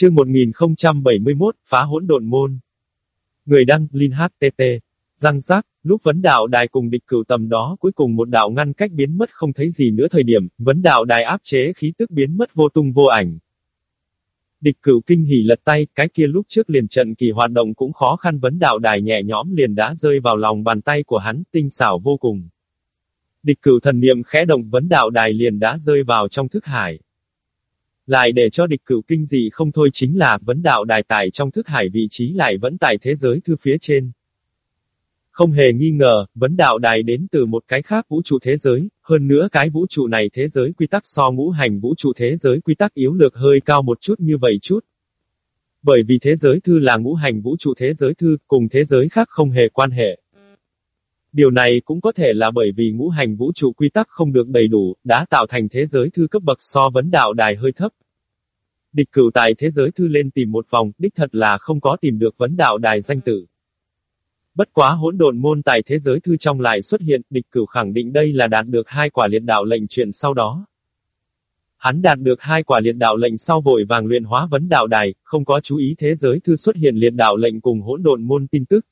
Chương 1071, phá hỗn độn môn. Người đăng, Linh HTT. Răng rác, lúc vấn đạo đài cùng địch cửu tầm đó cuối cùng một đạo ngăn cách biến mất không thấy gì nữa thời điểm, vấn đạo đài áp chế khí tức biến mất vô tung vô ảnh. Địch cửu kinh hỉ lật tay, cái kia lúc trước liền trận kỳ hoạt động cũng khó khăn vấn đạo đài nhẹ nhõm liền đã rơi vào lòng bàn tay của hắn, tinh xảo vô cùng. Địch cửu thần niệm khẽ động vấn đạo đài liền đã rơi vào trong thức hải. Lại để cho địch cửu kinh dị không thôi chính là vấn đạo đài tải trong thức hải vị trí lại vẫn tại thế giới thư phía trên. Không hề nghi ngờ, vấn đạo đài đến từ một cái khác vũ trụ thế giới, hơn nữa cái vũ trụ này thế giới quy tắc so ngũ hành vũ trụ thế giới quy tắc yếu lược hơi cao một chút như vậy chút. Bởi vì thế giới thư là ngũ hành vũ trụ thế giới thư, cùng thế giới khác không hề quan hệ. Điều này cũng có thể là bởi vì ngũ hành vũ trụ quy tắc không được đầy đủ, đã tạo thành thế giới thư cấp bậc so vấn đạo đài hơi thấp. Địch cửu tại thế giới thư lên tìm một vòng, đích thật là không có tìm được vấn đạo đài danh tử. Bất quá hỗn độn môn tại thế giới thư trong lại xuất hiện, địch cửu khẳng định đây là đạt được hai quả liệt đạo lệnh chuyện sau đó. Hắn đạt được hai quả liệt đạo lệnh sau vội vàng luyện hóa vấn đạo đài, không có chú ý thế giới thư xuất hiện liệt đạo lệnh cùng hỗn độn môn tin tức.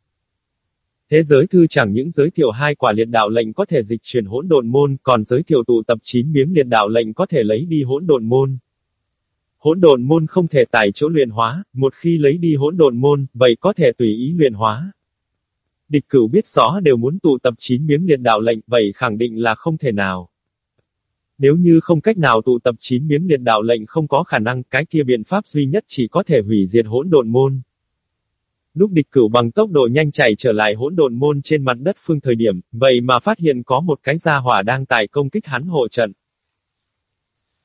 Thế giới thư chẳng những giới thiệu hai quả liệt đạo lệnh có thể dịch chuyển hỗn độn môn, còn giới thiệu tụ tập 9 miếng liệt đạo lệnh có thể lấy đi hỗn độn môn. Hỗn độn môn không thể tại chỗ luyện hóa, một khi lấy đi hỗn độn môn, vậy có thể tùy ý luyện hóa. Địch cửu biết rõ đều muốn tụ tập 9 miếng liệt đạo lệnh, vậy khẳng định là không thể nào. Nếu như không cách nào tụ tập 9 miếng liệt đạo lệnh không có khả năng, cái kia biện pháp duy nhất chỉ có thể hủy diệt hỗn độn môn. Lúc địch cửu bằng tốc độ nhanh chạy trở lại hỗn độn môn trên mặt đất phương thời điểm, vậy mà phát hiện có một cái gia hỏa đang tại công kích hắn hộ trận.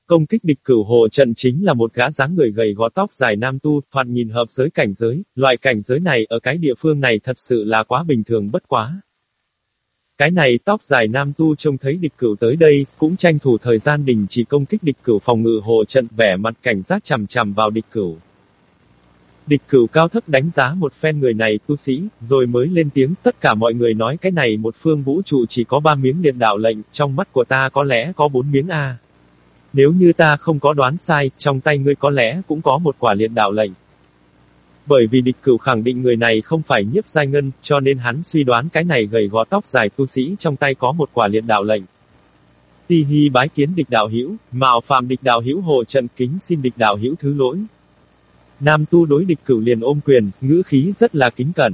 Công kích địch cửu hộ trận chính là một gã dáng người gầy gò tóc dài nam tu, thoạt nhìn hợp giới cảnh giới, loại cảnh giới này ở cái địa phương này thật sự là quá bình thường bất quá. Cái này tóc dài nam tu trông thấy địch cửu tới đây, cũng tranh thủ thời gian đình chỉ công kích địch cửu phòng ngự hộ trận vẻ mặt cảnh giác chằm chằm vào địch cửu. Địch cửu cao thấp đánh giá một phen người này tu sĩ, rồi mới lên tiếng tất cả mọi người nói cái này một phương vũ trụ chỉ có ba miếng liệt đạo lệnh, trong mắt của ta có lẽ có bốn miếng A. Nếu như ta không có đoán sai, trong tay ngươi có lẽ cũng có một quả liệt đạo lệnh. Bởi vì địch cửu khẳng định người này không phải nhiếp Sai ngân, cho nên hắn suy đoán cái này gầy gò tóc dài tu sĩ trong tay có một quả liệt đạo lệnh. Ti hi bái kiến địch đạo hữu, mạo phạm địch đạo hữu hồ trận kính xin địch đạo hữu thứ lỗi. Nam tu đối địch cửu liền ôm quyền, ngữ khí rất là kính cẩn.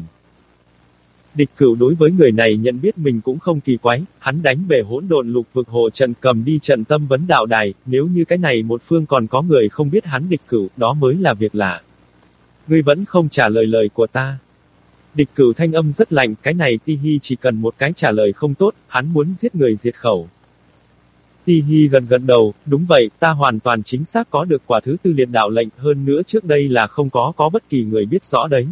Địch cửu đối với người này nhận biết mình cũng không kỳ quái, hắn đánh bể hỗn độn lục vực hộ trận cầm đi trận tâm vấn đạo đài, nếu như cái này một phương còn có người không biết hắn địch cửu, đó mới là việc lạ. Ngươi vẫn không trả lời lời của ta. Địch cửu thanh âm rất lạnh, cái này ti hi chỉ cần một cái trả lời không tốt, hắn muốn giết người diệt khẩu. Ti Hi gần gần đầu, đúng vậy, ta hoàn toàn chính xác có được quả thứ tư liệt đạo lệnh, hơn nữa trước đây là không có có bất kỳ người biết rõ đấy.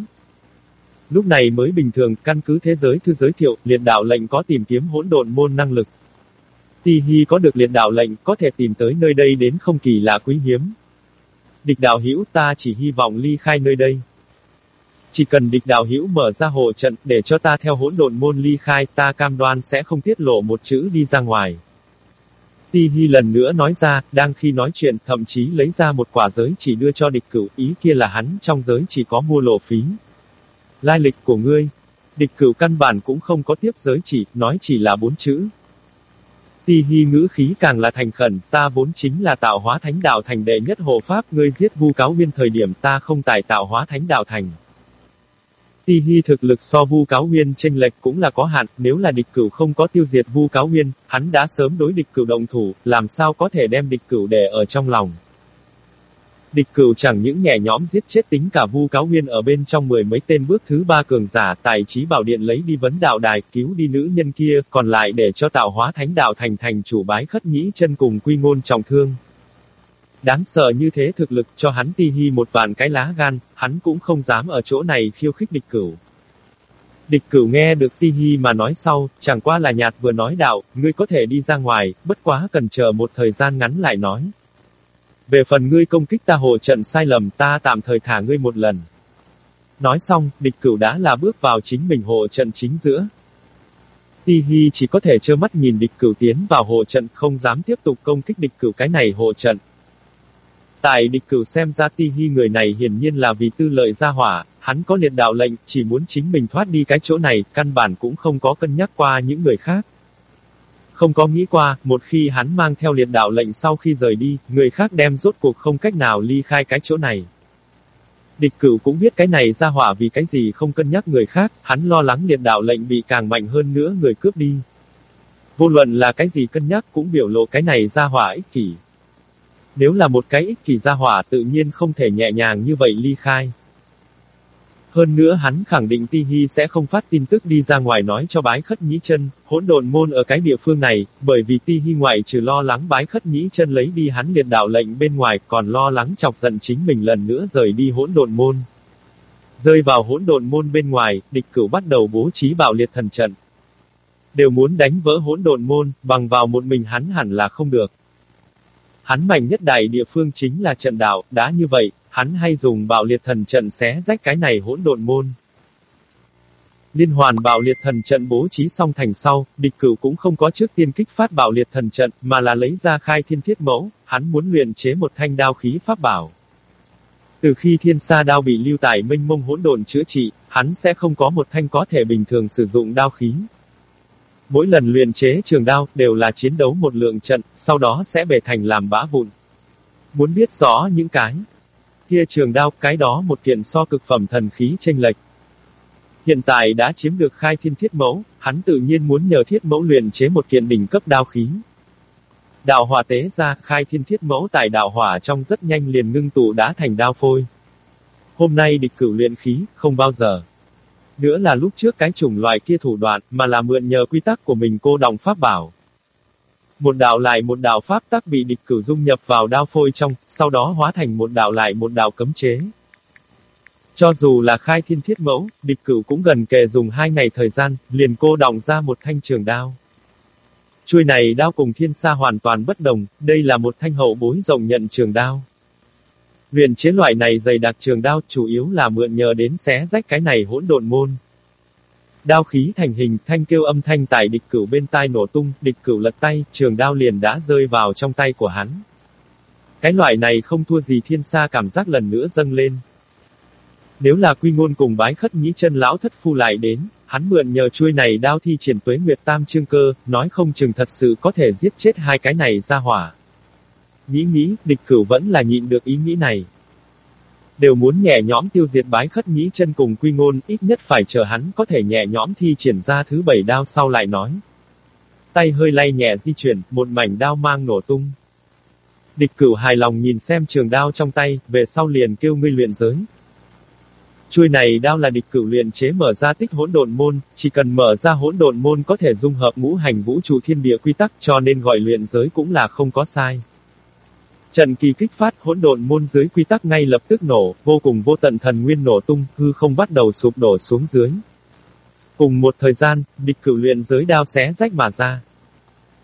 Lúc này mới bình thường, căn cứ thế giới thư giới thiệu, liệt đạo lệnh có tìm kiếm hỗn độn môn năng lực. Ti Hi có được liệt đạo lệnh, có thể tìm tới nơi đây đến không kỳ là quý hiếm. Địch đạo hữu ta chỉ hy vọng ly khai nơi đây. Chỉ cần địch đạo hữu mở ra hộ trận, để cho ta theo hỗn độn môn ly khai, ta cam đoan sẽ không tiết lộ một chữ đi ra ngoài. Ti Hi lần nữa nói ra, đang khi nói chuyện, thậm chí lấy ra một quả giới chỉ đưa cho địch cửu, ý kia là hắn trong giới chỉ có mua lộ phí. Lai lịch của ngươi. Địch cửu căn bản cũng không có tiếp giới chỉ, nói chỉ là bốn chữ. Ti Hi ngữ khí càng là thành khẩn, ta vốn chính là tạo hóa thánh đạo thành đệ nhất hộ pháp, ngươi giết vu cáo viên thời điểm ta không tài tạo hóa thánh đạo thành. Ti Hi thực lực so Vu Cáo Huyên chênh lệch cũng là có hạn, nếu là địch cửu không có tiêu diệt Vu Cáo Huyên, hắn đã sớm đối địch cửu động thủ, làm sao có thể đem địch cửu để ở trong lòng. Địch cửu chẳng những nhẹ nhõm giết chết tính cả Vu Cáo Huyên ở bên trong mười mấy tên bước thứ ba cường giả tài trí bảo điện lấy đi vấn đạo đài cứu đi nữ nhân kia, còn lại để cho tạo hóa thánh đạo thành thành chủ bái khất nhĩ chân cùng quy ngôn trọng thương. Đáng sợ như thế thực lực cho hắn ti hi một vạn cái lá gan, hắn cũng không dám ở chỗ này khiêu khích địch cửu. Địch cửu nghe được ti hi mà nói sau, chẳng qua là nhạt vừa nói đạo, ngươi có thể đi ra ngoài, bất quá cần chờ một thời gian ngắn lại nói. Về phần ngươi công kích ta hồ trận sai lầm ta tạm thời thả ngươi một lần. Nói xong, địch cửu đã là bước vào chính mình hộ trận chính giữa. Ti Hi chỉ có thể trơ mắt nhìn địch cửu tiến vào hộ trận không dám tiếp tục công kích địch cửu cái này hộ trận. Tại địch cửu xem ra ti hi người này hiển nhiên là vì tư lợi gia hỏa, hắn có liệt đạo lệnh, chỉ muốn chính mình thoát đi cái chỗ này, căn bản cũng không có cân nhắc qua những người khác. Không có nghĩ qua, một khi hắn mang theo liệt đạo lệnh sau khi rời đi, người khác đem rốt cuộc không cách nào ly khai cái chỗ này. Địch cửu cũng biết cái này ra hỏa vì cái gì không cân nhắc người khác, hắn lo lắng liệt đạo lệnh bị càng mạnh hơn nữa người cướp đi. Vô luận là cái gì cân nhắc cũng biểu lộ cái này ra hỏa ích kỷ. Nếu là một cái ích kỷ gia hỏa tự nhiên không thể nhẹ nhàng như vậy ly khai. Hơn nữa hắn khẳng định Ti Hi sẽ không phát tin tức đi ra ngoài nói cho bái khất nhĩ chân, hỗn độn môn ở cái địa phương này, bởi vì Ti Hi ngoại trừ lo lắng bái khất nhĩ chân lấy đi hắn liệt đạo lệnh bên ngoài, còn lo lắng chọc giận chính mình lần nữa rời đi hỗn độn môn. Rơi vào hỗn độn môn bên ngoài, địch cửu bắt đầu bố trí bạo liệt thần trận. Đều muốn đánh vỡ hỗn độn môn, bằng vào một mình hắn hẳn là không được. Hắn mạnh nhất đại địa phương chính là trận đạo, đã như vậy, hắn hay dùng bạo liệt thần trận xé rách cái này hỗn độn môn. Liên hoàn bạo liệt thần trận bố trí xong thành sau, địch cửu cũng không có trước tiên kích phát bạo liệt thần trận, mà là lấy ra khai thiên thiết mẫu, hắn muốn luyện chế một thanh đao khí pháp bảo. Từ khi thiên sa đao bị lưu tải minh mông hỗn độn chữa trị, hắn sẽ không có một thanh có thể bình thường sử dụng đao khí. Mỗi lần luyện chế trường đao, đều là chiến đấu một lượng trận, sau đó sẽ bể thành làm bã vụn. Muốn biết rõ những cái kia trường đao, cái đó một kiện so cực phẩm thần khí tranh lệch. Hiện tại đã chiếm được khai thiên thiết mẫu, hắn tự nhiên muốn nhờ thiết mẫu luyện chế một kiện đỉnh cấp đao khí. Đạo hỏa tế ra, khai thiên thiết mẫu tại đạo hỏa trong rất nhanh liền ngưng tụ đã thành đao phôi. Hôm nay địch cửu luyện khí, không bao giờ. Nữa là lúc trước cái chủng loại kia thủ đoạn, mà là mượn nhờ quy tắc của mình cô đồng pháp bảo. Một đạo lại một đạo pháp tắc bị địch cửu dung nhập vào đao phôi trong, sau đó hóa thành một đạo lại một đạo cấm chế. Cho dù là khai thiên thiết mẫu, địch cửu cũng gần kề dùng hai ngày thời gian, liền cô đồng ra một thanh trường đao. Chuôi này đao cùng thiên sa hoàn toàn bất đồng, đây là một thanh hậu bối rộng nhận trường đao. Luyện chế loại này dày đặc trường đao chủ yếu là mượn nhờ đến xé rách cái này hỗn độn môn. Đao khí thành hình, thanh kêu âm thanh tại địch cửu bên tai nổ tung, địch cửu lật tay, trường đao liền đã rơi vào trong tay của hắn. Cái loại này không thua gì thiên sa cảm giác lần nữa dâng lên. Nếu là quy ngôn cùng bái khất nhĩ chân lão thất phu lại đến, hắn mượn nhờ chuôi này đao thi triển tuế nguyệt tam chương cơ, nói không chừng thật sự có thể giết chết hai cái này ra hỏa. Nghĩ nghĩ, địch cửu vẫn là nhịn được ý nghĩ này đều muốn nhẹ nhõm tiêu diệt bái khất nhĩ chân cùng quy ngôn, ít nhất phải chờ hắn có thể nhẹ nhõm thi triển ra thứ bảy đao sau lại nói. Tay hơi lay nhẹ di chuyển, một mảnh đao mang nổ tung. Địch cửu hài lòng nhìn xem trường đao trong tay, về sau liền kêu ngươi luyện giới. Chuôi này đao là địch cửu luyện chế mở ra tích hỗn độn môn, chỉ cần mở ra hỗn độn môn có thể dung hợp ngũ hành vũ trụ thiên địa quy tắc cho nên gọi luyện giới cũng là không có sai. Trận kỳ kích phát hỗn độn môn dưới quy tắc ngay lập tức nổ, vô cùng vô tận thần nguyên nổ tung, hư không bắt đầu sụp đổ xuống dưới. Cùng một thời gian, địch cửu luyện giới đao xé rách mà ra.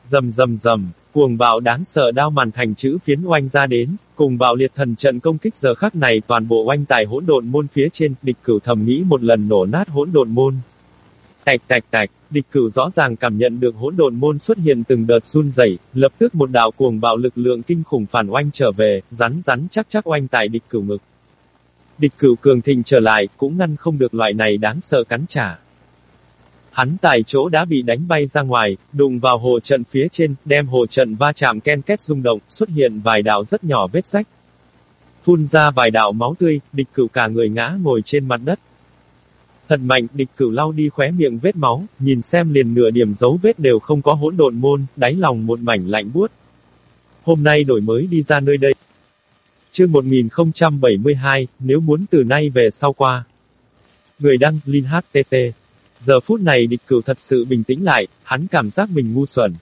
Dầm dầm dầm, cuồng bạo đáng sợ đao màn thành chữ phiến oanh ra đến, cùng bạo liệt thần trận công kích giờ khắc này toàn bộ oanh tại hỗn độn môn phía trên, địch cửu thầm nghĩ một lần nổ nát hỗn độn môn. Tạch tạch tạch, địch cửu rõ ràng cảm nhận được hỗn độn môn xuất hiện từng đợt run rẩy, lập tức một đạo cuồng bạo lực lượng kinh khủng phản oanh trở về, rắn rắn chắc chắc oanh tại địch cửu ngực. Địch cửu cường thịnh trở lại, cũng ngăn không được loại này đáng sợ cắn trả. Hắn tại chỗ đã bị đánh bay ra ngoài, đụng vào hồ trận phía trên, đem hồ trận va chạm ken két rung động, xuất hiện vài đạo rất nhỏ vết rách. Phun ra vài đạo máu tươi, địch cửu cả người ngã ngồi trên mặt đất, Thật mạnh, địch cửu lau đi khóe miệng vết máu, nhìn xem liền nửa điểm dấu vết đều không có hỗn độn môn, đáy lòng một mảnh lạnh buốt. Hôm nay đổi mới đi ra nơi đây. Chương 1072, nếu muốn từ nay về sau qua. Người đăng, Linh HTT. Giờ phút này địch cửu thật sự bình tĩnh lại, hắn cảm giác mình ngu xuẩn.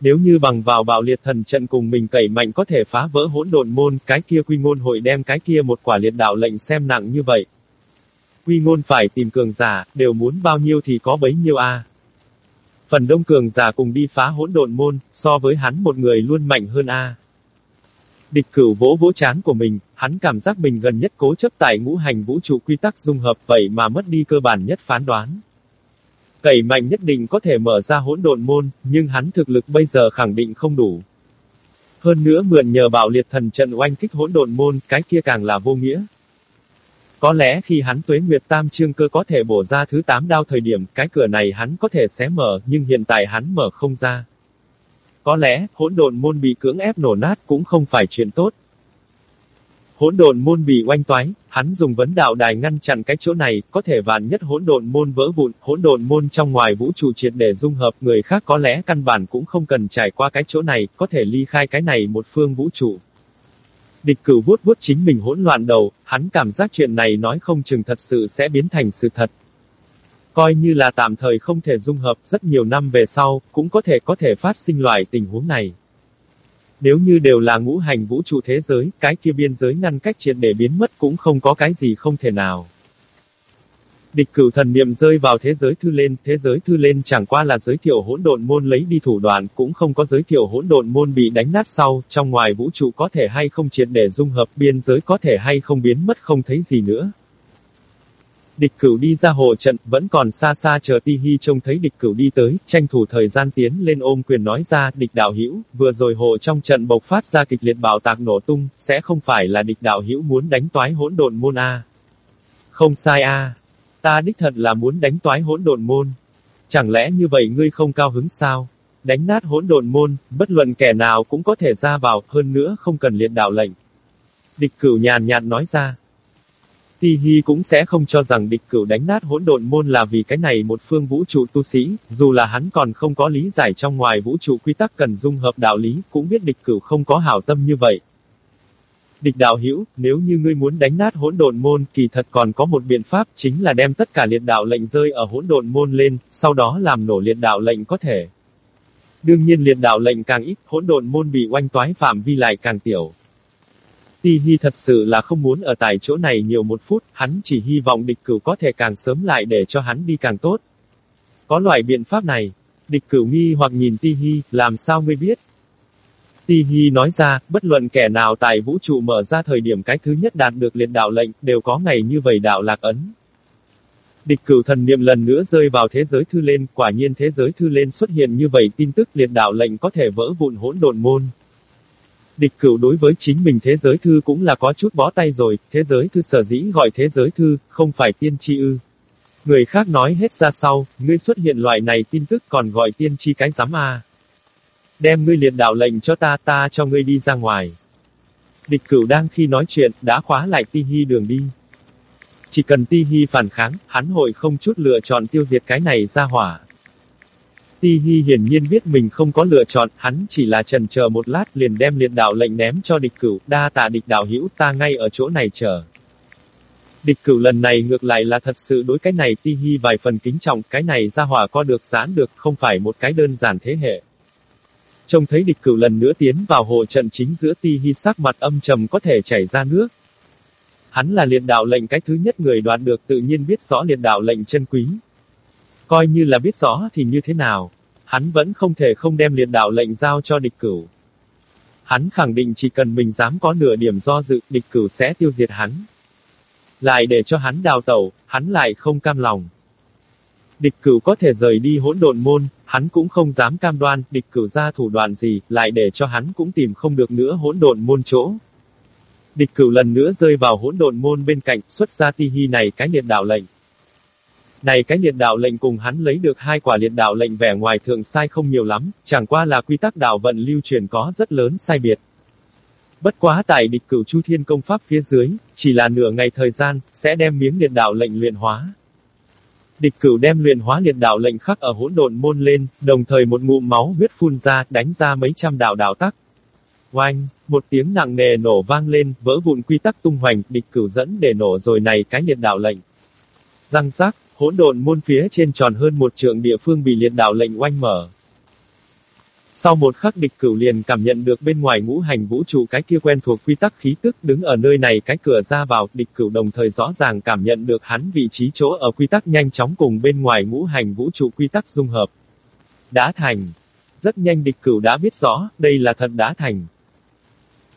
Nếu như bằng vào bạo liệt thần trận cùng mình cẩy mạnh có thể phá vỡ hỗn độn môn, cái kia quy ngôn hội đem cái kia một quả liệt đạo lệnh xem nặng như vậy. Quy ngôn phải tìm cường giả, đều muốn bao nhiêu thì có bấy nhiêu a. Phần đông cường giả cùng đi phá hỗn độn môn, so với hắn một người luôn mạnh hơn a. Địch cửu vỗ vỗ chán của mình, hắn cảm giác mình gần nhất cố chấp tại ngũ hành vũ trụ quy tắc dung hợp vậy mà mất đi cơ bản nhất phán đoán. Cẩy mạnh nhất định có thể mở ra hỗn độn môn, nhưng hắn thực lực bây giờ khẳng định không đủ. Hơn nữa mượn nhờ bạo liệt thần trận oanh kích hỗn độn môn, cái kia càng là vô nghĩa. Có lẽ khi hắn tuế nguyệt tam trương cơ có thể bổ ra thứ tám đao thời điểm, cái cửa này hắn có thể xé mở, nhưng hiện tại hắn mở không ra. Có lẽ, hỗn độn môn bị cưỡng ép nổ nát cũng không phải chuyện tốt. Hỗn độn môn bị oanh toái, hắn dùng vấn đạo đài ngăn chặn cái chỗ này, có thể vạn nhất hỗn độn môn vỡ vụn, hỗn độn môn trong ngoài vũ trụ triệt để dung hợp, người khác có lẽ căn bản cũng không cần trải qua cái chỗ này, có thể ly khai cái này một phương vũ trụ. Địch cửu vuốt vuốt chính mình hỗn loạn đầu, hắn cảm giác chuyện này nói không chừng thật sự sẽ biến thành sự thật. Coi như là tạm thời không thể dung hợp rất nhiều năm về sau, cũng có thể có thể phát sinh loại tình huống này. Nếu như đều là ngũ hành vũ trụ thế giới, cái kia biên giới ngăn cách triệt để biến mất cũng không có cái gì không thể nào. Địch cửu thần niệm rơi vào thế giới thư lên, thế giới thư lên chẳng qua là giới thiệu hỗn độn môn lấy đi thủ đoạn, cũng không có giới thiệu hỗn độn môn bị đánh nát sau, trong ngoài vũ trụ có thể hay không triệt để dung hợp, biên giới có thể hay không biến mất không thấy gì nữa. Địch cửu đi ra hồ trận, vẫn còn xa xa chờ ti hi trông thấy địch cửu đi tới, tranh thủ thời gian tiến lên ôm quyền nói ra, địch đạo hữu vừa rồi hồ trong trận bộc phát ra kịch liệt bảo tạc nổ tung, sẽ không phải là địch đạo hữu muốn đánh toái hỗn độn môn A. Không sai A. Ta đích thật là muốn đánh toái hỗn độn môn. Chẳng lẽ như vậy ngươi không cao hứng sao? Đánh nát hỗn độn môn, bất luận kẻ nào cũng có thể ra vào, hơn nữa không cần liệt đạo lệnh. Địch cửu nhàn nhạt nói ra. Ti Hi cũng sẽ không cho rằng địch cửu đánh nát hỗn độn môn là vì cái này một phương vũ trụ tu sĩ, dù là hắn còn không có lý giải trong ngoài vũ trụ quy tắc cần dung hợp đạo lý, cũng biết địch cửu không có hảo tâm như vậy. Địch đạo hữu, nếu như ngươi muốn đánh nát hỗn độn môn, kỳ thật còn có một biện pháp, chính là đem tất cả liệt đạo lệnh rơi ở hỗn độn môn lên, sau đó làm nổ liệt đạo lệnh có thể. Đương nhiên liệt đạo lệnh càng ít, hỗn độn môn bị oanh toái phạm vi lại càng tiểu. Ti Hi thật sự là không muốn ở tại chỗ này nhiều một phút, hắn chỉ hy vọng địch cửu có thể càng sớm lại để cho hắn đi càng tốt. Có loại biện pháp này, địch cửu nghi hoặc nhìn Ti Hi, làm sao ngươi biết? Ti Hi nói ra, bất luận kẻ nào tại vũ trụ mở ra thời điểm cái thứ nhất đạt được liệt đạo lệnh, đều có ngày như vậy đạo lạc ấn. Địch cửu thần niệm lần nữa rơi vào thế giới thư lên, quả nhiên thế giới thư lên xuất hiện như vậy tin tức liệt đạo lệnh có thể vỡ vụn hỗn độn môn. Địch cửu đối với chính mình thế giới thư cũng là có chút bó tay rồi, thế giới thư sở dĩ gọi thế giới thư, không phải tiên tri ư. Người khác nói hết ra sau, ngươi xuất hiện loại này tin tức còn gọi tiên tri cái giám a. Đem ngươi liệt đạo lệnh cho ta, ta cho ngươi đi ra ngoài. Địch cửu đang khi nói chuyện, đã khóa lại ti hi đường đi. Chỉ cần ti hi phản kháng, hắn hội không chút lựa chọn tiêu diệt cái này ra hỏa. Ti Hi hiển nhiên biết mình không có lựa chọn, hắn chỉ là trần chờ một lát liền đem liệt đạo lệnh ném cho địch cửu, đa tạ địch đạo hữu ta ngay ở chỗ này chờ. Địch cửu lần này ngược lại là thật sự đối cái này Ti Hi vài phần kính trọng, cái này ra hỏa co được giãn được, không phải một cái đơn giản thế hệ. Trông thấy địch cửu lần nữa tiến vào hồ trận chính giữa Ti Hi sắc mặt âm trầm có thể chảy ra nước. Hắn là liệt đạo lệnh cái thứ nhất người đoạt được tự nhiên biết rõ liệt đạo lệnh chân quý, Coi như là biết rõ thì như thế nào, hắn vẫn không thể không đem liệt đạo lệnh giao cho địch cửu. Hắn khẳng định chỉ cần mình dám có nửa điểm do dự, địch cửu sẽ tiêu diệt hắn. Lại để cho hắn đào tẩu, hắn lại không cam lòng. Địch cửu có thể rời đi hỗn độn môn, hắn cũng không dám cam đoan, địch cửu ra thủ đoạn gì, lại để cho hắn cũng tìm không được nữa hỗn độn môn chỗ. Địch cửu lần nữa rơi vào hỗn độn môn bên cạnh, xuất ra ti hi này cái liệt đạo lệnh. Này cái liệt đạo lệnh cùng hắn lấy được hai quả liệt đạo lệnh vẻ ngoài thường sai không nhiều lắm, chẳng qua là quy tắc đạo vận lưu truyền có rất lớn sai biệt. Bất quá tại địch cửu chu thiên công pháp phía dưới, chỉ là nửa ngày thời gian, sẽ đem miếng liệt đạo lệnh luyện hóa. Địch cửu đem luyện hóa liệt đạo lệnh khắc ở hỗn độn môn lên, đồng thời một ngụm máu huyết phun ra, đánh ra mấy trăm đạo đạo tắc. Oanh, một tiếng nặng nề nổ vang lên, vỡ vụn quy tắc tung hoành, địch cửu dẫn để nổ rồi này cái liệt đạo lệnh. Răng rác, Hỗn độn môn phía trên tròn hơn một trượng địa phương bị liệt đạo lệnh oanh mở. Sau một khắc địch cửu liền cảm nhận được bên ngoài ngũ hành vũ trụ cái kia quen thuộc quy tắc khí tức đứng ở nơi này cái cửa ra vào, địch cửu đồng thời rõ ràng cảm nhận được hắn vị trí chỗ ở quy tắc nhanh chóng cùng bên ngoài ngũ hành vũ trụ quy tắc dung hợp. Đã thành. Rất nhanh địch cửu đã biết rõ, đây là thật đã thành.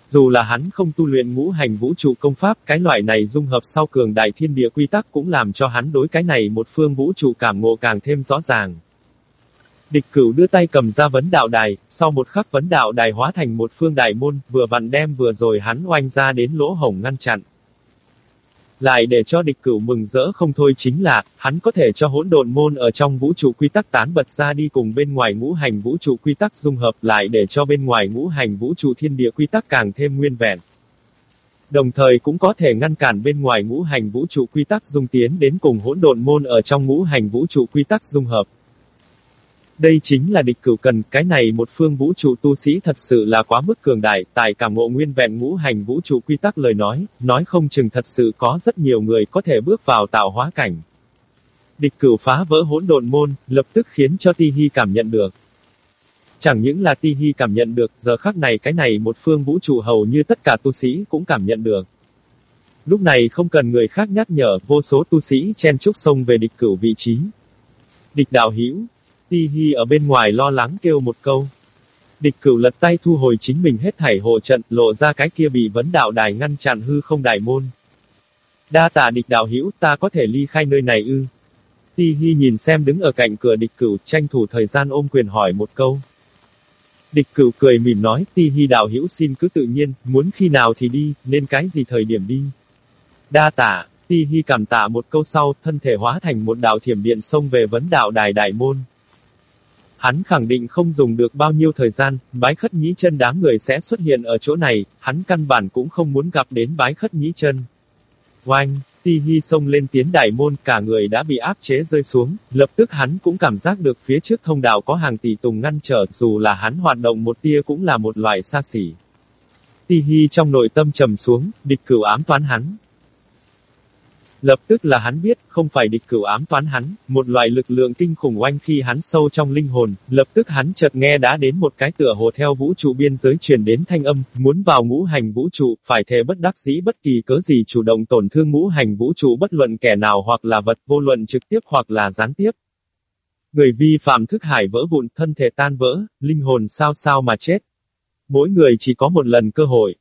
Dù là hắn không tu luyện ngũ hành vũ trụ công pháp, cái loại này dung hợp sau cường đại thiên địa quy tắc cũng làm cho hắn đối cái này một phương vũ trụ cảm ngộ càng thêm rõ ràng. Địch cửu đưa tay cầm ra vấn đạo đài, sau một khắc vấn đạo đài hóa thành một phương đại môn, vừa vặn đem vừa rồi hắn oanh ra đến lỗ hổng ngăn chặn. Lại để cho địch cửu mừng rỡ không thôi chính là, hắn có thể cho hỗn độn môn ở trong vũ trụ quy tắc tán bật ra đi cùng bên ngoài ngũ hành vũ trụ quy tắc dung hợp lại để cho bên ngoài ngũ hành vũ trụ thiên địa quy tắc càng thêm nguyên vẹn. Đồng thời cũng có thể ngăn cản bên ngoài ngũ hành vũ trụ quy tắc dung tiến đến cùng hỗn độn môn ở trong ngũ hành vũ trụ quy tắc dung hợp. Đây chính là địch cửu cần, cái này một phương vũ trụ tu sĩ thật sự là quá mức cường đại, tại cả ngộ nguyên vẹn ngũ hành vũ trụ quy tắc lời nói, nói không chừng thật sự có rất nhiều người có thể bước vào tạo hóa cảnh. Địch cửu phá vỡ hỗn độn môn, lập tức khiến cho Ti Hi cảm nhận được. Chẳng những là Ti Hi cảm nhận được, giờ khắc này cái này một phương vũ trụ hầu như tất cả tu sĩ cũng cảm nhận được. Lúc này không cần người khác nhắc nhở, vô số tu sĩ chen chúc sông về địch cửu vị trí. Địch đạo hữu Ti Hi ở bên ngoài lo lắng kêu một câu. Địch cửu lật tay thu hồi chính mình hết thảy hộ trận, lộ ra cái kia bị vấn đạo đài ngăn chặn hư không đài môn. Đa tạ địch đạo hữu ta có thể ly khai nơi này ư. Ti Hi nhìn xem đứng ở cạnh cửa địch cửu, tranh thủ thời gian ôm quyền hỏi một câu. Địch cửu cười mỉm nói, Ti Hi đạo hữu xin cứ tự nhiên, muốn khi nào thì đi, nên cái gì thời điểm đi. Đa tạ, Ti Hi cảm tạ một câu sau, thân thể hóa thành một đạo thiểm điện xông về vấn đạo đài đại môn. Hắn khẳng định không dùng được bao nhiêu thời gian, bái khất nhĩ chân đám người sẽ xuất hiện ở chỗ này, hắn căn bản cũng không muốn gặp đến bái khất nhĩ chân. Oanh, Ti Hi xông lên tiến đại môn, cả người đã bị áp chế rơi xuống, lập tức hắn cũng cảm giác được phía trước thông đạo có hàng tỷ tùng ngăn trở, dù là hắn hoạt động một tia cũng là một loại xa xỉ. Ti Hi trong nội tâm trầm xuống, địch cửu ám toán hắn, Lập tức là hắn biết, không phải địch cửu ám toán hắn, một loại lực lượng kinh khủng oanh khi hắn sâu trong linh hồn, lập tức hắn chợt nghe đã đến một cái tựa hồ theo vũ trụ biên giới truyền đến thanh âm, muốn vào ngũ hành vũ trụ, phải thề bất đắc dĩ bất kỳ cớ gì chủ động tổn thương ngũ hành vũ trụ bất luận kẻ nào hoặc là vật vô luận trực tiếp hoặc là gián tiếp. Người vi phạm thức hải vỡ vụn, thân thể tan vỡ, linh hồn sao sao mà chết. Mỗi người chỉ có một lần cơ hội.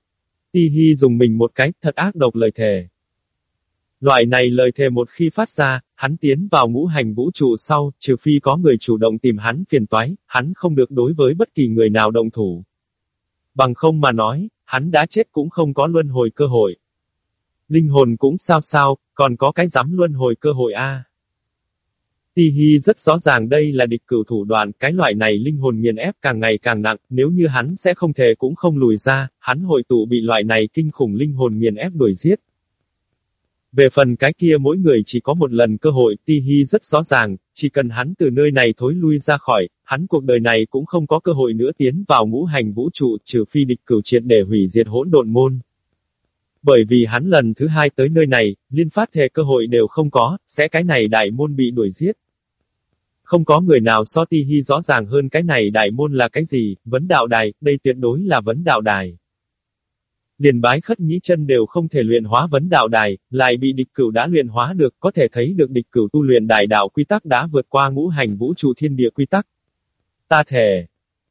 Ti Hi dùng mình một cái, thật ác độc lời thề. Loại này lời thề một khi phát ra, hắn tiến vào ngũ hành vũ trụ sau, trừ phi có người chủ động tìm hắn phiền toái, hắn không được đối với bất kỳ người nào động thủ. Bằng không mà nói, hắn đã chết cũng không có luân hồi cơ hội. Linh hồn cũng sao sao, còn có cái dám luân hồi cơ hội a. Ti Hi rất rõ ràng đây là địch cửu thủ đoạn, cái loại này linh hồn nghiền ép càng ngày càng nặng, nếu như hắn sẽ không thể cũng không lùi ra, hắn hội tụ bị loại này kinh khủng linh hồn nghiền ép đuổi giết, về phần cái kia mỗi người chỉ có một lần cơ hội, Ti Hi rất rõ ràng, chỉ cần hắn từ nơi này thối lui ra khỏi, hắn cuộc đời này cũng không có cơ hội nữa tiến vào ngũ hành vũ trụ, trừ phi địch cửu triệt để hủy diệt hỗn độn môn. Bởi vì hắn lần thứ hai tới nơi này, liên phát thề cơ hội đều không có, sẽ cái này đại môn bị đuổi giết. Không có người nào so Ti Hi rõ ràng hơn cái này đại môn là cái gì, vấn đạo đài, đây tuyệt đối là vấn đạo đài liền bái khất nhĩ chân đều không thể luyện hóa vấn đạo đài, lại bị địch cửu đã luyện hóa được, có thể thấy được địch cửu tu luyện đại đạo quy tắc đã vượt qua ngũ hành vũ trụ thiên địa quy tắc. Ta thề.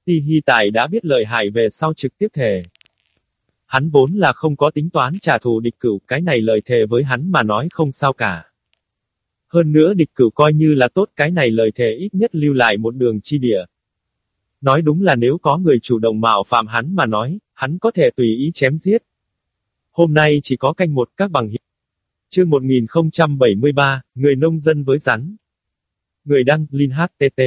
Ti Hi Tài đã biết lợi hại về sau trực tiếp thề. Hắn vốn là không có tính toán trả thù địch cửu, cái này lời thề với hắn mà nói không sao cả. Hơn nữa địch cửu coi như là tốt cái này lời thề ít nhất lưu lại một đường chi địa. Nói đúng là nếu có người chủ động mạo phạm hắn mà nói, hắn có thể tùy ý chém giết. Hôm nay chỉ có canh một các bằng hiệu. Chương 1073, người nông dân với rắn. Người đăng, Linh HTT.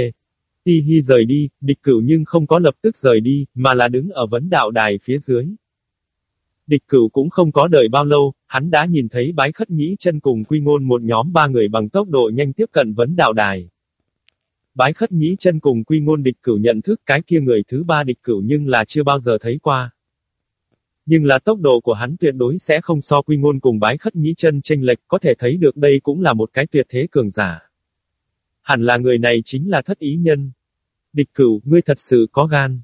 Ti Hi rời đi, địch cửu nhưng không có lập tức rời đi, mà là đứng ở vấn đạo đài phía dưới. Địch cửu cũng không có đợi bao lâu, hắn đã nhìn thấy bái khất nhĩ chân cùng quy ngôn một nhóm ba người bằng tốc độ nhanh tiếp cận vấn đạo đài. Bái khất nhĩ chân cùng quy ngôn địch cửu nhận thức cái kia người thứ ba địch cửu nhưng là chưa bao giờ thấy qua. Nhưng là tốc độ của hắn tuyệt đối sẽ không so quy ngôn cùng bái khất nhĩ chân tranh lệch, có thể thấy được đây cũng là một cái tuyệt thế cường giả. Hẳn là người này chính là thất ý nhân. Địch cửu, ngươi thật sự có gan.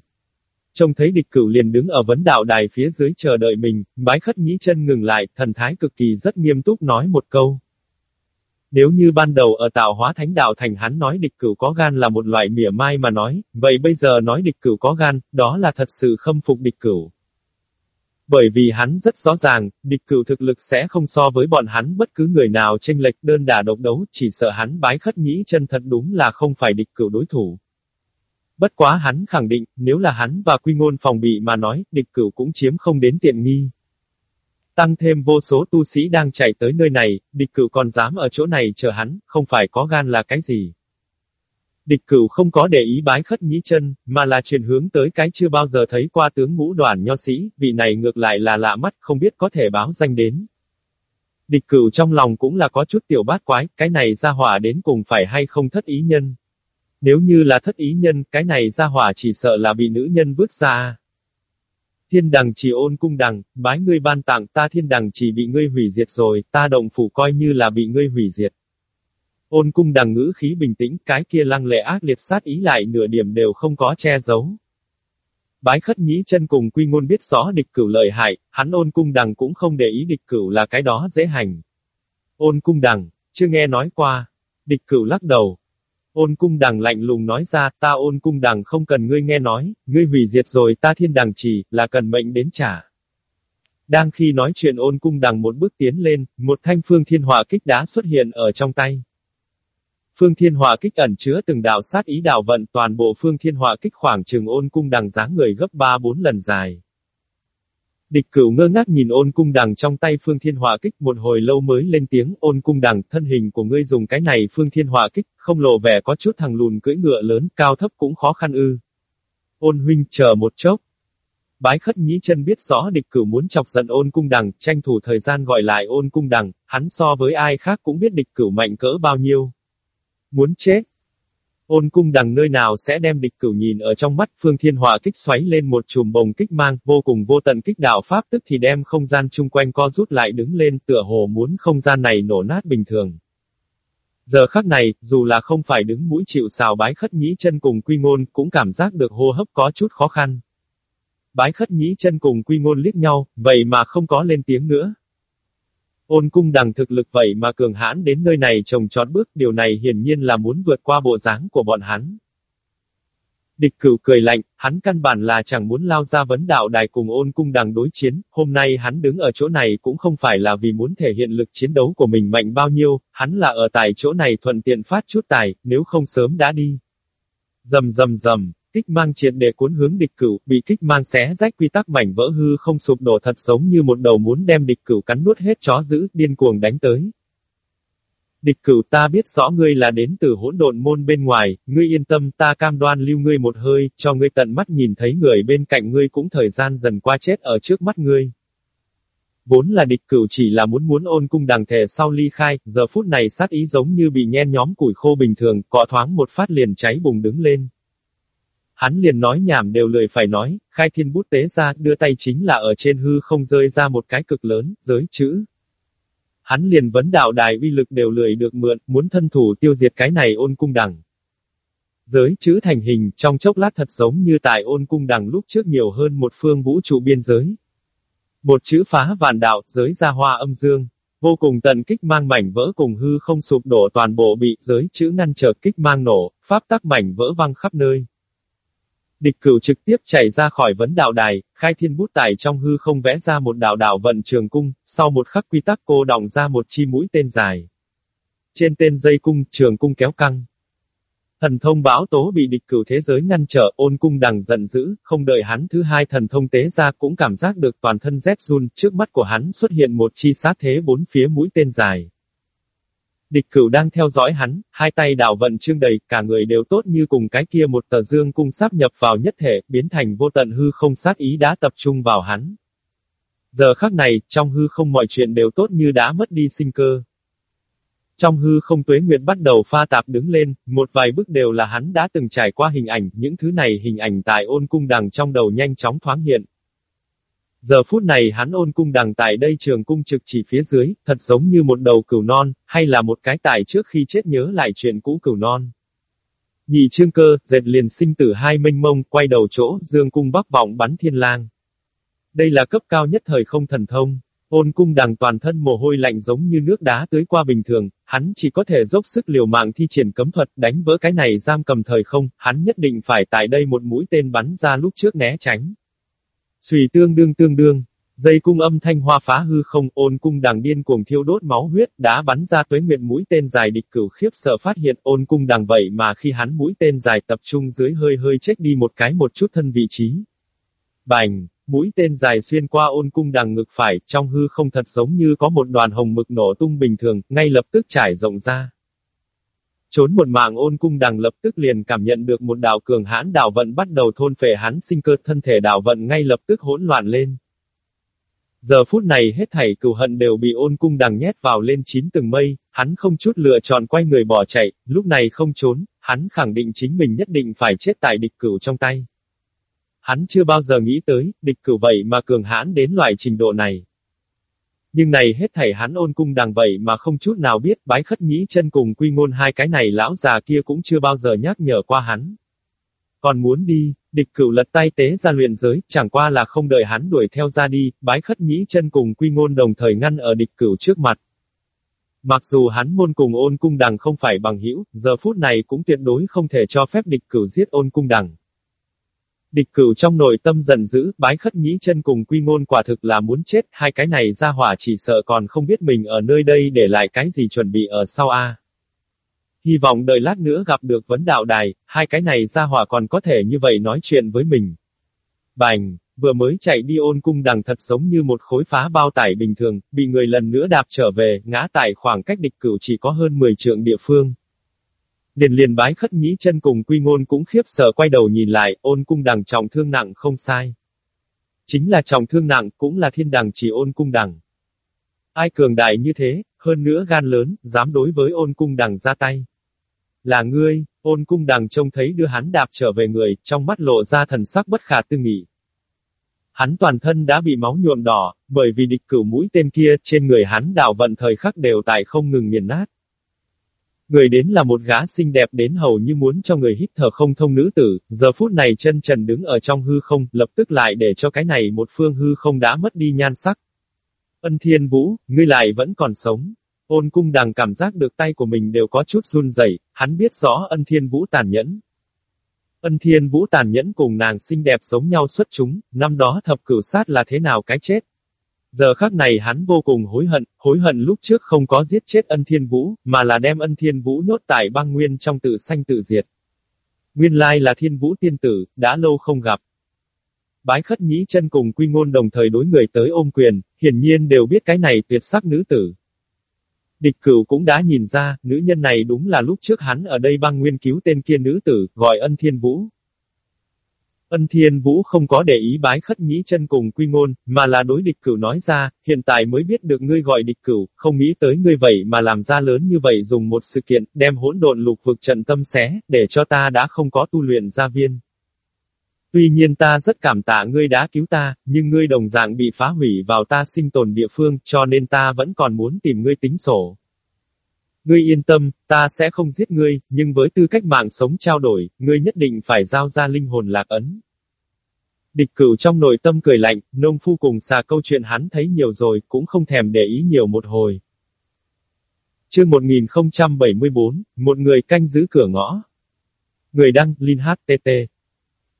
Trông thấy địch cửu liền đứng ở vấn đạo đài phía dưới chờ đợi mình, bái khất nhĩ chân ngừng lại, thần thái cực kỳ rất nghiêm túc nói một câu. Nếu như ban đầu ở tạo hóa thánh đạo thành hắn nói địch cửu có gan là một loại mỉa mai mà nói, vậy bây giờ nói địch cửu có gan, đó là thật sự khâm phục địch cửu. Bởi vì hắn rất rõ ràng, địch cửu thực lực sẽ không so với bọn hắn bất cứ người nào tranh lệch đơn đả độc đấu, chỉ sợ hắn bái khất nghĩ chân thật đúng là không phải địch cửu đối thủ. Bất quá hắn khẳng định, nếu là hắn và quy ngôn phòng bị mà nói, địch cửu cũng chiếm không đến tiện nghi. Tăng thêm vô số tu sĩ đang chạy tới nơi này, địch cửu còn dám ở chỗ này chờ hắn, không phải có gan là cái gì. Địch cửu không có để ý bái khất nhĩ chân, mà là chuyển hướng tới cái chưa bao giờ thấy qua tướng ngũ đoàn nho sĩ, vị này ngược lại là lạ mắt không biết có thể báo danh đến. Địch cửu trong lòng cũng là có chút tiểu bát quái, cái này ra hỏa đến cùng phải hay không thất ý nhân. Nếu như là thất ý nhân, cái này ra hỏa chỉ sợ là bị nữ nhân vứt ra. À? Thiên đằng chỉ ôn cung đằng, bái ngươi ban tặng ta thiên đằng chỉ bị ngươi hủy diệt rồi, ta động phủ coi như là bị ngươi hủy diệt. Ôn cung đằng ngữ khí bình tĩnh, cái kia lăng lệ ác liệt sát ý lại nửa điểm đều không có che giấu. Bái khất nhĩ chân cùng quy ngôn biết rõ địch cửu lợi hại, hắn ôn cung đằng cũng không để ý địch cửu là cái đó dễ hành. Ôn cung đằng, chưa nghe nói qua. Địch cửu lắc đầu. Ôn cung đằng lạnh lùng nói ra, ta ôn cung đằng không cần ngươi nghe nói, ngươi hủy diệt rồi ta thiên đằng chỉ, là cần mệnh đến trả. Đang khi nói chuyện ôn cung đằng một bước tiến lên, một thanh phương thiên hỏa kích đá xuất hiện ở trong tay. Phương Thiên Hỏa kích ẩn chứa từng đạo sát ý đạo vận toàn bộ Phương Thiên Hỏa kích khoảng trường ôn cung đằng dáng người gấp 3-4 lần dài. Địch cửu ngơ ngác nhìn ôn cung đằng trong tay Phương Thiên Hỏa kích một hồi lâu mới lên tiếng ôn cung đằng thân hình của ngươi dùng cái này Phương Thiên Hỏa kích, không lộ vẻ có chút thằng lùn cưỡi ngựa lớn, cao thấp cũng khó khăn ư. Ôn huynh chờ một chốc. Bái khất nhĩ chân biết rõ địch cửu muốn chọc giận ôn cung đằng, tranh thủ thời gian gọi lại ôn cung đằng, hắn so với ai khác cũng biết địch cửu mạnh cỡ bao nhiêu. Muốn chết. Ôn cung đằng nơi nào sẽ đem địch cửu nhìn ở trong mắt phương thiên hỏa kích xoáy lên một chùm bồng kích mang, vô cùng vô tận kích đạo pháp tức thì đem không gian chung quanh co rút lại đứng lên tựa hồ muốn không gian này nổ nát bình thường. Giờ khắc này, dù là không phải đứng mũi chịu xào bái khất nhĩ chân cùng quy ngôn, cũng cảm giác được hô hấp có chút khó khăn. Bái khất nhĩ chân cùng quy ngôn liếc nhau, vậy mà không có lên tiếng nữa. Ôn cung đằng thực lực vậy mà cường hãn đến nơi này trồng trọt bước, điều này hiển nhiên là muốn vượt qua bộ dáng của bọn hắn. Địch cửu cười lạnh, hắn căn bản là chẳng muốn lao ra vấn đạo đài cùng ôn cung đằng đối chiến, hôm nay hắn đứng ở chỗ này cũng không phải là vì muốn thể hiện lực chiến đấu của mình mạnh bao nhiêu, hắn là ở tại chỗ này thuận tiện phát chút tài, nếu không sớm đã đi. Dầm dầm dầm, Kích mang triệt để cuốn hướng địch cửu, bị kích mang xé rách quy tắc mảnh vỡ hư không sụp đổ thật giống như một đầu muốn đem địch cửu cắn nuốt hết chó giữ, điên cuồng đánh tới. Địch cửu ta biết rõ ngươi là đến từ hỗn độn môn bên ngoài, ngươi yên tâm ta cam đoan lưu ngươi một hơi, cho ngươi tận mắt nhìn thấy người bên cạnh ngươi cũng thời gian dần qua chết ở trước mắt ngươi. Vốn là địch cửu chỉ là muốn muốn ôn cung đằng thề sau ly khai, giờ phút này sát ý giống như bị nhen nhóm củi khô bình thường, cọ thoáng một phát liền cháy bùng đứng lên. Hắn liền nói nhảm đều lười phải nói, khai thiên bút tế ra, đưa tay chính là ở trên hư không rơi ra một cái cực lớn, giới chữ. Hắn liền vấn đạo đài uy lực đều lười được mượn, muốn thân thủ tiêu diệt cái này ôn cung đẳng. Giới chữ thành hình, trong chốc lát thật giống như tại ôn cung đằng lúc trước nhiều hơn một phương vũ trụ biên giới. Một chữ phá vạn đạo, giới ra hoa âm dương. Vô cùng tận kích mang mảnh vỡ cùng hư không sụp đổ toàn bộ bị giới chữ ngăn trở kích mang nổ, pháp tắc mảnh vỡ văng khắp nơi. Địch cửu trực tiếp chạy ra khỏi vấn đạo đài, khai thiên bút tải trong hư không vẽ ra một đạo đạo vận trường cung, sau một khắc quy tắc cô đọng ra một chi mũi tên dài. Trên tên dây cung, trường cung kéo căng. Thần thông báo tố bị địch cửu thế giới ngăn trở, ôn cung đằng giận dữ, không đợi hắn thứ hai thần thông tế ra cũng cảm giác được toàn thân rét run, trước mắt của hắn xuất hiện một chi sát thế bốn phía mũi tên dài. Địch cửu đang theo dõi hắn, hai tay đảo vận trương đầy, cả người đều tốt như cùng cái kia một tờ dương cung sắp nhập vào nhất thể, biến thành vô tận hư không sát ý đã tập trung vào hắn. Giờ khắc này, trong hư không mọi chuyện đều tốt như đã mất đi sinh cơ. Trong hư không tuế nguyệt bắt đầu pha tạp đứng lên, một vài bước đều là hắn đã từng trải qua hình ảnh, những thứ này hình ảnh tại ôn cung đằng trong đầu nhanh chóng thoáng hiện. Giờ phút này hắn ôn cung đằng tại đây trường cung trực chỉ phía dưới, thật giống như một đầu cửu non, hay là một cái tài trước khi chết nhớ lại chuyện cũ cửu non. Nhị trương cơ, dệt liền sinh tử hai minh mông, quay đầu chỗ, dương cung bắc vọng bắn thiên lang. Đây là cấp cao nhất thời không thần thông. Ôn cung đằng toàn thân mồ hôi lạnh giống như nước đá tưới qua bình thường, hắn chỉ có thể dốc sức liều mạng thi triển cấm thuật đánh vỡ cái này giam cầm thời không, hắn nhất định phải tại đây một mũi tên bắn ra lúc trước né tránh. Xùy tương đương tương đương. Dây cung âm thanh hoa phá hư không, ôn cung đằng điên cuồng thiêu đốt máu huyết, đã bắn ra tuế nguyện mũi tên dài địch cửu khiếp sợ phát hiện ôn cung đằng vậy mà khi hắn mũi tên dài tập trung dưới hơi hơi chết đi một cái một chút thân vị trí. Bành, mũi tên dài xuyên qua ôn cung đằng ngực phải, trong hư không thật giống như có một đoàn hồng mực nổ tung bình thường, ngay lập tức trải rộng ra. Trốn một mạng ôn cung đằng lập tức liền cảm nhận được một đạo cường hãn đạo vận bắt đầu thôn phệ hắn sinh cơ thân thể đạo vận ngay lập tức hỗn loạn lên. Giờ phút này hết thảy cừu hận đều bị ôn cung đằng nhét vào lên chín từng mây, hắn không chút lựa chọn quay người bỏ chạy, lúc này không trốn, hắn khẳng định chính mình nhất định phải chết tại địch cửu trong tay. Hắn chưa bao giờ nghĩ tới, địch cửu vậy mà cường hãn đến loại trình độ này. Nhưng này hết thảy hắn ôn cung đằng vậy mà không chút nào biết, bái khất nhĩ chân cùng quy ngôn hai cái này lão già kia cũng chưa bao giờ nhắc nhở qua hắn. Còn muốn đi, địch cửu lật tay tế ra luyện giới, chẳng qua là không đợi hắn đuổi theo ra đi, bái khất nhĩ chân cùng quy ngôn đồng thời ngăn ở địch cửu trước mặt. Mặc dù hắn môn cùng ôn cung đằng không phải bằng hữu, giờ phút này cũng tuyệt đối không thể cho phép địch cửu giết ôn cung đằng. Địch cửu trong nội tâm giận dữ, bái khất nhĩ chân cùng quy ngôn quả thực là muốn chết, hai cái này ra hỏa chỉ sợ còn không biết mình ở nơi đây để lại cái gì chuẩn bị ở sau a. Hy vọng đợi lát nữa gặp được vấn đạo đài, hai cái này ra hỏa còn có thể như vậy nói chuyện với mình. Bành, vừa mới chạy đi ôn cung đằng thật giống như một khối phá bao tải bình thường, bị người lần nữa đạp trở về, ngã tại khoảng cách địch cửu chỉ có hơn 10 trượng địa phương. Liền liền bái khất nhĩ chân cùng quy ngôn cũng khiếp sợ quay đầu nhìn lại, ôn cung đằng trọng thương nặng không sai. Chính là trọng thương nặng, cũng là thiên đằng chỉ ôn cung đằng. Ai cường đại như thế, hơn nữa gan lớn, dám đối với ôn cung đằng ra tay. Là ngươi, ôn cung đằng trông thấy đưa hắn đạp trở về người, trong mắt lộ ra thần sắc bất khả tư nghị. Hắn toàn thân đã bị máu nhuộm đỏ, bởi vì địch cửu mũi tên kia, trên người hắn đảo vận thời khắc đều tại không ngừng nghiền nát. Người đến là một gã xinh đẹp đến hầu như muốn cho người hít thở không thông nữ tử, giờ phút này chân trần đứng ở trong hư không, lập tức lại để cho cái này một phương hư không đã mất đi nhan sắc. Ân thiên vũ, ngươi lại vẫn còn sống. Ôn cung đằng cảm giác được tay của mình đều có chút run rẩy, hắn biết rõ ân thiên vũ tàn nhẫn. Ân thiên vũ tàn nhẫn cùng nàng xinh đẹp giống nhau xuất chúng, năm đó thập cửu sát là thế nào cái chết. Giờ khắc này hắn vô cùng hối hận, hối hận lúc trước không có giết chết ân thiên vũ, mà là đem ân thiên vũ nhốt tại băng nguyên trong tự sanh tự diệt. Nguyên lai là thiên vũ tiên tử, đã lâu không gặp. Bái khất nhĩ chân cùng quy ngôn đồng thời đối người tới ôm quyền, hiển nhiên đều biết cái này tuyệt sắc nữ tử. Địch cửu cũng đã nhìn ra, nữ nhân này đúng là lúc trước hắn ở đây băng nguyên cứu tên kia nữ tử, gọi ân thiên vũ. Ân thiên vũ không có để ý bái khất nhĩ chân cùng quy ngôn, mà là đối địch cửu nói ra, hiện tại mới biết được ngươi gọi địch cửu, không nghĩ tới ngươi vậy mà làm ra lớn như vậy dùng một sự kiện, đem hỗn độn lục vực trận tâm xé, để cho ta đã không có tu luyện gia viên. Tuy nhiên ta rất cảm tạ ngươi đã cứu ta, nhưng ngươi đồng dạng bị phá hủy vào ta sinh tồn địa phương, cho nên ta vẫn còn muốn tìm ngươi tính sổ. Ngươi yên tâm, ta sẽ không giết ngươi, nhưng với tư cách mạng sống trao đổi, ngươi nhất định phải giao ra linh hồn lạc ấn. Địch cửu trong nội tâm cười lạnh, nông phu cùng xà câu chuyện hắn thấy nhiều rồi, cũng không thèm để ý nhiều một hồi. Chương 1074, một người canh giữ cửa ngõ. Người đăng, Linh HTT.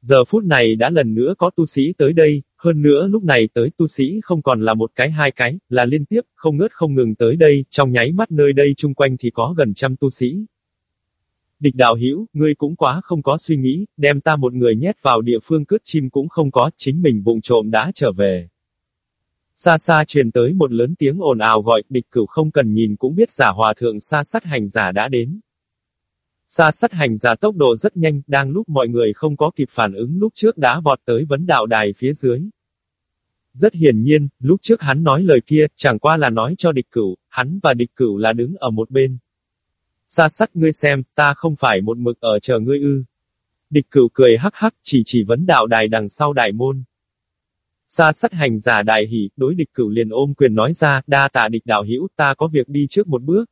Giờ phút này đã lần nữa có tu sĩ tới đây, hơn nữa lúc này tới tu sĩ không còn là một cái hai cái, là liên tiếp, không ngớt không ngừng tới đây, trong nháy mắt nơi đây chung quanh thì có gần trăm tu sĩ. Địch đạo hữu ngươi cũng quá không có suy nghĩ, đem ta một người nhét vào địa phương cướp chim cũng không có, chính mình vụng trộm đã trở về. Xa xa truyền tới một lớn tiếng ồn ào gọi, địch cửu không cần nhìn cũng biết giả hòa thượng xa sát hành giả đã đến. Xa sát hành giả tốc độ rất nhanh, đang lúc mọi người không có kịp phản ứng lúc trước đã vọt tới vấn đạo đài phía dưới. Rất hiển nhiên, lúc trước hắn nói lời kia, chẳng qua là nói cho địch cửu, hắn và địch cửu là đứng ở một bên. Xa sắt ngươi xem, ta không phải một mực ở chờ ngươi ư. Địch cửu cười hắc hắc, chỉ chỉ vấn đạo đài đằng sau đại môn. Xa sắt hành giả đại hỉ, đối địch cửu liền ôm quyền nói ra, đa tạ địch đạo hữu, ta có việc đi trước một bước.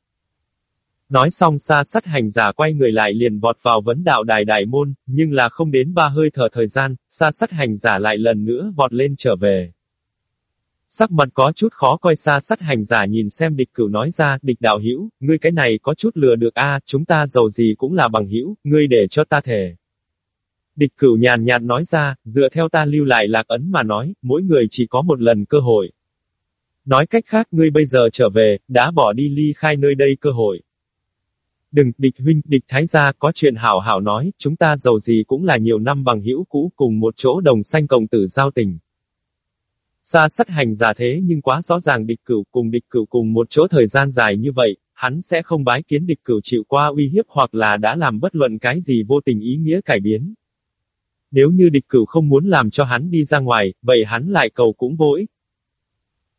Nói xong xa sắt hành giả quay người lại liền vọt vào vấn đạo đài đại môn, nhưng là không đến ba hơi thở thời gian, xa sắt hành giả lại lần nữa vọt lên trở về. Sắc mặt có chút khó coi xa sắt hành giả nhìn xem địch cửu nói ra, địch đạo hữu ngươi cái này có chút lừa được a chúng ta giàu gì cũng là bằng hữu ngươi để cho ta thề. Địch cửu nhàn nhạt nói ra, dựa theo ta lưu lại lạc ấn mà nói, mỗi người chỉ có một lần cơ hội. Nói cách khác ngươi bây giờ trở về, đã bỏ đi ly khai nơi đây cơ hội. Đừng, địch huynh, địch thái gia, có chuyện hảo hảo nói, chúng ta giàu gì cũng là nhiều năm bằng hữu cũ cùng một chỗ đồng sanh cộng tử giao tình. Xa sắt hành giả thế nhưng quá rõ ràng địch cửu cùng địch cửu cùng một chỗ thời gian dài như vậy, hắn sẽ không bái kiến địch cửu chịu qua uy hiếp hoặc là đã làm bất luận cái gì vô tình ý nghĩa cải biến. Nếu như địch cửu không muốn làm cho hắn đi ra ngoài, vậy hắn lại cầu cũng vô ích.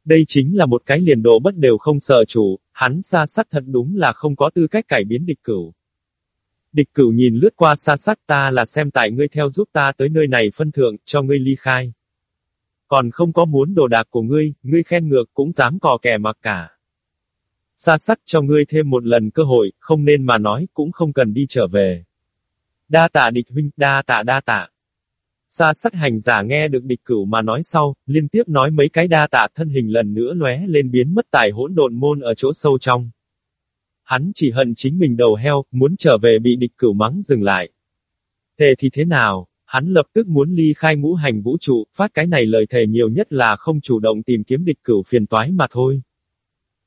Đây chính là một cái liền độ bất đều không sợ chủ, hắn xa sắt thật đúng là không có tư cách cải biến địch cửu. Địch cửu nhìn lướt qua xa sắt ta là xem tại ngươi theo giúp ta tới nơi này phân thượng, cho ngươi ly khai. Còn không có muốn đồ đạc của ngươi, ngươi khen ngược cũng dám cò kẻ mặc cả. Xa sắt cho ngươi thêm một lần cơ hội, không nên mà nói, cũng không cần đi trở về. Đa tạ địch huynh, đa tạ đa tạ. Sa sắc hành giả nghe được địch cửu mà nói sau, liên tiếp nói mấy cái đa tạ thân hình lần nữa lóe lên biến mất tại hỗn độn môn ở chỗ sâu trong. Hắn chỉ hận chính mình đầu heo, muốn trở về bị địch cửu mắng dừng lại. Thế thì thế nào, hắn lập tức muốn ly khai ngũ hành vũ trụ, phát cái này lời thề nhiều nhất là không chủ động tìm kiếm địch cửu phiền toái mà thôi.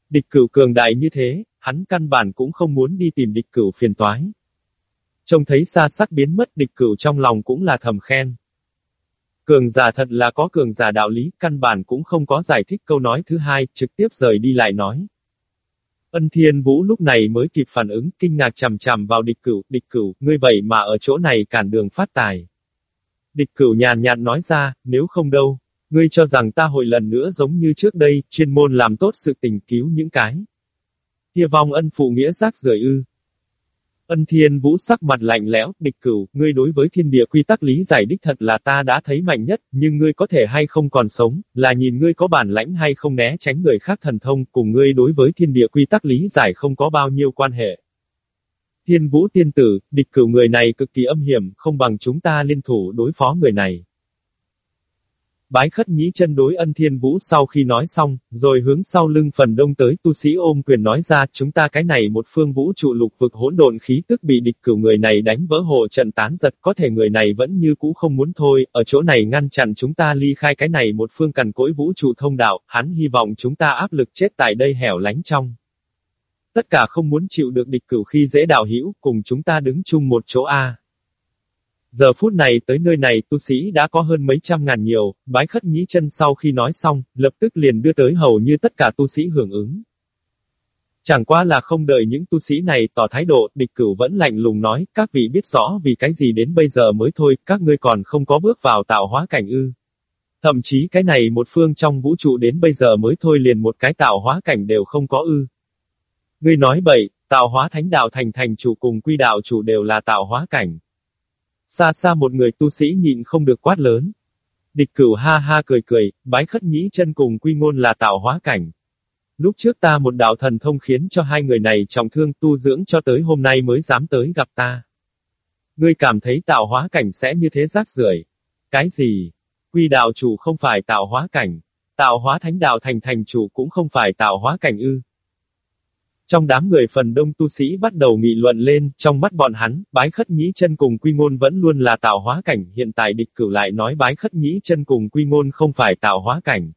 Địch cửu cường đại như thế, hắn căn bản cũng không muốn đi tìm địch cửu phiền toái. Trông thấy xa sắc biến mất địch cửu trong lòng cũng là thầm khen. Cường giả thật là có cường giả đạo lý, căn bản cũng không có giải thích câu nói thứ hai, trực tiếp rời đi lại nói. Ân Thiên Vũ lúc này mới kịp phản ứng, kinh ngạc chằm chằm vào địch cửu, địch cửu, ngươi vậy mà ở chỗ này cản đường phát tài. Địch cửu nhàn nhạt nói ra, nếu không đâu, ngươi cho rằng ta hội lần nữa giống như trước đây, chuyên môn làm tốt sự tình cứu những cái. Hy vọng ân phụ nghĩa rác rời ư, Ân thiên vũ sắc mặt lạnh lẽo, địch cửu, ngươi đối với thiên địa quy tắc lý giải đích thật là ta đã thấy mạnh nhất, nhưng ngươi có thể hay không còn sống, là nhìn ngươi có bản lãnh hay không né tránh người khác thần thông, cùng ngươi đối với thiên địa quy tắc lý giải không có bao nhiêu quan hệ. Thiên vũ tiên tử, địch cửu người này cực kỳ âm hiểm, không bằng chúng ta liên thủ đối phó người này. Bái khất nhĩ chân đối ân thiên vũ sau khi nói xong, rồi hướng sau lưng phần đông tới tu sĩ ôm quyền nói ra chúng ta cái này một phương vũ trụ lục vực hỗn độn khí tức bị địch cửu người này đánh vỡ hộ trận tán giật có thể người này vẫn như cũ không muốn thôi, ở chỗ này ngăn chặn chúng ta ly khai cái này một phương cằn cỗi vũ trụ thông đạo, hắn hy vọng chúng ta áp lực chết tại đây hẻo lánh trong. Tất cả không muốn chịu được địch cửu khi dễ đào hữu cùng chúng ta đứng chung một chỗ A. Giờ phút này tới nơi này tu sĩ đã có hơn mấy trăm ngàn nhiều, bái khất nhĩ chân sau khi nói xong, lập tức liền đưa tới hầu như tất cả tu sĩ hưởng ứng. Chẳng qua là không đợi những tu sĩ này tỏ thái độ, địch cửu vẫn lạnh lùng nói, các vị biết rõ vì cái gì đến bây giờ mới thôi, các ngươi còn không có bước vào tạo hóa cảnh ư. Thậm chí cái này một phương trong vũ trụ đến bây giờ mới thôi liền một cái tạo hóa cảnh đều không có ư. Ngươi nói bậy, tạo hóa thánh đạo thành thành chủ cùng quy đạo chủ đều là tạo hóa cảnh. Xa xa một người tu sĩ nhịn không được quát lớn. Địch cửu ha ha cười cười, bái khất nhĩ chân cùng quy ngôn là tạo hóa cảnh. Lúc trước ta một đạo thần thông khiến cho hai người này trọng thương tu dưỡng cho tới hôm nay mới dám tới gặp ta. Ngươi cảm thấy tạo hóa cảnh sẽ như thế rác rưởi? Cái gì? Quy đạo chủ không phải tạo hóa cảnh. Tạo hóa thánh đạo thành thành chủ cũng không phải tạo hóa cảnh ư. Trong đám người phần đông tu sĩ bắt đầu nghị luận lên, trong mắt bọn hắn, bái khất nhĩ chân cùng quy ngôn vẫn luôn là tạo hóa cảnh, hiện tại địch cửu lại nói bái khất nhĩ chân cùng quy ngôn không phải tạo hóa cảnh.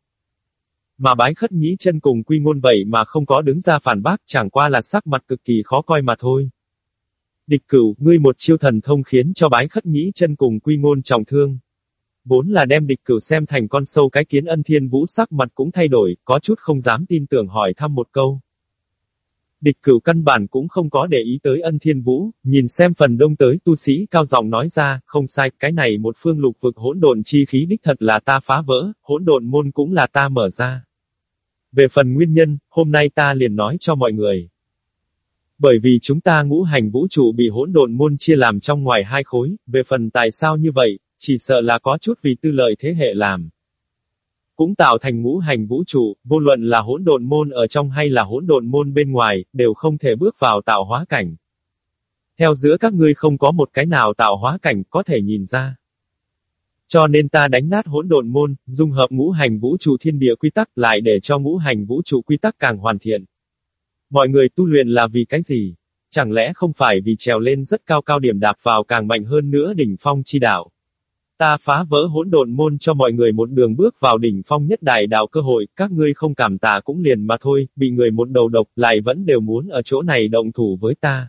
Mà bái khất nhĩ chân cùng quy ngôn vậy mà không có đứng ra phản bác chẳng qua là sắc mặt cực kỳ khó coi mà thôi. Địch cửu, ngươi một chiêu thần thông khiến cho bái khất nhĩ chân cùng quy ngôn trọng thương. Vốn là đem địch cửu xem thành con sâu cái kiến ân thiên vũ sắc mặt cũng thay đổi, có chút không dám tin tưởng hỏi thăm một câu. Địch cửu căn bản cũng không có để ý tới ân thiên vũ, nhìn xem phần đông tới tu sĩ cao giọng nói ra, không sai, cái này một phương lục vực hỗn độn chi khí đích thật là ta phá vỡ, hỗn độn môn cũng là ta mở ra. Về phần nguyên nhân, hôm nay ta liền nói cho mọi người. Bởi vì chúng ta ngũ hành vũ trụ bị hỗn độn môn chia làm trong ngoài hai khối, về phần tại sao như vậy, chỉ sợ là có chút vì tư lợi thế hệ làm cũng tạo thành ngũ hành vũ trụ, vô luận là hỗn độn môn ở trong hay là hỗn độn môn bên ngoài, đều không thể bước vào tạo hóa cảnh. Theo giữa các ngươi không có một cái nào tạo hóa cảnh có thể nhìn ra. Cho nên ta đánh nát hỗn độn môn, dung hợp ngũ hành vũ trụ thiên địa quy tắc lại để cho ngũ hành vũ trụ quy tắc càng hoàn thiện. Mọi người tu luyện là vì cái gì? Chẳng lẽ không phải vì trèo lên rất cao cao điểm đạp vào càng mạnh hơn nữa đỉnh phong chi đạo. Ta phá vỡ hỗn độn môn cho mọi người một đường bước vào đỉnh phong nhất đại đạo cơ hội, các ngươi không cảm tạ cũng liền mà thôi, bị người một đầu độc, lại vẫn đều muốn ở chỗ này động thủ với ta.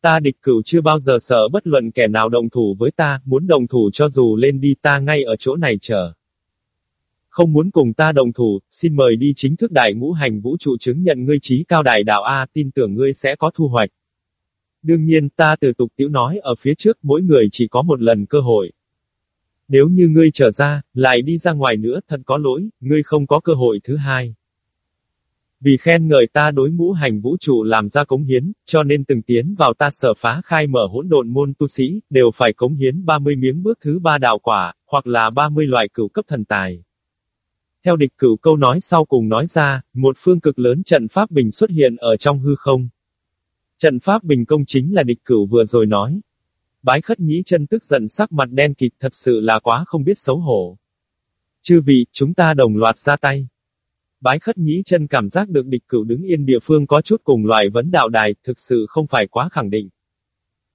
Ta địch cửu chưa bao giờ sợ bất luận kẻ nào động thủ với ta, muốn động thủ cho dù lên đi ta ngay ở chỗ này chờ. Không muốn cùng ta đồng thủ, xin mời đi chính thức đại ngũ hành vũ trụ chứng nhận ngươi trí cao đại đạo A tin tưởng ngươi sẽ có thu hoạch. Đương nhiên ta từ tục tiểu nói ở phía trước mỗi người chỉ có một lần cơ hội. Nếu như ngươi trở ra, lại đi ra ngoài nữa thật có lỗi, ngươi không có cơ hội thứ hai. Vì khen ngợi ta đối ngũ hành vũ trụ làm ra cống hiến, cho nên từng tiến vào ta sở phá khai mở hỗn độn môn tu sĩ, đều phải cống hiến 30 miếng bước thứ ba đạo quả, hoặc là 30 loại cửu cấp thần tài. Theo địch cửu câu nói sau cùng nói ra, một phương cực lớn trận pháp bình xuất hiện ở trong hư không. Trận pháp bình công chính là địch cửu vừa rồi nói. Bái khất nhĩ chân tức giận sắc mặt đen kịt thật sự là quá không biết xấu hổ. Chư vị, chúng ta đồng loạt ra tay. Bái khất nhĩ chân cảm giác được địch cửu đứng yên địa phương có chút cùng loại vấn đạo đài, thực sự không phải quá khẳng định.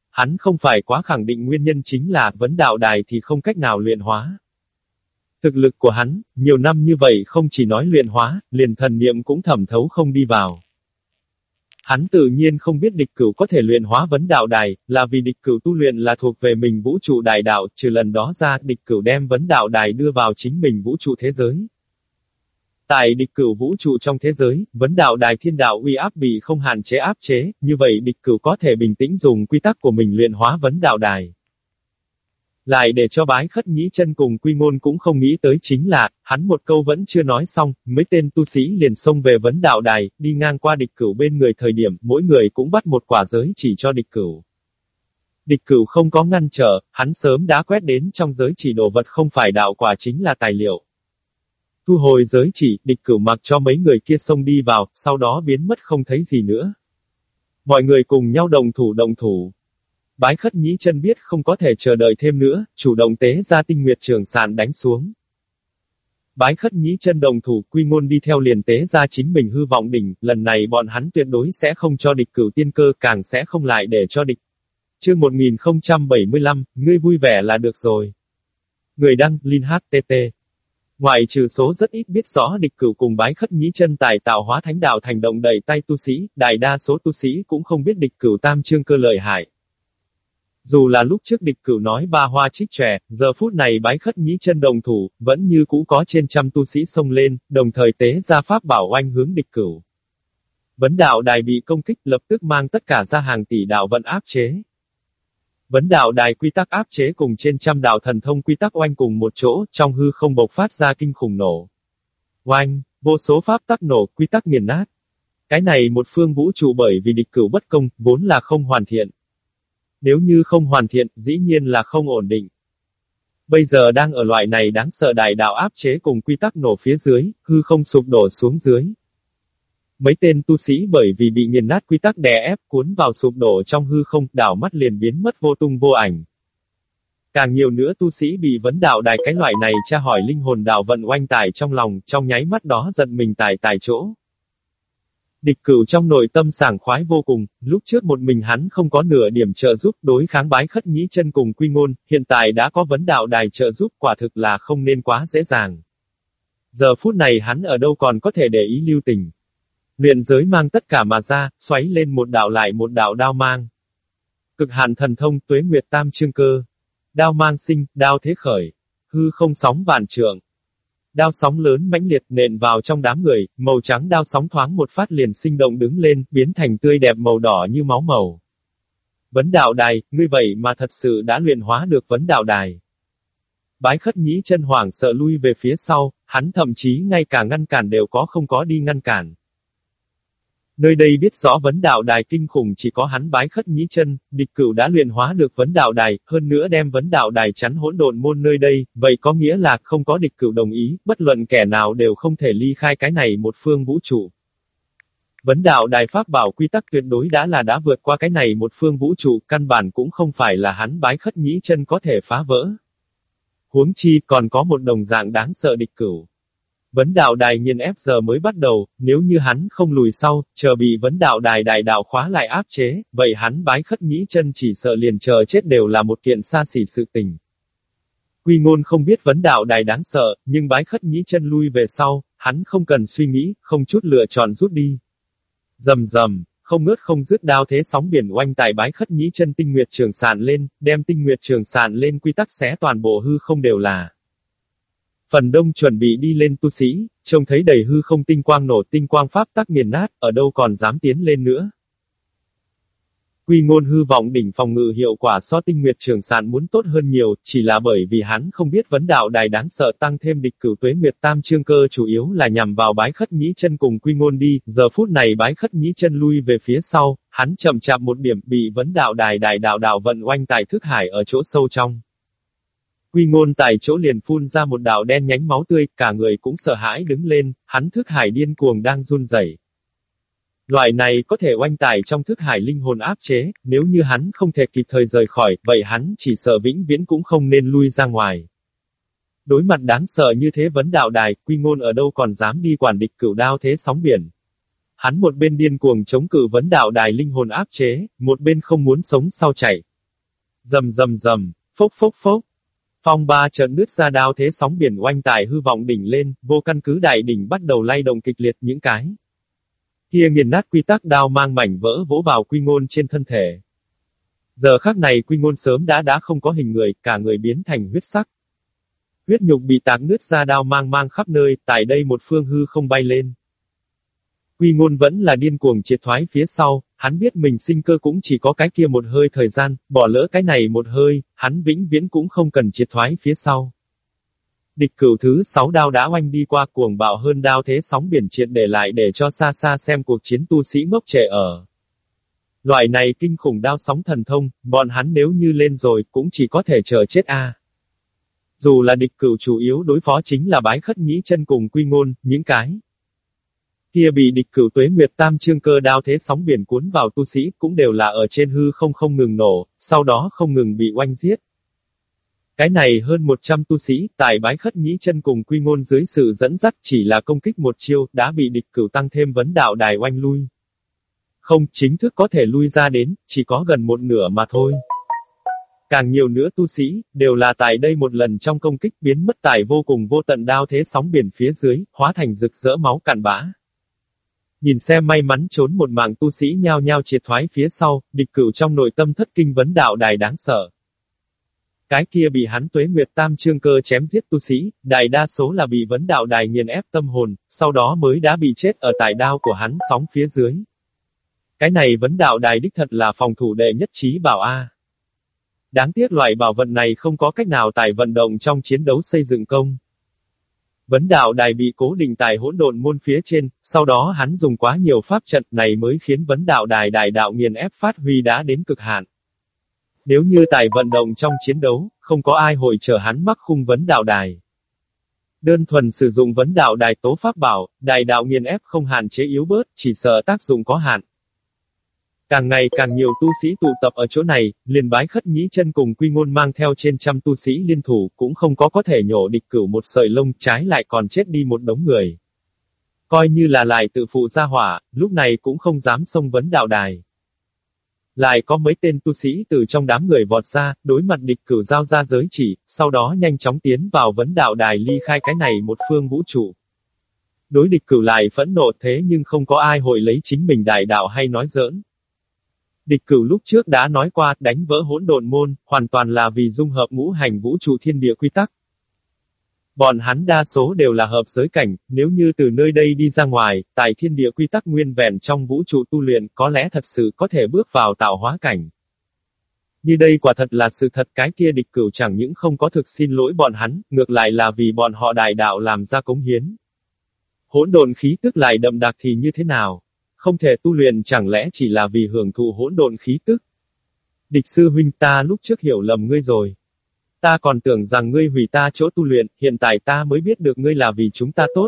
Hắn không phải quá khẳng định nguyên nhân chính là vấn đạo đài thì không cách nào luyện hóa. Thực lực của hắn, nhiều năm như vậy không chỉ nói luyện hóa, liền thần niệm cũng thẩm thấu không đi vào. Hắn tự nhiên không biết địch cửu có thể luyện hóa vấn đạo đài, là vì địch cửu tu luyện là thuộc về mình vũ trụ đại đạo, trừ lần đó ra, địch cửu đem vấn đạo đài đưa vào chính mình vũ trụ thế giới. Tại địch cửu vũ trụ trong thế giới, vấn đạo đài thiên đạo uy áp bị không hạn chế áp chế, như vậy địch cửu có thể bình tĩnh dùng quy tắc của mình luyện hóa vấn đạo đài. Lại để cho bái khất nhĩ chân cùng quy ngôn cũng không nghĩ tới chính là, hắn một câu vẫn chưa nói xong, mấy tên tu sĩ liền xông về vấn đạo đài, đi ngang qua địch cửu bên người thời điểm, mỗi người cũng bắt một quả giới chỉ cho địch cửu. Địch cửu không có ngăn trở, hắn sớm đã quét đến trong giới chỉ đồ vật không phải đạo quả chính là tài liệu. Thu hồi giới chỉ, địch cửu mặc cho mấy người kia xông đi vào, sau đó biến mất không thấy gì nữa. Mọi người cùng nhau đồng thủ đồng thủ, Bái khất nhĩ chân biết không có thể chờ đợi thêm nữa, chủ động tế ra tinh nguyệt trường sàn đánh xuống. Bái khất nhĩ chân đồng thủ quy ngôn đi theo liền tế ra chính mình hư vọng đỉnh, lần này bọn hắn tuyệt đối sẽ không cho địch cửu tiên cơ càng sẽ không lại để cho địch. Chương 1075, ngươi vui vẻ là được rồi. Người đăng, Linh HTT. Ngoài trừ số rất ít biết rõ địch cửu cùng bái khất nhĩ chân tài tạo hóa thánh đạo thành động đẩy tay tu sĩ, đại đa số tu sĩ cũng không biết địch cửu tam chương cơ lợi hại. Dù là lúc trước địch cửu nói ba hoa trích trẻ, giờ phút này bái khất nhĩ chân đồng thủ, vẫn như cũ có trên trăm tu sĩ xông lên, đồng thời tế ra pháp bảo oanh hướng địch cửu. Vấn đạo đài bị công kích lập tức mang tất cả ra hàng tỷ đạo vận áp chế. Vấn đạo đài quy tắc áp chế cùng trên trăm đạo thần thông quy tắc oanh cùng một chỗ, trong hư không bộc phát ra kinh khủng nổ. Oanh, vô số pháp tắc nổ, quy tắc nghiền nát. Cái này một phương vũ trụ bởi vì địch cửu bất công, vốn là không hoàn thiện. Nếu như không hoàn thiện, dĩ nhiên là không ổn định. Bây giờ đang ở loại này đáng sợ đại đạo áp chế cùng quy tắc nổ phía dưới, hư không sụp đổ xuống dưới. Mấy tên tu sĩ bởi vì bị nghiền nát quy tắc đè ép cuốn vào sụp đổ trong hư không, đảo mắt liền biến mất vô tung vô ảnh. Càng nhiều nữa tu sĩ bị vấn đạo đài cái loại này tra hỏi linh hồn đạo vận oanh tải trong lòng, trong nháy mắt đó giận mình tải tại chỗ. Địch cửu trong nội tâm sảng khoái vô cùng, lúc trước một mình hắn không có nửa điểm trợ giúp đối kháng bái khất nhĩ chân cùng quy ngôn, hiện tại đã có vấn đạo đài trợ giúp quả thực là không nên quá dễ dàng. Giờ phút này hắn ở đâu còn có thể để ý lưu tình. Luyện giới mang tất cả mà ra, xoáy lên một đạo lại một đạo đao mang. Cực hạn thần thông tuế nguyệt tam chương cơ. Đao mang sinh, đao thế khởi. Hư không sóng vạn trượng, Đao sóng lớn mãnh liệt nện vào trong đám người, màu trắng đao sóng thoáng một phát liền sinh động đứng lên, biến thành tươi đẹp màu đỏ như máu màu. Vấn đạo đài, ngươi vậy mà thật sự đã luyện hóa được vấn đạo đài. Bái khất nhĩ chân hoàng sợ lui về phía sau, hắn thậm chí ngay cả ngăn cản đều có không có đi ngăn cản. Nơi đây biết rõ vấn đạo đài kinh khủng chỉ có hắn bái khất nhĩ chân, địch cửu đã luyện hóa được vấn đạo đài, hơn nữa đem vấn đạo đài chắn hỗn độn môn nơi đây, vậy có nghĩa là không có địch cửu đồng ý, bất luận kẻ nào đều không thể ly khai cái này một phương vũ trụ. Vấn đạo đài pháp bảo quy tắc tuyệt đối đã là đã vượt qua cái này một phương vũ trụ, căn bản cũng không phải là hắn bái khất nhĩ chân có thể phá vỡ. Huống chi còn có một đồng dạng đáng sợ địch cửu. Vấn đạo đài nhiên ép giờ mới bắt đầu, nếu như hắn không lùi sau, chờ bị vấn đạo đài đài đạo khóa lại áp chế, vậy hắn bái khất nhĩ chân chỉ sợ liền chờ chết đều là một kiện xa xỉ sự tình. Quy ngôn không biết vấn đạo đài đáng sợ, nhưng bái khất nhĩ chân lui về sau, hắn không cần suy nghĩ, không chút lựa chọn rút đi. Dầm dầm, không ngớt không dứt đao thế sóng biển oanh tài bái khất nhĩ chân tinh nguyệt trường sàn lên, đem tinh nguyệt trường sàn lên quy tắc xé toàn bộ hư không đều là. Phần đông chuẩn bị đi lên tu sĩ, trông thấy đầy hư không tinh quang nổ tinh quang pháp tắc nghiền nát, ở đâu còn dám tiến lên nữa. Quy ngôn hư vọng đỉnh phòng ngự hiệu quả so tinh nguyệt trường sản muốn tốt hơn nhiều, chỉ là bởi vì hắn không biết vấn đạo đài đáng sợ tăng thêm địch cửu tuế nguyệt tam trương cơ chủ yếu là nhằm vào bái khất nhĩ chân cùng quy ngôn đi, giờ phút này bái khất nhĩ chân lui về phía sau, hắn chậm chạp một điểm bị vấn đạo đài đài đạo đạo vận oanh tại thức hải ở chỗ sâu trong. Quy ngôn tại chỗ liền phun ra một đạo đen nhánh máu tươi, cả người cũng sợ hãi đứng lên, hắn thức hải điên cuồng đang run rẩy. Loại này có thể oanh tải trong thức hải linh hồn áp chế, nếu như hắn không thể kịp thời rời khỏi, vậy hắn chỉ sợ vĩnh viễn cũng không nên lui ra ngoài. Đối mặt đáng sợ như thế vấn đạo đài, quy ngôn ở đâu còn dám đi quản địch cửu đao thế sóng biển. Hắn một bên điên cuồng chống cự vấn đạo đài linh hồn áp chế, một bên không muốn sống sau chạy. Dầm dầm dầm, phốc phốc phốc. Phong ba trận nứt ra đao thế sóng biển oanh tải hư vọng đỉnh lên, vô căn cứ đại đỉnh bắt đầu lay động kịch liệt những cái. Kia nghiền nát quy tắc đao mang mảnh vỡ vỗ vào quy ngôn trên thân thể. Giờ khắc này quy ngôn sớm đã đã không có hình người, cả người biến thành huyết sắc. Huyết nhục bị tạc nứt ra đao mang mang khắp nơi, tại đây một phương hư không bay lên. Quy ngôn vẫn là điên cuồng triệt thoái phía sau, hắn biết mình sinh cơ cũng chỉ có cái kia một hơi thời gian, bỏ lỡ cái này một hơi, hắn vĩnh viễn cũng không cần triệt thoái phía sau. Địch cửu thứ sáu đao đã oanh đi qua cuồng bạo hơn đao thế sóng biển triệt để lại để cho xa xa xem cuộc chiến tu sĩ ngốc trẻ ở. Loại này kinh khủng đao sóng thần thông, bọn hắn nếu như lên rồi cũng chỉ có thể chờ chết a. Dù là địch cửu chủ yếu đối phó chính là bái khất nhĩ chân cùng quy ngôn, những cái. Kia bị địch cửu tuế nguyệt tam trương cơ đao thế sóng biển cuốn vào tu sĩ cũng đều là ở trên hư không không ngừng nổ, sau đó không ngừng bị oanh giết. Cái này hơn 100 tu sĩ, tại bái khất nhĩ chân cùng quy ngôn dưới sự dẫn dắt chỉ là công kích một chiêu, đã bị địch cửu tăng thêm vấn đạo đài oanh lui. Không, chính thức có thể lui ra đến, chỉ có gần một nửa mà thôi. Càng nhiều nữa tu sĩ, đều là tại đây một lần trong công kích biến mất tài vô cùng vô tận đao thế sóng biển phía dưới, hóa thành rực rỡ máu cạn bã. Nhìn xem may mắn trốn một mạng tu sĩ nhao nhao triệt thoái phía sau, địch cửu trong nội tâm thất kinh vấn đạo đài đáng sợ. Cái kia bị hắn tuế nguyệt tam trương cơ chém giết tu sĩ, đại đa số là bị vấn đạo đài nghiền ép tâm hồn, sau đó mới đã bị chết ở tại đao của hắn sóng phía dưới. Cái này vấn đạo đài đích thật là phòng thủ đệ nhất trí bảo A. Đáng tiếc loại bảo vận này không có cách nào tại vận động trong chiến đấu xây dựng công. Vấn đạo đài bị cố định tại hỗn độn môn phía trên, sau đó hắn dùng quá nhiều pháp trận này mới khiến vấn đạo đài đại đạo nghiền ép phát huy đã đến cực hạn. Nếu như tài vận động trong chiến đấu, không có ai hội trở hắn mắc khung vấn đạo đài. Đơn thuần sử dụng vấn đạo đài tố pháp bảo, đài đạo nghiền ép không hạn chế yếu bớt, chỉ sợ tác dụng có hạn. Càng ngày càng nhiều tu sĩ tụ tập ở chỗ này, liền bái khất nhĩ chân cùng quy ngôn mang theo trên trăm tu sĩ liên thủ, cũng không có có thể nhổ địch cửu một sợi lông trái lại còn chết đi một đống người. Coi như là lại tự phụ ra hỏa, lúc này cũng không dám xông vấn đạo đài. Lại có mấy tên tu sĩ từ trong đám người vọt ra, đối mặt địch cửu giao ra giới chỉ, sau đó nhanh chóng tiến vào vấn đạo đài ly khai cái này một phương vũ trụ. Đối địch cửu lại phẫn nộ thế nhưng không có ai hội lấy chính mình đại đạo hay nói giỡn. Địch cửu lúc trước đã nói qua, đánh vỡ hỗn độn môn, hoàn toàn là vì dung hợp ngũ hành vũ trụ thiên địa quy tắc. Bọn hắn đa số đều là hợp giới cảnh, nếu như từ nơi đây đi ra ngoài, tại thiên địa quy tắc nguyên vẹn trong vũ trụ tu luyện có lẽ thật sự có thể bước vào tạo hóa cảnh. Như đây quả thật là sự thật cái kia địch cửu chẳng những không có thực xin lỗi bọn hắn, ngược lại là vì bọn họ đại đạo làm ra cống hiến. Hỗn độn khí tức lại đậm đặc thì như thế nào? Không thể tu luyện chẳng lẽ chỉ là vì hưởng thụ hỗn độn khí tức? Địch sư huynh ta lúc trước hiểu lầm ngươi rồi. Ta còn tưởng rằng ngươi hủy ta chỗ tu luyện, hiện tại ta mới biết được ngươi là vì chúng ta tốt.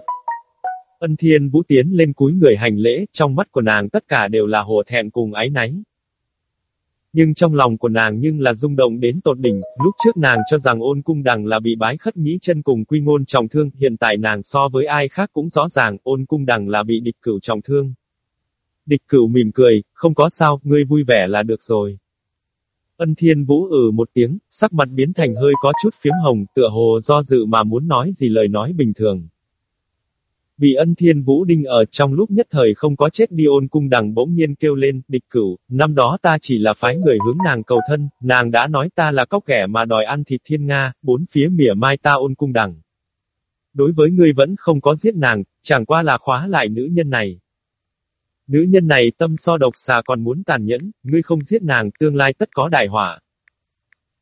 Ân thiên vũ tiến lên cúi người hành lễ, trong mắt của nàng tất cả đều là hồ thẹn cùng ái náy. Nhưng trong lòng của nàng nhưng là rung động đến tột đỉnh, lúc trước nàng cho rằng ôn cung đằng là bị bái khất nhĩ chân cùng quy ngôn trọng thương, hiện tại nàng so với ai khác cũng rõ ràng, ôn cung đằng là bị địch cửu trọng thương. Địch cửu mỉm cười, không có sao, ngươi vui vẻ là được rồi. Ân thiên vũ ừ một tiếng, sắc mặt biến thành hơi có chút phiếm hồng, tựa hồ do dự mà muốn nói gì lời nói bình thường. Vì ân thiên vũ đinh ở trong lúc nhất thời không có chết đi ôn cung đằng bỗng nhiên kêu lên, địch cửu, năm đó ta chỉ là phái người hướng nàng cầu thân, nàng đã nói ta là cóc kẻ mà đòi ăn thịt thiên Nga, bốn phía mỉa mai ta ôn cung đằng. Đối với ngươi vẫn không có giết nàng, chẳng qua là khóa lại nữ nhân này. Nữ nhân này tâm so độc xà còn muốn tàn nhẫn, ngươi không giết nàng, tương lai tất có đại hỏa.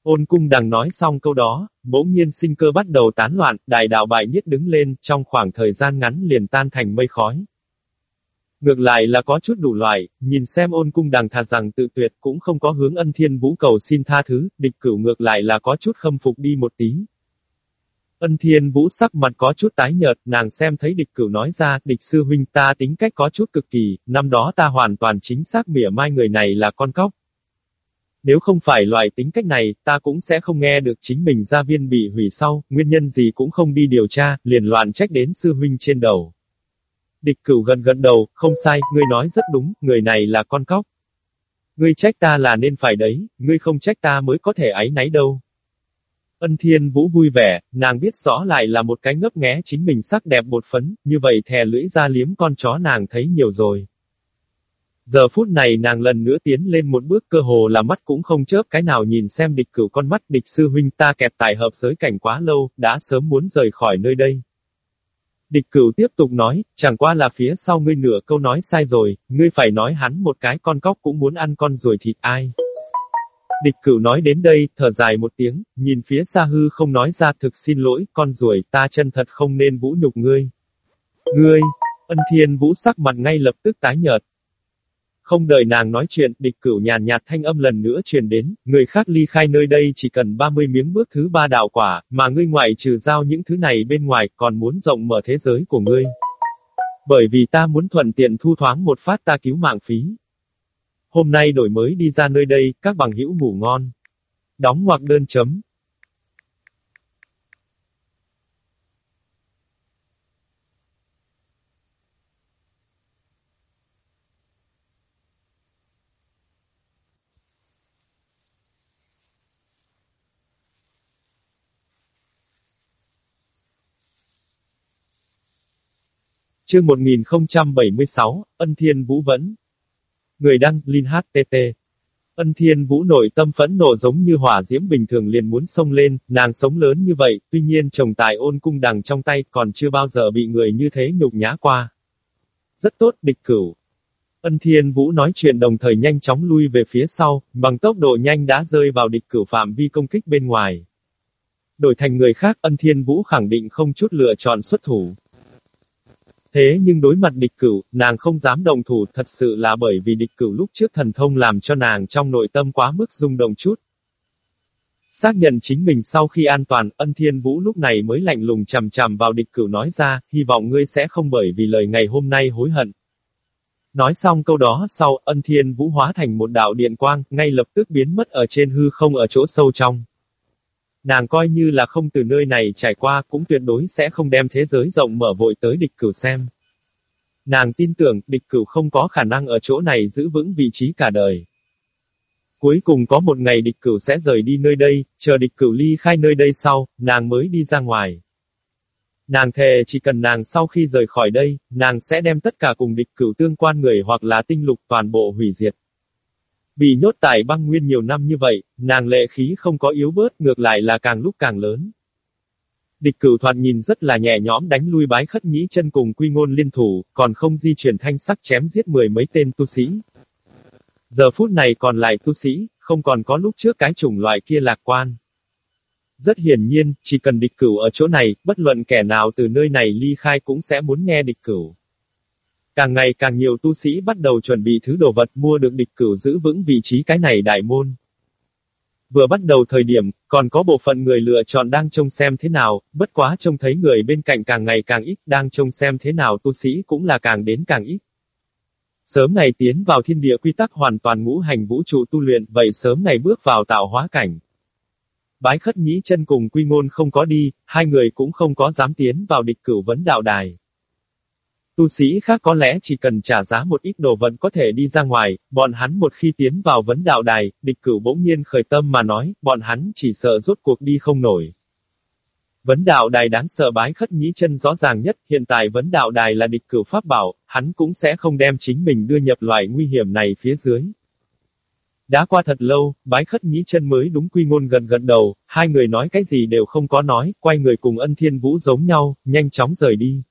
Ôn cung đằng nói xong câu đó, bỗng nhiên sinh cơ bắt đầu tán loạn, đại đạo bại nhất đứng lên, trong khoảng thời gian ngắn liền tan thành mây khói. Ngược lại là có chút đủ loại, nhìn xem ôn cung đằng thà rằng tự tuyệt cũng không có hướng ân thiên vũ cầu xin tha thứ, địch cửu ngược lại là có chút khâm phục đi một tí. Ân thiên vũ sắc mặt có chút tái nhợt, nàng xem thấy địch cửu nói ra, địch sư huynh ta tính cách có chút cực kỳ, năm đó ta hoàn toàn chính xác mỉa mai người này là con cóc. Nếu không phải loại tính cách này, ta cũng sẽ không nghe được chính mình gia viên bị hủy sau, nguyên nhân gì cũng không đi điều tra, liền loạn trách đến sư huynh trên đầu. Địch cửu gần gần đầu, không sai, ngươi nói rất đúng, người này là con cóc. Ngươi trách ta là nên phải đấy, ngươi không trách ta mới có thể ấy náy đâu. Ân Thiên Vũ vui vẻ, nàng biết rõ lại là một cái ngấp nghé chính mình sắc đẹp bột phấn, như vậy thè lưỡi ra liếm con chó nàng thấy nhiều rồi. Giờ phút này nàng lần nữa tiến lên một bước cơ hồ là mắt cũng không chớp cái nào nhìn xem địch cửu con mắt địch sư huynh ta kẹp tại hợp giới cảnh quá lâu, đã sớm muốn rời khỏi nơi đây. Địch cửu tiếp tục nói, chẳng qua là phía sau ngươi nửa câu nói sai rồi, ngươi phải nói hắn một cái con cóc cũng muốn ăn con ruồi thịt ai. Địch cửu nói đến đây, thở dài một tiếng, nhìn phía xa hư không nói ra thực xin lỗi, con ruồi, ta chân thật không nên vũ nhục ngươi. Ngươi, ân thiên vũ sắc mặt ngay lập tức tái nhợt. Không đợi nàng nói chuyện, địch cửu nhàn nhạt thanh âm lần nữa truyền đến, người khác ly khai nơi đây chỉ cần 30 miếng bước thứ ba đạo quả, mà ngươi ngoại trừ giao những thứ này bên ngoài, còn muốn rộng mở thế giới của ngươi. Bởi vì ta muốn thuận tiện thu thoáng một phát ta cứu mạng phí. Hôm nay đổi mới đi ra nơi đây, các bằng hữu ngủ ngon. Đóng ngoặc đơn chấm. Chương 1076, Ân Thiên Vũ Vẫn Người đăng, Linh HTT. Ân Thiên Vũ nội tâm phẫn nộ giống như hỏa diễm bình thường liền muốn xông lên, nàng sống lớn như vậy, tuy nhiên chồng tài ôn cung đằng trong tay còn chưa bao giờ bị người như thế nhục nhã qua. Rất tốt, địch cửu. Ân Thiên Vũ nói chuyện đồng thời nhanh chóng lui về phía sau, bằng tốc độ nhanh đã rơi vào địch cửu phạm vi công kích bên ngoài. Đổi thành người khác, Ân Thiên Vũ khẳng định không chút lựa chọn xuất thủ. Thế nhưng đối mặt địch cửu, nàng không dám đồng thủ thật sự là bởi vì địch cửu lúc trước thần thông làm cho nàng trong nội tâm quá mức rung động chút. Xác nhận chính mình sau khi an toàn, ân thiên vũ lúc này mới lạnh lùng chằm chằm vào địch cửu nói ra, hy vọng ngươi sẽ không bởi vì lời ngày hôm nay hối hận. Nói xong câu đó sau, ân thiên vũ hóa thành một đạo điện quang, ngay lập tức biến mất ở trên hư không ở chỗ sâu trong. Nàng coi như là không từ nơi này trải qua cũng tuyệt đối sẽ không đem thế giới rộng mở vội tới địch cửu xem. Nàng tin tưởng địch cửu không có khả năng ở chỗ này giữ vững vị trí cả đời. Cuối cùng có một ngày địch cửu sẽ rời đi nơi đây, chờ địch cửu ly khai nơi đây sau, nàng mới đi ra ngoài. Nàng thề chỉ cần nàng sau khi rời khỏi đây, nàng sẽ đem tất cả cùng địch cửu tương quan người hoặc là tinh lục toàn bộ hủy diệt. Bị nhốt tại băng nguyên nhiều năm như vậy, nàng lệ khí không có yếu bớt, ngược lại là càng lúc càng lớn. Địch cửu thoạt nhìn rất là nhẹ nhõm đánh lui bái khất nhĩ chân cùng quy ngôn liên thủ, còn không di chuyển thanh sắc chém giết mười mấy tên tu sĩ. Giờ phút này còn lại tu sĩ, không còn có lúc trước cái chủng loại kia lạc quan. Rất hiển nhiên, chỉ cần địch cửu ở chỗ này, bất luận kẻ nào từ nơi này ly khai cũng sẽ muốn nghe địch cửu. Càng ngày càng nhiều tu sĩ bắt đầu chuẩn bị thứ đồ vật mua được địch cửu giữ vững vị trí cái này đại môn. Vừa bắt đầu thời điểm, còn có bộ phận người lựa chọn đang trông xem thế nào, bất quá trông thấy người bên cạnh càng ngày càng ít, đang trông xem thế nào tu sĩ cũng là càng đến càng ít. Sớm ngày tiến vào thiên địa quy tắc hoàn toàn ngũ hành vũ trụ tu luyện, vậy sớm ngày bước vào tạo hóa cảnh. Bái khất nhĩ chân cùng quy ngôn không có đi, hai người cũng không có dám tiến vào địch cửu vấn đạo đài. Tu sĩ khác có lẽ chỉ cần trả giá một ít đồ vật có thể đi ra ngoài, bọn hắn một khi tiến vào vấn đạo đài, địch cửu bỗng nhiên khởi tâm mà nói, bọn hắn chỉ sợ rốt cuộc đi không nổi. Vấn đạo đài đáng sợ bái khất nhĩ chân rõ ràng nhất, hiện tại vấn đạo đài là địch cửu pháp bảo, hắn cũng sẽ không đem chính mình đưa nhập loại nguy hiểm này phía dưới. Đã qua thật lâu, bái khất nhĩ chân mới đúng quy ngôn gần gần đầu, hai người nói cái gì đều không có nói, quay người cùng ân thiên vũ giống nhau, nhanh chóng rời đi.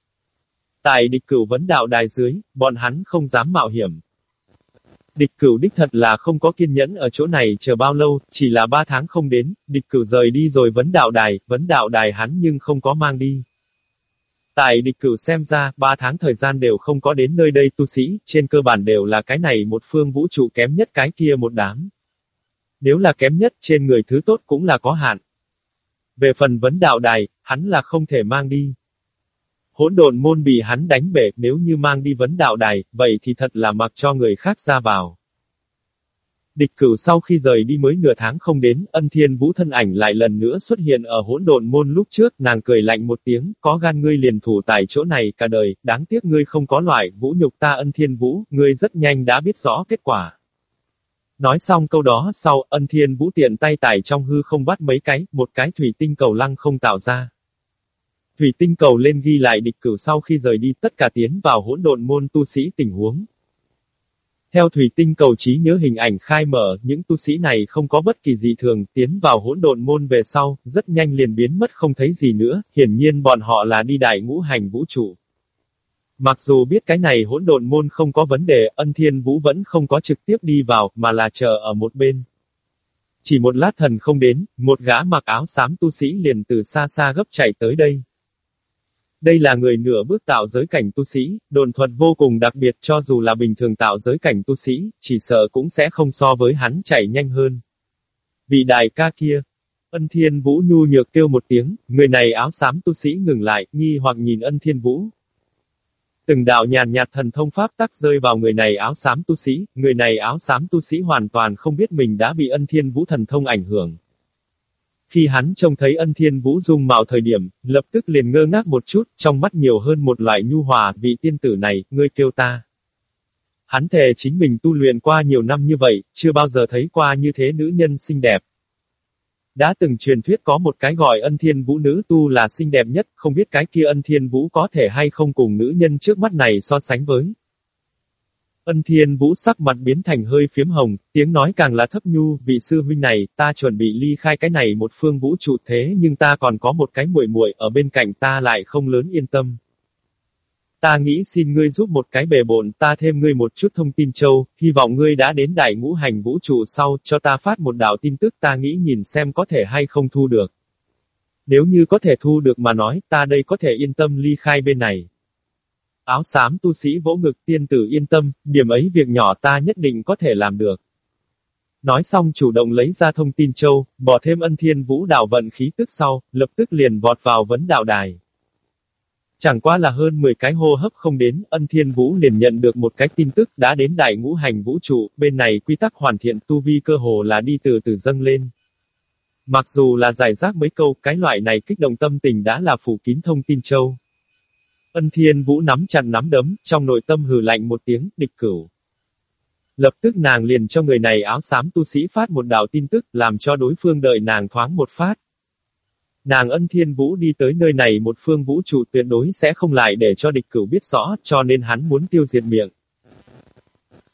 Tại địch cửu vấn đạo đài dưới, bọn hắn không dám mạo hiểm. Địch cửu đích thật là không có kiên nhẫn ở chỗ này chờ bao lâu, chỉ là ba tháng không đến, địch cửu rời đi rồi vấn đạo đài, vấn đạo đài hắn nhưng không có mang đi. Tại địch cửu xem ra, ba tháng thời gian đều không có đến nơi đây tu sĩ, trên cơ bản đều là cái này một phương vũ trụ kém nhất cái kia một đám. Nếu là kém nhất trên người thứ tốt cũng là có hạn. Về phần vấn đạo đài, hắn là không thể mang đi. Hỗn độn môn bị hắn đánh bể, nếu như mang đi vấn đạo đài, vậy thì thật là mặc cho người khác ra vào. Địch cửu sau khi rời đi mới nửa tháng không đến, ân thiên vũ thân ảnh lại lần nữa xuất hiện ở hỗn độn môn lúc trước, nàng cười lạnh một tiếng, có gan ngươi liền thủ tại chỗ này cả đời, đáng tiếc ngươi không có loại, vũ nhục ta ân thiên vũ, ngươi rất nhanh đã biết rõ kết quả. Nói xong câu đó sau, ân thiên vũ tiện tay tải trong hư không bắt mấy cái, một cái thủy tinh cầu lăng không tạo ra. Thủy tinh cầu lên ghi lại địch cửu sau khi rời đi tất cả tiến vào hỗn độn môn tu sĩ tình huống. Theo thủy tinh cầu trí nhớ hình ảnh khai mở, những tu sĩ này không có bất kỳ gì thường, tiến vào hỗn độn môn về sau, rất nhanh liền biến mất không thấy gì nữa, hiển nhiên bọn họ là đi đại ngũ hành vũ trụ. Mặc dù biết cái này hỗn độn môn không có vấn đề, ân thiên vũ vẫn không có trực tiếp đi vào, mà là chờ ở một bên. Chỉ một lát thần không đến, một gã mặc áo xám tu sĩ liền từ xa xa gấp chạy tới đây. Đây là người nửa bước tạo giới cảnh tu sĩ, đồn thuật vô cùng đặc biệt cho dù là bình thường tạo giới cảnh tu sĩ, chỉ sợ cũng sẽ không so với hắn chạy nhanh hơn. Vị đại ca kia, ân thiên vũ nhu nhược kêu một tiếng, người này áo xám tu sĩ ngừng lại, nghi hoặc nhìn ân thiên vũ. Từng đạo nhàn nhạt thần thông pháp tắc rơi vào người này áo xám tu sĩ, người này áo xám tu sĩ hoàn toàn không biết mình đã bị ân thiên vũ thần thông ảnh hưởng. Khi hắn trông thấy ân thiên vũ dung mạo thời điểm, lập tức liền ngơ ngác một chút, trong mắt nhiều hơn một loại nhu hòa, vị tiên tử này, ngươi kêu ta. Hắn thề chính mình tu luyện qua nhiều năm như vậy, chưa bao giờ thấy qua như thế nữ nhân xinh đẹp. Đã từng truyền thuyết có một cái gọi ân thiên vũ nữ tu là xinh đẹp nhất, không biết cái kia ân thiên vũ có thể hay không cùng nữ nhân trước mắt này so sánh với. Ân thiên vũ sắc mặt biến thành hơi phiếm hồng, tiếng nói càng là thấp nhu, vị sư huynh này, ta chuẩn bị ly khai cái này một phương vũ trụ thế nhưng ta còn có một cái muội muội ở bên cạnh ta lại không lớn yên tâm. Ta nghĩ xin ngươi giúp một cái bề bộn ta thêm ngươi một chút thông tin châu, hy vọng ngươi đã đến đại ngũ hành vũ trụ sau, cho ta phát một đạo tin tức ta nghĩ nhìn xem có thể hay không thu được. Nếu như có thể thu được mà nói, ta đây có thể yên tâm ly khai bên này. Áo xám tu sĩ vỗ ngực tiên tử yên tâm, điểm ấy việc nhỏ ta nhất định có thể làm được. Nói xong chủ động lấy ra thông tin châu, bỏ thêm ân thiên vũ đạo vận khí tức sau, lập tức liền vọt vào vấn đạo đài. Chẳng qua là hơn 10 cái hô hấp không đến, ân thiên vũ liền nhận được một cái tin tức đã đến đại ngũ hành vũ trụ, bên này quy tắc hoàn thiện tu vi cơ hồ là đi từ từ dâng lên. Mặc dù là giải rác mấy câu, cái loại này kích động tâm tình đã là phủ kín thông tin châu. Ân Thiên Vũ nắm chặt nắm đấm, trong nội tâm hừ lạnh một tiếng, địch cửu. Lập tức nàng liền cho người này áo xám tu sĩ phát một đạo tin tức, làm cho đối phương đợi nàng thoáng một phát. Nàng ân thiên vũ đi tới nơi này một phương vũ trụ tuyệt đối sẽ không lại để cho địch cửu biết rõ, cho nên hắn muốn tiêu diệt miệng.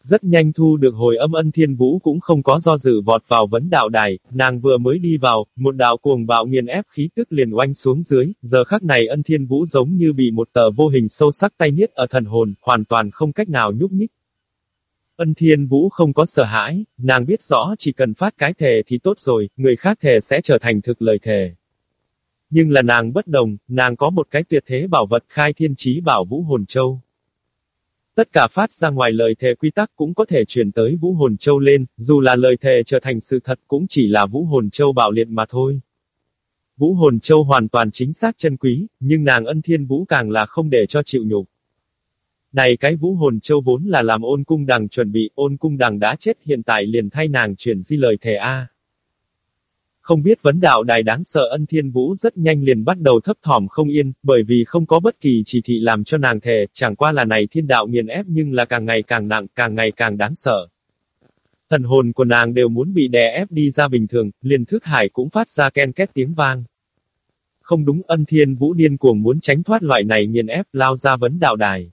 Rất nhanh thu được hồi âm ân thiên vũ cũng không có do dự vọt vào vấn đạo đài, nàng vừa mới đi vào, một đạo cuồng bạo nghiền ép khí tức liền oanh xuống dưới, giờ khắc này ân thiên vũ giống như bị một tờ vô hình sâu sắc tay niết ở thần hồn, hoàn toàn không cách nào nhúc nhích. Ân thiên vũ không có sợ hãi, nàng biết rõ chỉ cần phát cái thề thì tốt rồi, người khác thề sẽ trở thành thực lời thề. Nhưng là nàng bất đồng, nàng có một cái tuyệt thế bảo vật khai thiên chí bảo vũ hồn châu. Tất cả phát ra ngoài lời thề quy tắc cũng có thể truyền tới Vũ Hồn Châu lên, dù là lời thề trở thành sự thật cũng chỉ là Vũ Hồn Châu bạo liệt mà thôi. Vũ Hồn Châu hoàn toàn chính xác chân quý, nhưng nàng ân thiên vũ càng là không để cho chịu nhục. Này cái vũ hồn châu vốn là làm ôn cung đằng chuẩn bị, ôn cung đằng đã chết hiện tại liền thay nàng chuyển di lời thề A. Không biết vấn đạo đài đáng sợ ân thiên vũ rất nhanh liền bắt đầu thấp thỏm không yên, bởi vì không có bất kỳ chỉ thị làm cho nàng thề, chẳng qua là này thiên đạo nghiền ép nhưng là càng ngày càng nặng, càng ngày càng đáng sợ. Thần hồn của nàng đều muốn bị đè ép đi ra bình thường, liền thức hải cũng phát ra ken két tiếng vang. Không đúng ân thiên vũ điên cuồng muốn tránh thoát loại này nghiền ép lao ra vấn đạo đài.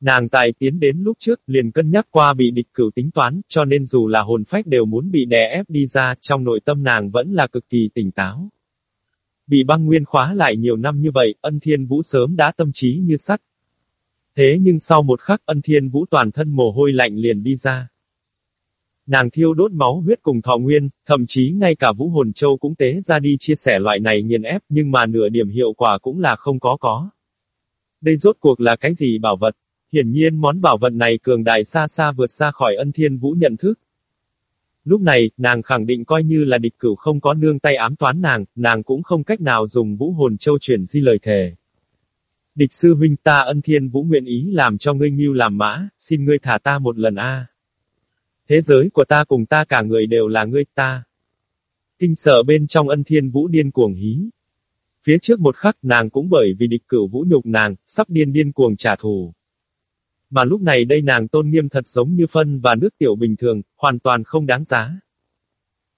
Nàng tài tiến đến lúc trước, liền cân nhắc qua bị địch cửu tính toán, cho nên dù là hồn phách đều muốn bị đè ép đi ra, trong nội tâm nàng vẫn là cực kỳ tỉnh táo. Bị băng nguyên khóa lại nhiều năm như vậy, ân thiên vũ sớm đã tâm trí như sắt. Thế nhưng sau một khắc ân thiên vũ toàn thân mồ hôi lạnh liền đi ra. Nàng thiêu đốt máu huyết cùng thọ nguyên, thậm chí ngay cả vũ hồn châu cũng tế ra đi chia sẻ loại này nghiền ép nhưng mà nửa điểm hiệu quả cũng là không có có. Đây rốt cuộc là cái gì bảo vật? Hiển nhiên món bảo vật này cường đại xa xa vượt ra khỏi ân thiên vũ nhận thức. Lúc này, nàng khẳng định coi như là địch cửu không có nương tay ám toán nàng, nàng cũng không cách nào dùng vũ hồn châu chuyển di lời thề. Địch sư huynh ta ân thiên vũ nguyện ý làm cho ngươi nghiêu làm mã, xin ngươi thả ta một lần a. Thế giới của ta cùng ta cả người đều là ngươi ta. Kinh sợ bên trong ân thiên vũ điên cuồng hí. Phía trước một khắc nàng cũng bởi vì địch cửu vũ nhục nàng, sắp điên điên cuồng trả thù. Mà lúc này đây nàng tôn nghiêm thật giống như phân và nước tiểu bình thường, hoàn toàn không đáng giá.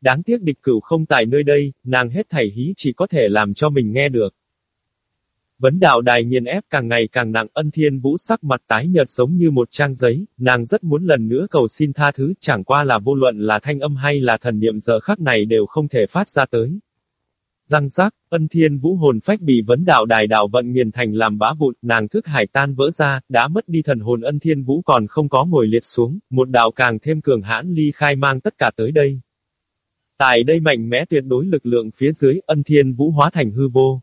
Đáng tiếc địch cửu không tại nơi đây, nàng hết thảy hí chỉ có thể làm cho mình nghe được. Vấn đạo đài nghiền ép càng ngày càng nặng ân thiên vũ sắc mặt tái nhợt giống như một trang giấy, nàng rất muốn lần nữa cầu xin tha thứ chẳng qua là vô luận là thanh âm hay là thần niệm giờ khắc này đều không thể phát ra tới. Răng rác, ân thiên vũ hồn phách bị vấn đạo đài đạo vận nghiền thành làm bã vụn, nàng thức hải tan vỡ ra, đã mất đi thần hồn ân thiên vũ còn không có ngồi liệt xuống, một đạo càng thêm cường hãn ly khai mang tất cả tới đây. Tại đây mạnh mẽ tuyệt đối lực lượng phía dưới, ân thiên vũ hóa thành hư vô.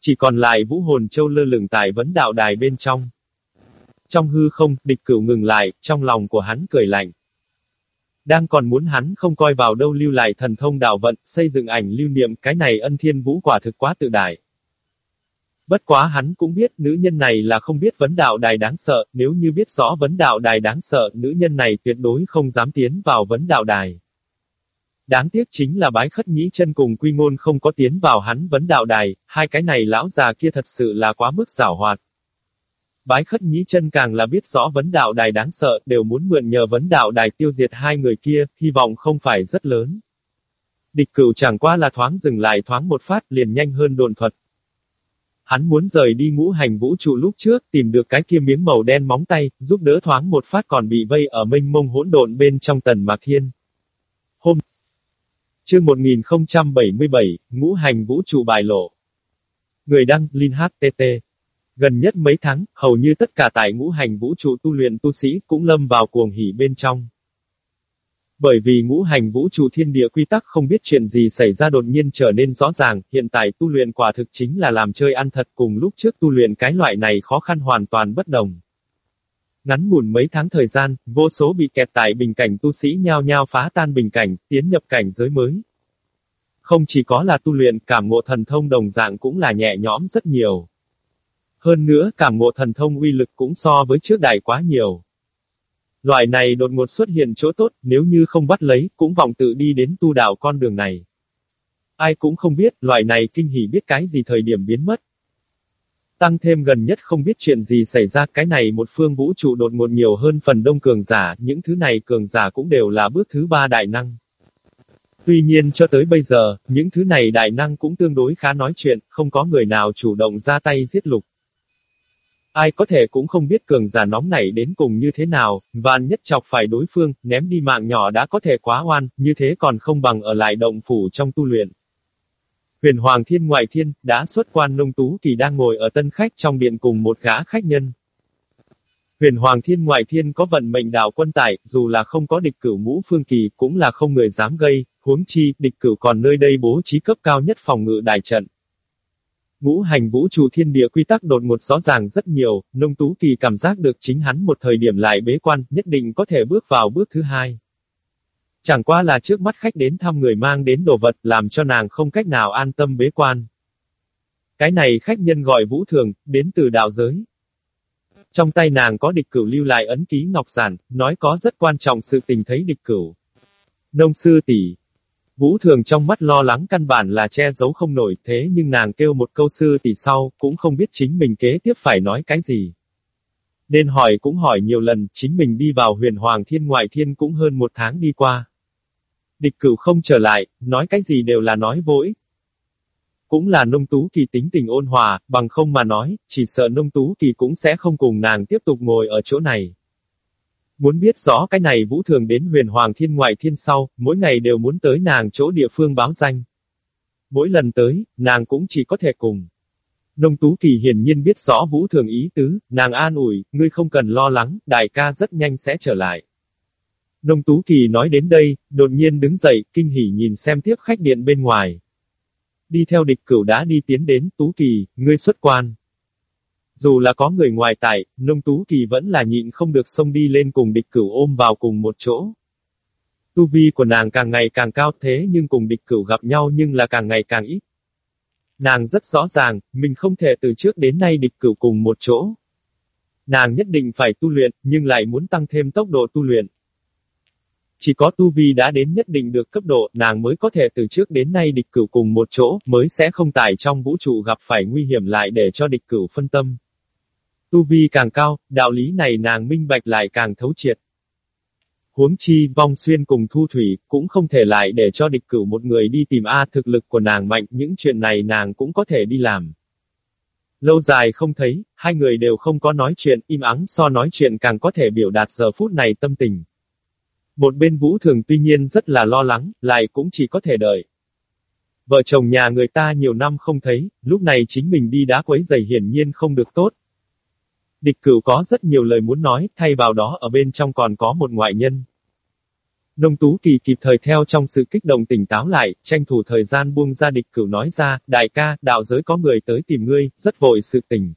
Chỉ còn lại vũ hồn châu lơ lửng tại vấn đạo đài bên trong. Trong hư không, địch cửu ngừng lại, trong lòng của hắn cười lạnh. Đang còn muốn hắn không coi vào đâu lưu lại thần thông đạo vận, xây dựng ảnh lưu niệm, cái này ân thiên vũ quả thực quá tự đại. Bất quá hắn cũng biết nữ nhân này là không biết vấn đạo đài đáng sợ, nếu như biết rõ vấn đạo đài đáng sợ, nữ nhân này tuyệt đối không dám tiến vào vấn đạo đài. Đáng tiếc chính là bái khất nhĩ chân cùng quy ngôn không có tiến vào hắn vấn đạo đài, hai cái này lão già kia thật sự là quá mức giảo hoạt. Bái khất nhĩ chân càng là biết rõ vấn đạo đài đáng sợ, đều muốn mượn nhờ vấn đạo đài tiêu diệt hai người kia, hy vọng không phải rất lớn. Địch cửu chẳng qua là thoáng dừng lại thoáng một phát liền nhanh hơn đồn thuật. Hắn muốn rời đi ngũ hành vũ trụ lúc trước, tìm được cái kia miếng màu đen móng tay, giúp đỡ thoáng một phát còn bị vây ở mênh mông hỗn độn bên trong tần mạc thiên. Hôm Chương 1077, ngũ hành vũ trụ bài lộ. Người đăng, Linh HTT. Gần nhất mấy tháng, hầu như tất cả tại ngũ hành vũ trụ tu luyện tu sĩ cũng lâm vào cuồng hỉ bên trong. Bởi vì ngũ hành vũ trụ thiên địa quy tắc không biết chuyện gì xảy ra đột nhiên trở nên rõ ràng, hiện tại tu luyện quả thực chính là làm chơi ăn thật cùng lúc trước tu luyện cái loại này khó khăn hoàn toàn bất đồng. Ngắn ngủn mấy tháng thời gian, vô số bị kẹt tại bình cảnh tu sĩ nhao nhao phá tan bình cảnh, tiến nhập cảnh giới mới. Không chỉ có là tu luyện, cảm ngộ thần thông đồng dạng cũng là nhẹ nhõm rất nhiều. Hơn nữa, cảm ngộ thần thông uy lực cũng so với trước đại quá nhiều. Loại này đột ngột xuất hiện chỗ tốt, nếu như không bắt lấy, cũng vọng tự đi đến tu đạo con đường này. Ai cũng không biết, loại này kinh hỉ biết cái gì thời điểm biến mất. Tăng thêm gần nhất không biết chuyện gì xảy ra cái này một phương vũ trụ đột ngột nhiều hơn phần đông cường giả, những thứ này cường giả cũng đều là bước thứ ba đại năng. Tuy nhiên cho tới bây giờ, những thứ này đại năng cũng tương đối khá nói chuyện, không có người nào chủ động ra tay giết lục. Ai có thể cũng không biết cường giả nóng nảy đến cùng như thế nào, vạn nhất chọc phải đối phương, ném đi mạng nhỏ đã có thể quá oan, như thế còn không bằng ở lại động phủ trong tu luyện. Huyền Hoàng Thiên Ngoại Thiên, đã xuất quan nông tú thì đang ngồi ở tân khách trong điện cùng một gã khách nhân. Huyền Hoàng Thiên Ngoại Thiên có vận mệnh đạo quân tải, dù là không có địch cửu ngũ phương kỳ, cũng là không người dám gây, huống chi, địch cửu còn nơi đây bố trí cấp cao nhất phòng ngự đại trận. Ngũ hành vũ trụ thiên địa quy tắc đột ngột rõ ràng rất nhiều, nông tú kỳ cảm giác được chính hắn một thời điểm lại bế quan, nhất định có thể bước vào bước thứ hai. Chẳng qua là trước mắt khách đến thăm người mang đến đồ vật làm cho nàng không cách nào an tâm bế quan. Cái này khách nhân gọi vũ thường, đến từ đạo giới. Trong tay nàng có địch cửu lưu lại ấn ký ngọc giản, nói có rất quan trọng sự tình thấy địch cửu. Nông sư tỷ, Vũ thường trong mắt lo lắng căn bản là che giấu không nổi, thế nhưng nàng kêu một câu sư tỷ sau, cũng không biết chính mình kế tiếp phải nói cái gì. Nên hỏi cũng hỏi nhiều lần, chính mình đi vào huyền hoàng thiên ngoại thiên cũng hơn một tháng đi qua. Địch cửu không trở lại, nói cái gì đều là nói vô ích. Cũng là nông tú kỳ tính tình ôn hòa, bằng không mà nói, chỉ sợ nông tú kỳ cũng sẽ không cùng nàng tiếp tục ngồi ở chỗ này. Muốn biết rõ cái này Vũ Thường đến huyền hoàng thiên ngoại thiên sau, mỗi ngày đều muốn tới nàng chỗ địa phương báo danh. Mỗi lần tới, nàng cũng chỉ có thể cùng. Nông Tú Kỳ hiển nhiên biết rõ Vũ Thường ý tứ, nàng an ủi, ngươi không cần lo lắng, đại ca rất nhanh sẽ trở lại. Nông Tú Kỳ nói đến đây, đột nhiên đứng dậy, kinh hỉ nhìn xem tiếp khách điện bên ngoài. Đi theo địch cửu đã đi tiến đến, Tú Kỳ, ngươi xuất quan. Dù là có người ngoài tại, nông tú kỳ vẫn là nhịn không được xông đi lên cùng địch cửu ôm vào cùng một chỗ. Tu vi của nàng càng ngày càng cao thế nhưng cùng địch cửu gặp nhau nhưng là càng ngày càng ít. Nàng rất rõ ràng, mình không thể từ trước đến nay địch cửu cùng một chỗ. Nàng nhất định phải tu luyện, nhưng lại muốn tăng thêm tốc độ tu luyện. Chỉ có tu vi đã đến nhất định được cấp độ, nàng mới có thể từ trước đến nay địch cửu cùng một chỗ, mới sẽ không tải trong vũ trụ gặp phải nguy hiểm lại để cho địch cửu phân tâm. Tu vi càng cao, đạo lý này nàng minh bạch lại càng thấu triệt. Huống chi, vong xuyên cùng thu thủy, cũng không thể lại để cho địch cửu một người đi tìm A thực lực của nàng mạnh, những chuyện này nàng cũng có thể đi làm. Lâu dài không thấy, hai người đều không có nói chuyện, im ắng so nói chuyện càng có thể biểu đạt giờ phút này tâm tình. Một bên vũ thường tuy nhiên rất là lo lắng, lại cũng chỉ có thể đợi. Vợ chồng nhà người ta nhiều năm không thấy, lúc này chính mình đi đá quấy giày hiển nhiên không được tốt, Địch cửu có rất nhiều lời muốn nói, thay vào đó ở bên trong còn có một ngoại nhân. Nông Tú Kỳ kịp thời theo trong sự kích động tỉnh táo lại, tranh thủ thời gian buông ra địch cửu nói ra, đại ca, đạo giới có người tới tìm ngươi, rất vội sự tình.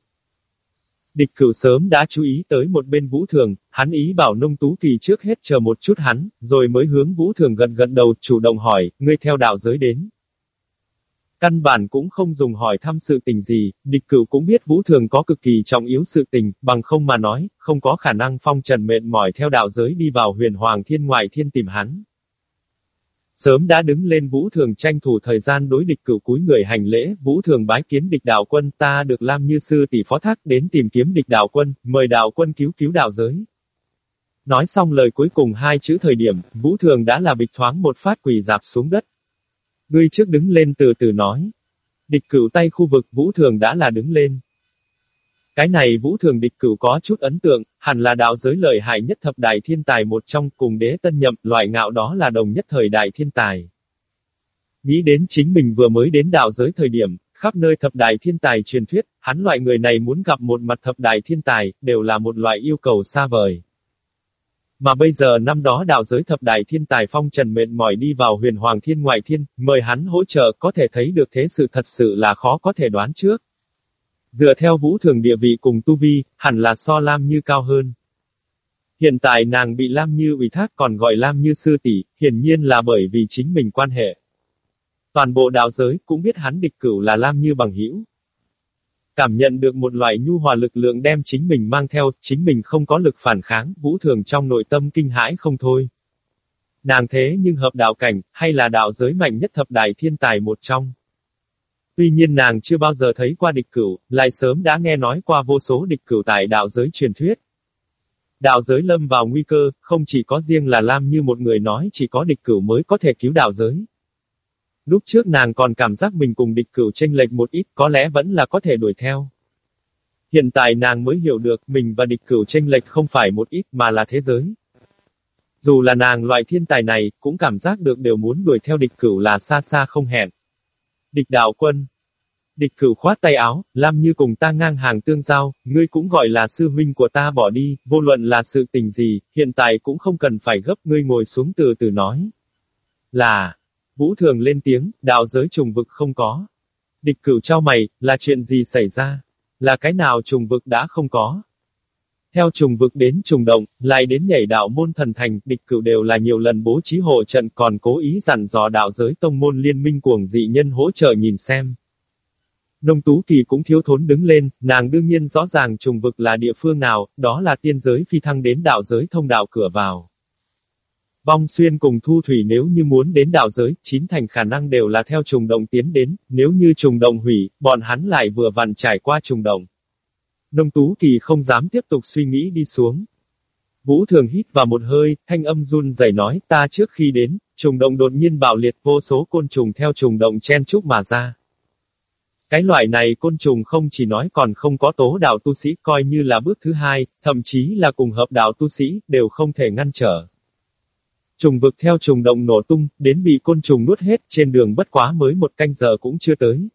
Địch cửu sớm đã chú ý tới một bên Vũ Thường, hắn ý bảo Nông Tú Kỳ trước hết chờ một chút hắn, rồi mới hướng Vũ Thường gần gần đầu chủ động hỏi, ngươi theo đạo giới đến. Căn bản cũng không dùng hỏi thăm sự tình gì, địch cửu cũng biết Vũ Thường có cực kỳ trọng yếu sự tình, bằng không mà nói, không có khả năng phong trần mệt mỏi theo đạo giới đi vào huyền hoàng thiên ngoại thiên tìm hắn. Sớm đã đứng lên Vũ Thường tranh thủ thời gian đối địch cửu cúi người hành lễ, Vũ Thường bái kiến địch đạo quân ta được Lam Như Sư tỷ phó thác đến tìm kiếm địch đạo quân, mời đạo quân cứu cứu đạo giới. Nói xong lời cuối cùng hai chữ thời điểm, Vũ Thường đã là bịch thoáng một phát quỳ dạp xuống đất. Ngươi trước đứng lên từ từ nói. Địch cửu tay khu vực vũ thường đã là đứng lên. Cái này vũ thường địch cửu có chút ấn tượng, hẳn là đạo giới lợi hại nhất thập đại thiên tài một trong cùng đế tân nhậm, loại ngạo đó là đồng nhất thời đại thiên tài. Nghĩ đến chính mình vừa mới đến đạo giới thời điểm, khắp nơi thập đại thiên tài truyền thuyết, hắn loại người này muốn gặp một mặt thập đại thiên tài, đều là một loại yêu cầu xa vời. Mà bây giờ năm đó đạo giới thập đại thiên tài phong trần mệt mỏi đi vào huyền hoàng thiên ngoại thiên, mời hắn hỗ trợ có thể thấy được thế sự thật sự là khó có thể đoán trước. Dựa theo vũ thường địa vị cùng tu vi, hẳn là so Lam Như cao hơn. Hiện tại nàng bị Lam Như ủy thác còn gọi Lam Như sư tỷ, hiển nhiên là bởi vì chính mình quan hệ. Toàn bộ đạo giới cũng biết hắn địch cửu là Lam Như bằng hữu. Cảm nhận được một loại nhu hòa lực lượng đem chính mình mang theo, chính mình không có lực phản kháng, vũ thường trong nội tâm kinh hãi không thôi. Nàng thế nhưng hợp đạo cảnh, hay là đạo giới mạnh nhất thập đại thiên tài một trong. Tuy nhiên nàng chưa bao giờ thấy qua địch cửu, lại sớm đã nghe nói qua vô số địch cửu tại đạo giới truyền thuyết. Đạo giới lâm vào nguy cơ, không chỉ có riêng là Lam như một người nói chỉ có địch cửu mới có thể cứu đạo giới. Lúc trước nàng còn cảm giác mình cùng địch cửu tranh lệch một ít, có lẽ vẫn là có thể đuổi theo. Hiện tại nàng mới hiểu được mình và địch cửu tranh lệch không phải một ít mà là thế giới. Dù là nàng loại thiên tài này, cũng cảm giác được đều muốn đuổi theo địch cửu là xa xa không hẹn. Địch đạo quân. Địch cửu khoát tay áo, làm như cùng ta ngang hàng tương giao, ngươi cũng gọi là sư huynh của ta bỏ đi, vô luận là sự tình gì, hiện tại cũng không cần phải gấp ngươi ngồi xuống từ từ nói. Là, Vũ Thường lên tiếng, đạo giới trùng vực không có. Địch cửu trao mày, là chuyện gì xảy ra? Là cái nào trùng vực đã không có? Theo trùng vực đến trùng động, lại đến nhảy đạo môn thần thành, địch cửu đều là nhiều lần bố trí hộ trận còn cố ý dặn dò đạo giới tông môn liên minh cuồng dị nhân hỗ trợ nhìn xem. Nông Tú Kỳ cũng thiếu thốn đứng lên, nàng đương nhiên rõ ràng trùng vực là địa phương nào, đó là tiên giới phi thăng đến đạo giới thông đạo cửa vào. Vong xuyên cùng thu thủy nếu như muốn đến đạo giới, chín thành khả năng đều là theo trùng động tiến đến, nếu như trùng động hủy, bọn hắn lại vừa vặn trải qua trùng động. Nông Tú Kỳ không dám tiếp tục suy nghĩ đi xuống. Vũ Thường hít vào một hơi, thanh âm run rẩy nói, ta trước khi đến, trùng động đột nhiên bạo liệt vô số côn trùng theo trùng động chen chúc mà ra. Cái loại này côn trùng không chỉ nói còn không có tố đạo tu sĩ coi như là bước thứ hai, thậm chí là cùng hợp đạo tu sĩ, đều không thể ngăn trở. Trùng vực theo trùng động nổ tung, đến bị côn trùng nuốt hết, trên đường bất quá mới một canh giờ cũng chưa tới.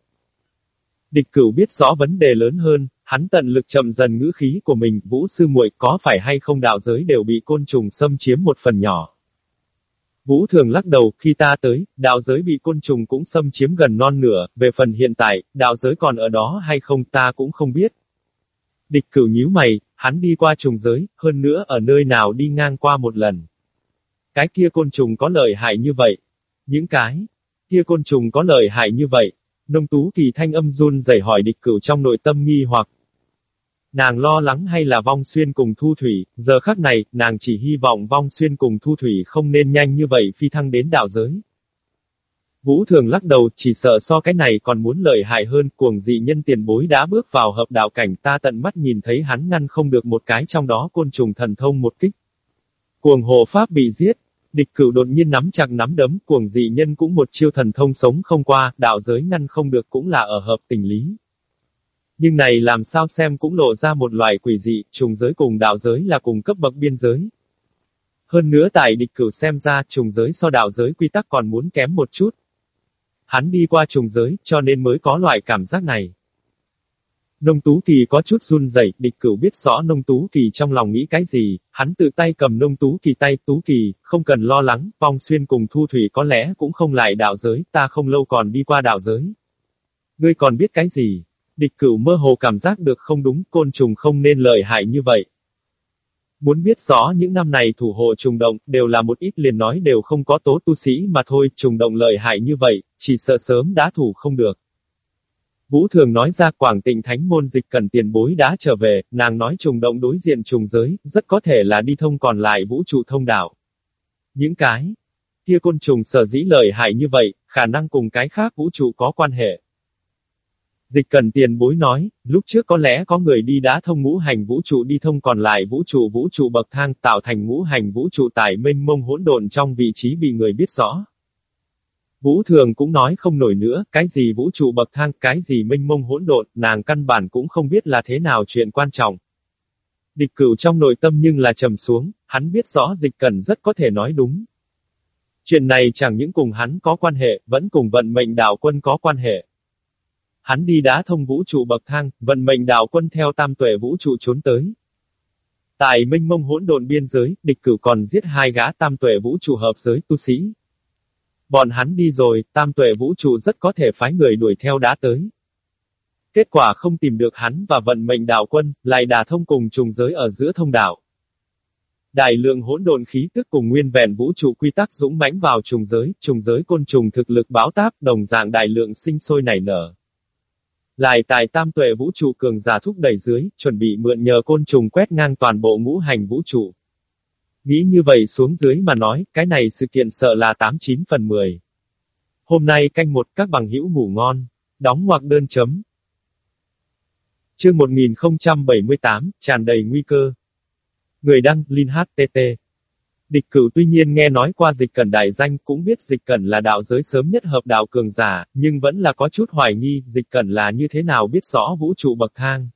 Địch cửu biết rõ vấn đề lớn hơn, hắn tận lực chậm dần ngữ khí của mình, vũ sư muội có phải hay không đạo giới đều bị côn trùng xâm chiếm một phần nhỏ. Vũ thường lắc đầu, khi ta tới, đạo giới bị côn trùng cũng xâm chiếm gần non nửa, về phần hiện tại, đạo giới còn ở đó hay không ta cũng không biết. Địch cửu nhíu mày, hắn đi qua trùng giới, hơn nữa ở nơi nào đi ngang qua một lần. Cái kia côn trùng có lợi hại như vậy. Những cái kia côn trùng có lợi hại như vậy. Nông tú kỳ thanh âm run rẩy hỏi địch cửu trong nội tâm nghi hoặc. Nàng lo lắng hay là vong xuyên cùng thu thủy, giờ khắc này, nàng chỉ hy vọng vong xuyên cùng thu thủy không nên nhanh như vậy phi thăng đến đạo giới. Vũ thường lắc đầu, chỉ sợ so cái này còn muốn lợi hại hơn, cuồng dị nhân tiền bối đã bước vào hợp đạo cảnh ta tận mắt nhìn thấy hắn ngăn không được một cái trong đó côn trùng thần thông một kích. Cuồng hồ pháp bị giết, Địch cửu đột nhiên nắm chặt nắm đấm, cuồng dị nhân cũng một chiêu thần thông sống không qua, đạo giới ngăn không được cũng là ở hợp tình lý. Nhưng này làm sao xem cũng lộ ra một loại quỷ dị, trùng giới cùng đạo giới là cùng cấp bậc biên giới. Hơn nữa tại địch cửu xem ra trùng giới so đạo giới quy tắc còn muốn kém một chút. Hắn đi qua trùng giới, cho nên mới có loại cảm giác này. Nông Tú Kỳ có chút run rẩy, địch cửu biết rõ Nông Tú Kỳ trong lòng nghĩ cái gì, hắn tự tay cầm Nông Tú Kỳ tay, Tú Kỳ, không cần lo lắng, phong xuyên cùng Thu Thủy có lẽ cũng không lại đạo giới, ta không lâu còn đi qua đạo giới. Ngươi còn biết cái gì? Địch cửu mơ hồ cảm giác được không đúng, côn trùng không nên lợi hại như vậy. Muốn biết rõ những năm này thủ hộ trùng động, đều là một ít liền nói đều không có tố tu sĩ mà thôi, trùng động lợi hại như vậy, chỉ sợ sớm đã thủ không được. Vũ thường nói ra Quảng Tịnh Thánh môn dịch cần tiền bối đã trở về, nàng nói trùng động đối diện trùng giới, rất có thể là đi thông còn lại vũ trụ thông đạo. Những cái kia côn trùng sở dĩ lợi hại như vậy, khả năng cùng cái khác vũ trụ có quan hệ. Dịch cần tiền bối nói, lúc trước có lẽ có người đi đá thông ngũ hành vũ trụ đi thông còn lại vũ trụ vũ trụ bậc thang tạo thành ngũ hành vũ trụ tại mênh mông hỗn độn trong vị trí bị người biết rõ. Vũ Thường cũng nói không nổi nữa, cái gì vũ trụ bậc thang, cái gì minh mông hỗn độn, nàng căn bản cũng không biết là thế nào chuyện quan trọng. Địch cửu trong nội tâm nhưng là trầm xuống, hắn biết rõ dịch cần rất có thể nói đúng. Chuyện này chẳng những cùng hắn có quan hệ, vẫn cùng vận mệnh đạo quân có quan hệ. Hắn đi đá thông vũ trụ bậc thang, vận mệnh đạo quân theo tam tuệ vũ trụ trốn tới. Tại minh mông hỗn độn biên giới, địch cửu còn giết hai gã tam tuệ vũ trụ hợp giới tu sĩ. Bọn hắn đi rồi, tam tuệ vũ trụ rất có thể phái người đuổi theo đá tới. Kết quả không tìm được hắn và vận mệnh đạo quân, lại đả thông cùng trùng giới ở giữa thông đạo. Đại lượng hỗn độn khí tức cùng nguyên vẹn vũ trụ quy tắc dũng mãnh vào trùng giới, trùng giới côn trùng thực lực báo táp, đồng dạng đại lượng sinh sôi nảy nở. Lại tại tam tuệ vũ trụ cường giả thúc đẩy dưới, chuẩn bị mượn nhờ côn trùng quét ngang toàn bộ ngũ hành vũ trụ. Nghĩ như vậy xuống dưới mà nói, cái này sự kiện sợ là 89 phần 10. Hôm nay canh một các bằng hữu ngủ ngon. Đóng hoặc đơn chấm. Chương 1078, tràn đầy nguy cơ. Người đăng, Linh HTT. Địch cửu tuy nhiên nghe nói qua dịch cẩn đại danh cũng biết dịch cẩn là đạo giới sớm nhất hợp đạo cường giả, nhưng vẫn là có chút hoài nghi dịch cẩn là như thế nào biết rõ vũ trụ bậc thang.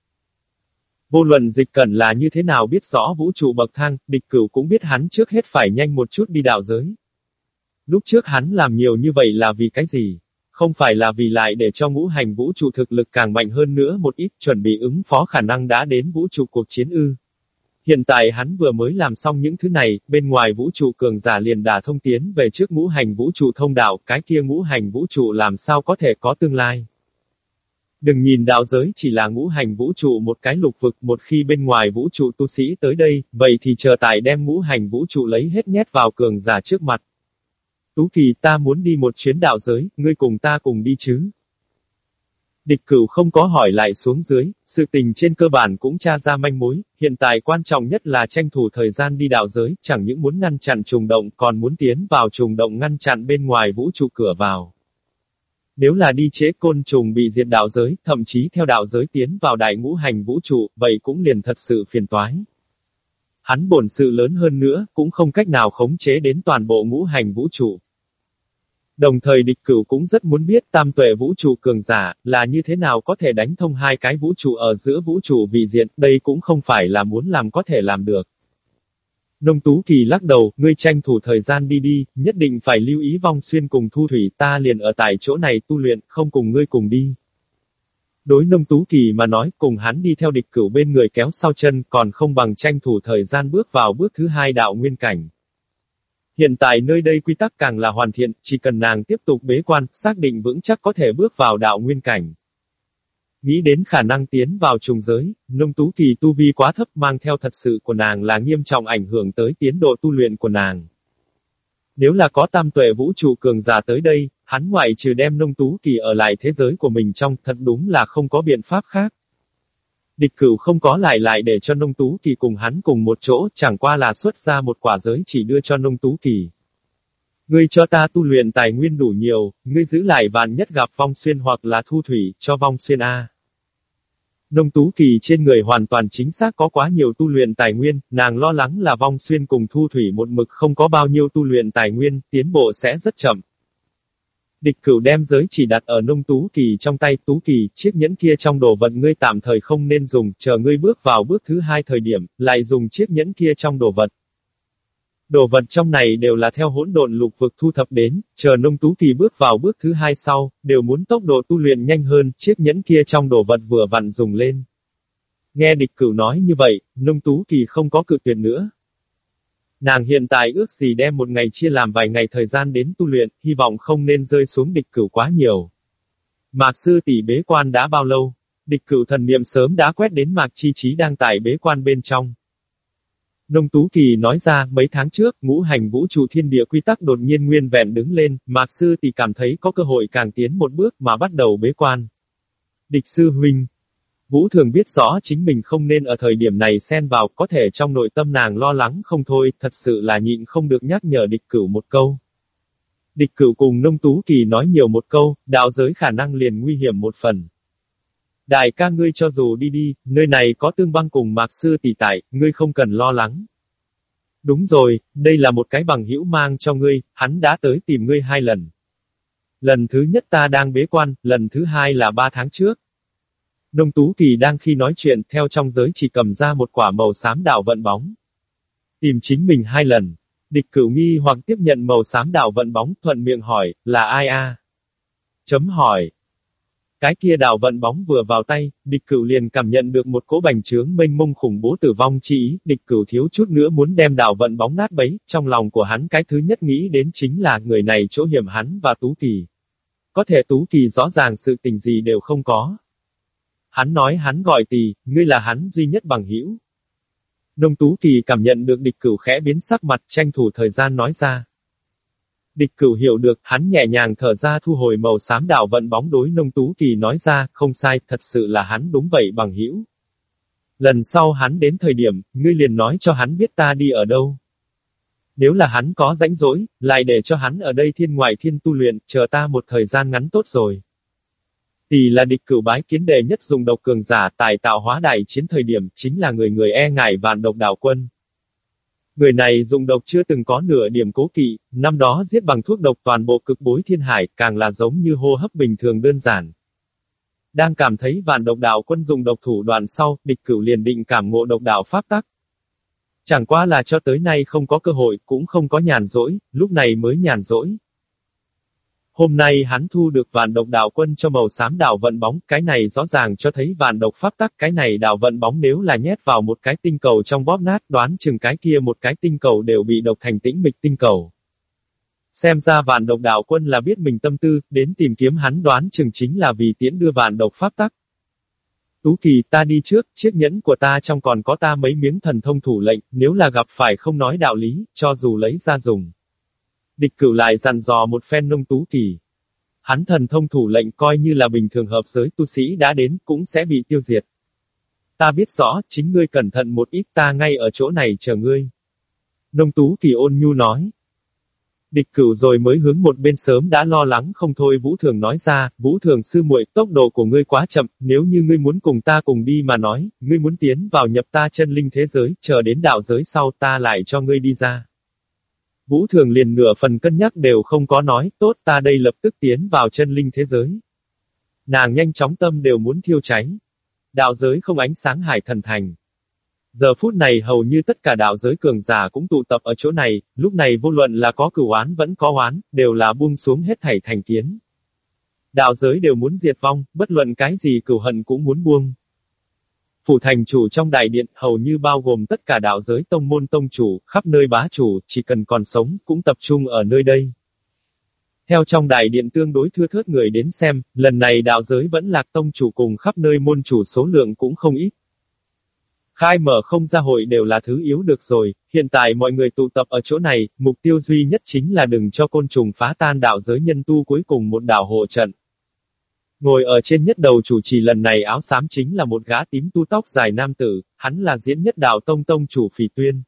Vô luận dịch cẩn là như thế nào biết rõ vũ trụ bậc thang, địch cửu cũng biết hắn trước hết phải nhanh một chút đi đạo giới. Lúc trước hắn làm nhiều như vậy là vì cái gì? Không phải là vì lại để cho ngũ hành vũ trụ thực lực càng mạnh hơn nữa một ít chuẩn bị ứng phó khả năng đã đến vũ trụ cuộc chiến ư. Hiện tại hắn vừa mới làm xong những thứ này, bên ngoài vũ trụ cường giả liền đà thông tiến về trước ngũ hành vũ trụ thông đạo, cái kia ngũ hành vũ trụ làm sao có thể có tương lai. Đừng nhìn đạo giới chỉ là ngũ hành vũ trụ một cái lục vực, một khi bên ngoài vũ trụ tu sĩ tới đây, vậy thì chờ tài đem ngũ hành vũ trụ lấy hết nhét vào cường giả trước mặt. Tú Kỳ ta muốn đi một chuyến đạo giới, ngươi cùng ta cùng đi chứ. Địch cửu không có hỏi lại xuống dưới, sự tình trên cơ bản cũng tra ra manh mối, hiện tại quan trọng nhất là tranh thủ thời gian đi đạo giới, chẳng những muốn ngăn chặn trùng động còn muốn tiến vào trùng động ngăn chặn bên ngoài vũ trụ cửa vào. Nếu là đi chế côn trùng bị diệt đạo giới, thậm chí theo đạo giới tiến vào đại ngũ hành vũ trụ, vậy cũng liền thật sự phiền toái. Hắn bổn sự lớn hơn nữa, cũng không cách nào khống chế đến toàn bộ ngũ hành vũ trụ. Đồng thời địch cửu cũng rất muốn biết tam tuệ vũ trụ cường giả, là như thế nào có thể đánh thông hai cái vũ trụ ở giữa vũ trụ vị diện, đây cũng không phải là muốn làm có thể làm được. Nông Tú Kỳ lắc đầu, ngươi tranh thủ thời gian đi đi, nhất định phải lưu ý vong xuyên cùng thu thủy, ta liền ở tại chỗ này tu luyện, không cùng ngươi cùng đi. Đối nông Tú Kỳ mà nói, cùng hắn đi theo địch cửu bên người kéo sau chân, còn không bằng tranh thủ thời gian bước vào bước thứ hai đạo nguyên cảnh. Hiện tại nơi đây quy tắc càng là hoàn thiện, chỉ cần nàng tiếp tục bế quan, xác định vững chắc có thể bước vào đạo nguyên cảnh. Nghĩ đến khả năng tiến vào trùng giới, nông tú kỳ tu vi quá thấp mang theo thật sự của nàng là nghiêm trọng ảnh hưởng tới tiến độ tu luyện của nàng. Nếu là có tam tuệ vũ trụ cường giả tới đây, hắn ngoại trừ đem nông tú kỳ ở lại thế giới của mình trong thật đúng là không có biện pháp khác. Địch cửu không có lại lại để cho nông tú kỳ cùng hắn cùng một chỗ, chẳng qua là xuất ra một quả giới chỉ đưa cho nông tú kỳ. Ngươi cho ta tu luyện tài nguyên đủ nhiều, ngươi giữ lại vạn nhất gặp vong xuyên hoặc là thu thủy, cho vong xuyên A. Nông tú kỳ trên người hoàn toàn chính xác có quá nhiều tu luyện tài nguyên, nàng lo lắng là vong xuyên cùng thu thủy một mực không có bao nhiêu tu luyện tài nguyên, tiến bộ sẽ rất chậm. Địch cửu đem giới chỉ đặt ở nông tú kỳ trong tay tú kỳ, chiếc nhẫn kia trong đồ vật ngươi tạm thời không nên dùng, chờ ngươi bước vào bước thứ hai thời điểm, lại dùng chiếc nhẫn kia trong đồ vật. Đồ vật trong này đều là theo hỗn độn lục vực thu thập đến, chờ nông tú kỳ bước vào bước thứ hai sau, đều muốn tốc độ tu luyện nhanh hơn, chiếc nhẫn kia trong đồ vật vừa vặn dùng lên. Nghe địch cửu nói như vậy, nông tú kỳ không có cự tuyệt nữa. Nàng hiện tại ước gì đem một ngày chia làm vài ngày thời gian đến tu luyện, hy vọng không nên rơi xuống địch cửu quá nhiều. Mạc sư tỷ bế quan đã bao lâu? Địch cửu thần niệm sớm đã quét đến mạc chi trí đang tại bế quan bên trong. Nông Tú Kỳ nói ra, mấy tháng trước, ngũ hành vũ trụ thiên địa quy tắc đột nhiên nguyên vẹn đứng lên, Mạc Sư thì cảm thấy có cơ hội càng tiến một bước mà bắt đầu bế quan. Địch Sư Huynh Vũ thường biết rõ chính mình không nên ở thời điểm này xen vào, có thể trong nội tâm nàng lo lắng không thôi, thật sự là nhịn không được nhắc nhở địch cửu một câu. Địch cửu cùng nông tú kỳ nói nhiều một câu, đạo giới khả năng liền nguy hiểm một phần. Đại ca ngươi cho dù đi đi, nơi này có tương băng cùng mạc sư tỷ tại, ngươi không cần lo lắng. Đúng rồi, đây là một cái bằng hữu mang cho ngươi, hắn đã tới tìm ngươi hai lần. Lần thứ nhất ta đang bế quan, lần thứ hai là ba tháng trước. Nông Tú Kỳ đang khi nói chuyện, theo trong giới chỉ cầm ra một quả màu xám đạo vận bóng. Tìm chính mình hai lần. Địch cửu nghi hoặc tiếp nhận màu xám đạo vận bóng, thuận miệng hỏi, là ai a? Chấm hỏi. Cái kia đạo vận bóng vừa vào tay, địch cửu liền cảm nhận được một cỗ bành trướng mênh mông khủng bố tử vong chi ý, địch cửu thiếu chút nữa muốn đem đạo vận bóng nát bấy, trong lòng của hắn cái thứ nhất nghĩ đến chính là người này chỗ hiểm hắn và Tú Kỳ. Có thể Tú Kỳ rõ ràng sự tình gì đều không có. Hắn nói hắn gọi tỳ, ngươi là hắn duy nhất bằng hữu. Nông Tú Kỳ cảm nhận được địch cửu khẽ biến sắc mặt tranh thủ thời gian nói ra. Địch cửu hiểu được, hắn nhẹ nhàng thở ra thu hồi màu xám đạo vận bóng đối nông tú kỳ nói ra, không sai, thật sự là hắn đúng vậy bằng hữu. Lần sau hắn đến thời điểm, ngươi liền nói cho hắn biết ta đi ở đâu. Nếu là hắn có rãnh rỗi, lại để cho hắn ở đây thiên ngoại thiên tu luyện, chờ ta một thời gian ngắn tốt rồi. Tỷ là địch cửu bái kiến đề nhất dùng độc cường giả tài tạo hóa đại chiến thời điểm, chính là người người e ngại vạn độc đạo quân. Người này dùng độc chưa từng có nửa điểm cố kỵ, năm đó giết bằng thuốc độc toàn bộ cực bối thiên hải, càng là giống như hô hấp bình thường đơn giản. Đang cảm thấy vạn độc đạo quân dùng độc thủ đoạn sau, địch cửu liền định cảm ngộ độc đạo pháp tắc. Chẳng qua là cho tới nay không có cơ hội, cũng không có nhàn rỗi, lúc này mới nhàn rỗi. Hôm nay hắn thu được vạn độc đạo quân cho màu xám đạo vận bóng, cái này rõ ràng cho thấy vạn độc pháp tắc, cái này đạo vận bóng nếu là nhét vào một cái tinh cầu trong bóp nát, đoán chừng cái kia một cái tinh cầu đều bị độc thành tĩnh mịch tinh cầu. Xem ra vạn độc đạo quân là biết mình tâm tư, đến tìm kiếm hắn đoán chừng chính là vì tiễn đưa vạn độc pháp tắc. Tú kỳ ta đi trước, chiếc nhẫn của ta trong còn có ta mấy miếng thần thông thủ lệnh, nếu là gặp phải không nói đạo lý, cho dù lấy ra dùng. Địch cửu lại dặn dò một phen nông tú kỳ. Hắn thần thông thủ lệnh coi như là bình thường hợp giới tu sĩ đã đến cũng sẽ bị tiêu diệt. Ta biết rõ, chính ngươi cẩn thận một ít ta ngay ở chỗ này chờ ngươi. Nông Tú Kỳ ôn nhu nói. Địch cửu rồi mới hướng một bên sớm đã lo lắng không thôi Vũ Thường nói ra, Vũ Thường sư muội tốc độ của ngươi quá chậm, nếu như ngươi muốn cùng ta cùng đi mà nói, ngươi muốn tiến vào nhập ta chân linh thế giới, chờ đến đạo giới sau ta lại cho ngươi đi ra. Vũ Thường liền nửa phần cân nhắc đều không có nói, tốt ta đây lập tức tiến vào chân linh thế giới. Nàng nhanh chóng tâm đều muốn thiêu cháy. Đạo giới không ánh sáng hải thần thành. Giờ phút này hầu như tất cả đạo giới cường giả cũng tụ tập ở chỗ này, lúc này vô luận là có cửu oán vẫn có oán, đều là buông xuống hết thảy thành kiến. Đạo giới đều muốn diệt vong, bất luận cái gì cửu hận cũng muốn buông. Phủ thành chủ trong đại điện hầu như bao gồm tất cả đạo giới tông môn tông chủ, khắp nơi bá chủ, chỉ cần còn sống, cũng tập trung ở nơi đây. Theo trong đại điện tương đối thưa thớt người đến xem, lần này đạo giới vẫn lạc tông chủ cùng khắp nơi môn chủ số lượng cũng không ít. Khai mở không ra hội đều là thứ yếu được rồi, hiện tại mọi người tụ tập ở chỗ này, mục tiêu duy nhất chính là đừng cho côn trùng phá tan đạo giới nhân tu cuối cùng một đạo hộ trận. Ngồi ở trên nhất đầu chủ trì lần này áo xám chính là một gã tím tu tóc dài nam tử, hắn là diễn nhất đạo tông tông chủ phỉ tuyên.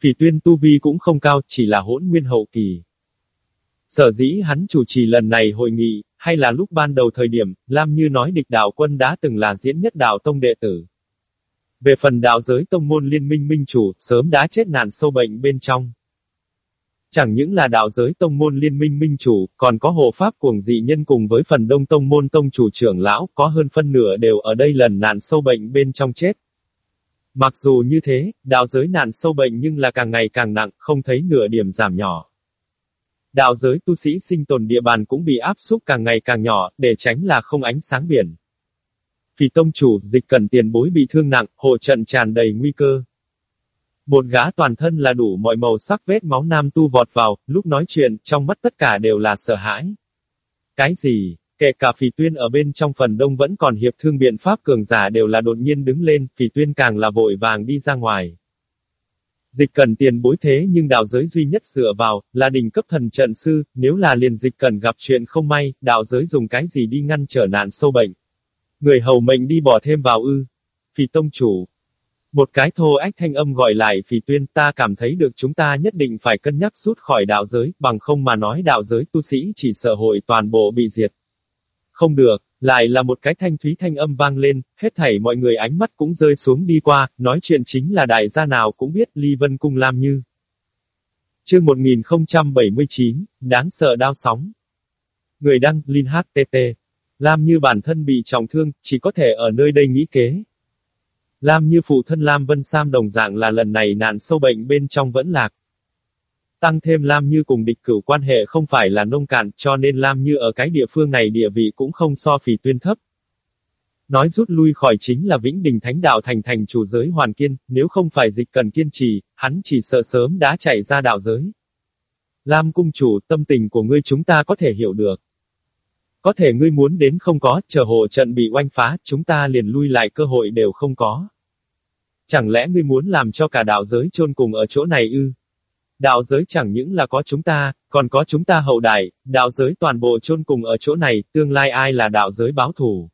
Phỉ tuyên tu vi cũng không cao, chỉ là hỗn nguyên hậu kỳ. Sở dĩ hắn chủ trì lần này hội nghị, hay là lúc ban đầu thời điểm, Lam Như nói địch đạo quân đã từng là diễn nhất đạo tông đệ tử. Về phần đạo giới tông môn liên minh minh chủ, sớm đã chết nạn sâu bệnh bên trong. Chẳng những là đạo giới tông môn liên minh minh chủ, còn có hộ pháp cuồng dị nhân cùng với phần đông tông môn tông chủ trưởng lão, có hơn phân nửa đều ở đây lần nạn sâu bệnh bên trong chết. Mặc dù như thế, đạo giới nạn sâu bệnh nhưng là càng ngày càng nặng, không thấy nửa điểm giảm nhỏ. Đạo giới tu sĩ sinh tồn địa bàn cũng bị áp xúc càng ngày càng nhỏ, để tránh là không ánh sáng biển. Vì tông chủ, dịch cần tiền bối bị thương nặng, hộ trận tràn đầy nguy cơ. Một gã toàn thân là đủ mọi màu sắc vết máu nam tu vọt vào, lúc nói chuyện, trong mắt tất cả đều là sợ hãi. Cái gì? Kể cả phỉ tuyên ở bên trong phần đông vẫn còn hiệp thương biện pháp cường giả đều là đột nhiên đứng lên, phỉ tuyên càng là vội vàng đi ra ngoài. Dịch cần tiền bối thế nhưng đạo giới duy nhất dựa vào, là đỉnh cấp thần trận sư, nếu là liền dịch cần gặp chuyện không may, đạo giới dùng cái gì đi ngăn trở nạn sâu bệnh. Người hầu mệnh đi bỏ thêm vào ư. Phỉ tông chủ, một cái thô ách thanh âm gọi lại phì tuyên ta cảm thấy được chúng ta nhất định phải cân nhắc rút khỏi đạo giới, bằng không mà nói đạo giới tu sĩ chỉ sợ hội toàn bộ bị diệt. Không được, lại là một cái thanh thúy thanh âm vang lên, hết thảy mọi người ánh mắt cũng rơi xuống đi qua, nói chuyện chính là đại gia nào cũng biết Ly Vân Cung Lam Như. Chương 1079, đáng sợ đao sóng. Người đăng, Linh HTT. Lam Như bản thân bị trọng thương, chỉ có thể ở nơi đây nghĩ kế, Lam như phụ thân Lam Vân Sam đồng dạng là lần này nạn sâu bệnh bên trong vẫn lạc. Tăng thêm Lam như cùng địch cửu quan hệ không phải là nông cạn, cho nên Lam như ở cái địa phương này địa vị cũng không so phỉ tuyên thấp. Nói rút lui khỏi chính là Vĩnh Đình Thánh Đạo thành thành chủ giới hoàn kiên, nếu không phải dịch cần kiên trì, hắn chỉ sợ sớm đã chạy ra đạo giới. Lam cung chủ, tâm tình của ngươi chúng ta có thể hiểu được. Có thể ngươi muốn đến không có, chờ hộ trận bị oanh phá, chúng ta liền lui lại cơ hội đều không có. Chẳng lẽ ngươi muốn làm cho cả đạo giới chôn cùng ở chỗ này ư? Đạo giới chẳng những là có chúng ta, còn có chúng ta hậu đại, đạo giới toàn bộ chôn cùng ở chỗ này, tương lai ai là đạo giới báo thù?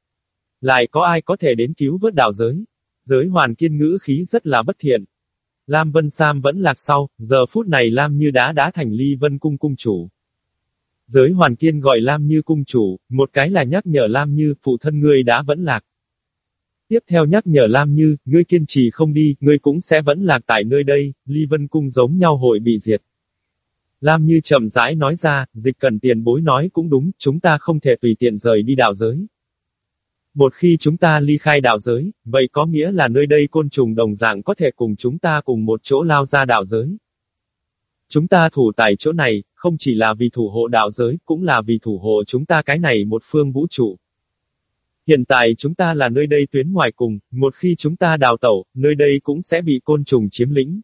Lại có ai có thể đến cứu vớt đạo giới? Giới hoàn kiên ngữ khí rất là bất thiện. Lam Vân Sam vẫn lạc sau, giờ phút này Lam như đã đá thành ly vân cung cung chủ. Giới hoàn kiên gọi Lam Như cung chủ, một cái là nhắc nhở Lam Như, phụ thân ngươi đã vẫn lạc. Tiếp theo nhắc nhở Lam Như, ngươi kiên trì không đi, ngươi cũng sẽ vẫn lạc tại nơi đây, Ly Vân Cung giống nhau hội bị diệt. Lam Như chậm rãi nói ra, dịch cần tiền bối nói cũng đúng, chúng ta không thể tùy tiện rời đi đạo giới. Một khi chúng ta ly khai đạo giới, vậy có nghĩa là nơi đây côn trùng đồng dạng có thể cùng chúng ta cùng một chỗ lao ra đạo giới. Chúng ta thủ tại chỗ này, không chỉ là vì thủ hộ đạo giới, cũng là vì thủ hộ chúng ta cái này một phương vũ trụ. Hiện tại chúng ta là nơi đây tuyến ngoài cùng, một khi chúng ta đào tẩu, nơi đây cũng sẽ bị côn trùng chiếm lĩnh.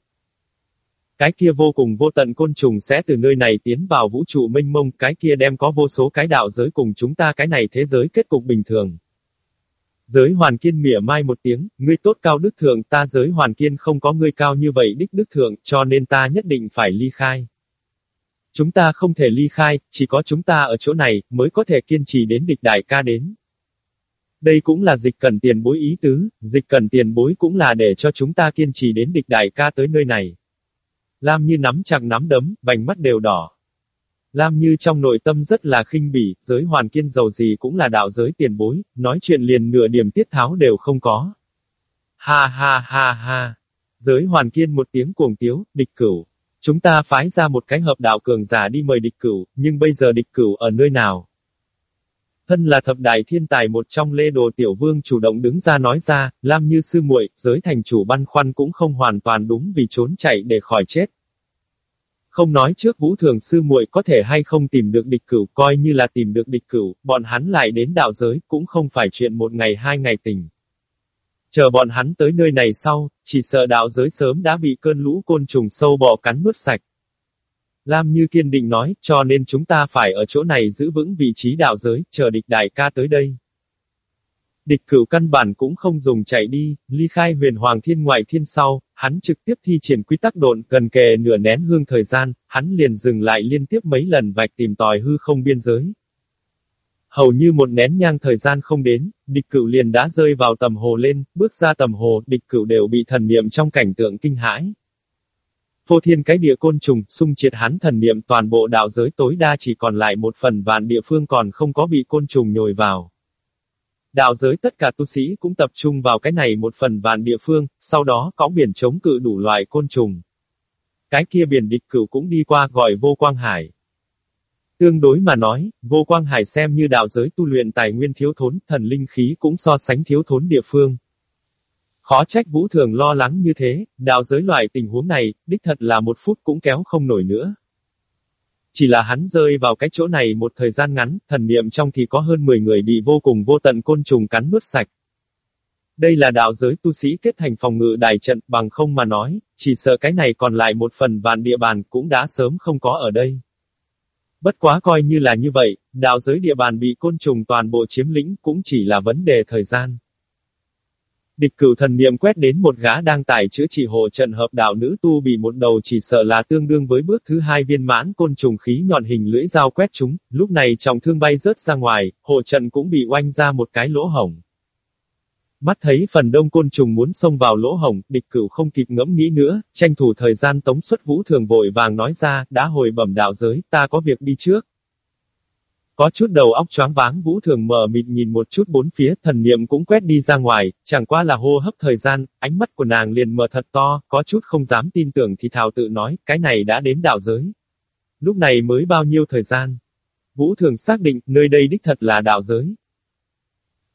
Cái kia vô cùng vô tận côn trùng sẽ từ nơi này tiến vào vũ trụ mênh mông, cái kia đem có vô số cái đạo giới cùng chúng ta cái này thế giới kết cục bình thường. Giới hoàn kiên mỉa mai một tiếng, ngươi tốt cao đức thượng ta giới hoàn kiên không có ngươi cao như vậy đích đức thượng, cho nên ta nhất định phải ly khai. Chúng ta không thể ly khai, chỉ có chúng ta ở chỗ này, mới có thể kiên trì đến địch đại ca đến. Đây cũng là dịch cần tiền bối ý tứ, dịch cần tiền bối cũng là để cho chúng ta kiên trì đến địch đại ca tới nơi này. Lam như nắm chặt nắm đấm, vành mắt đều đỏ. Lam như trong nội tâm rất là khinh bỉ, giới hoàn kiên giàu gì cũng là đạo giới tiền bối, nói chuyện liền nửa điểm tiết tháo đều không có. Ha ha ha ha. Giới hoàn kiên một tiếng cuồng tiếu, địch cửu. Chúng ta phái ra một cái hợp đạo cường giả đi mời địch cửu, nhưng bây giờ địch cửu ở nơi nào? Thân là thập đại thiên tài một trong lê đồ tiểu vương chủ động đứng ra nói ra, Lam như sư muội, giới thành chủ băn khoăn cũng không hoàn toàn đúng vì trốn chạy để khỏi chết. Không nói trước vũ thường sư muội có thể hay không tìm được địch cửu, coi như là tìm được địch cửu, bọn hắn lại đến đạo giới, cũng không phải chuyện một ngày hai ngày tình. Chờ bọn hắn tới nơi này sau, chỉ sợ đạo giới sớm đã bị cơn lũ côn trùng sâu bọ cắn nuốt sạch. Lam Như kiên định nói, cho nên chúng ta phải ở chỗ này giữ vững vị trí đạo giới, chờ địch đại ca tới đây. Địch cửu căn bản cũng không dùng chạy đi, ly khai huyền hoàng thiên ngoại thiên sau, hắn trực tiếp thi triển quy tắc độn cần kề nửa nén hương thời gian, hắn liền dừng lại liên tiếp mấy lần vạch tìm tòi hư không biên giới. Hầu như một nén nhang thời gian không đến, địch cửu liền đã rơi vào tầm hồ lên, bước ra tầm hồ, địch cửu đều bị thần niệm trong cảnh tượng kinh hãi. Phô thiên cái địa côn trùng, xung triệt hắn thần niệm toàn bộ đạo giới tối đa chỉ còn lại một phần vạn địa phương còn không có bị côn trùng nhồi vào. Đạo giới tất cả tu sĩ cũng tập trung vào cái này một phần vạn địa phương, sau đó có biển chống cự đủ loại côn trùng. Cái kia biển địch cửu cũng đi qua gọi vô quang hải. Tương đối mà nói, vô quang hải xem như đạo giới tu luyện tài nguyên thiếu thốn, thần linh khí cũng so sánh thiếu thốn địa phương. Khó trách vũ thường lo lắng như thế, đạo giới loại tình huống này, đích thật là một phút cũng kéo không nổi nữa. Chỉ là hắn rơi vào cái chỗ này một thời gian ngắn, thần niệm trong thì có hơn 10 người bị vô cùng vô tận côn trùng cắn nuốt sạch. Đây là đạo giới tu sĩ kết thành phòng ngự đại trận bằng không mà nói, chỉ sợ cái này còn lại một phần vạn địa bàn cũng đã sớm không có ở đây. Bất quá coi như là như vậy, đạo giới địa bàn bị côn trùng toàn bộ chiếm lĩnh cũng chỉ là vấn đề thời gian. Địch cửu thần niệm quét đến một gã đang tải chữa trị hộ trận hợp đạo nữ tu bị một đầu chỉ sợ là tương đương với bước thứ hai viên mãn côn trùng khí nhọn hình lưỡi dao quét chúng, lúc này trọng thương bay rớt ra ngoài, hộ trận cũng bị oanh ra một cái lỗ hổng. Mắt thấy phần đông côn trùng muốn xông vào lỗ hổng, địch cửu không kịp ngẫm nghĩ nữa, tranh thủ thời gian tống xuất vũ thường vội vàng nói ra, đã hồi bẩm đạo giới, ta có việc đi trước. Có chút đầu óc choáng váng vũ thường mở mịt nhìn một chút bốn phía, thần niệm cũng quét đi ra ngoài, chẳng qua là hô hấp thời gian, ánh mắt của nàng liền mở thật to, có chút không dám tin tưởng thì thảo tự nói, cái này đã đến đạo giới. Lúc này mới bao nhiêu thời gian? Vũ thường xác định, nơi đây đích thật là đạo giới.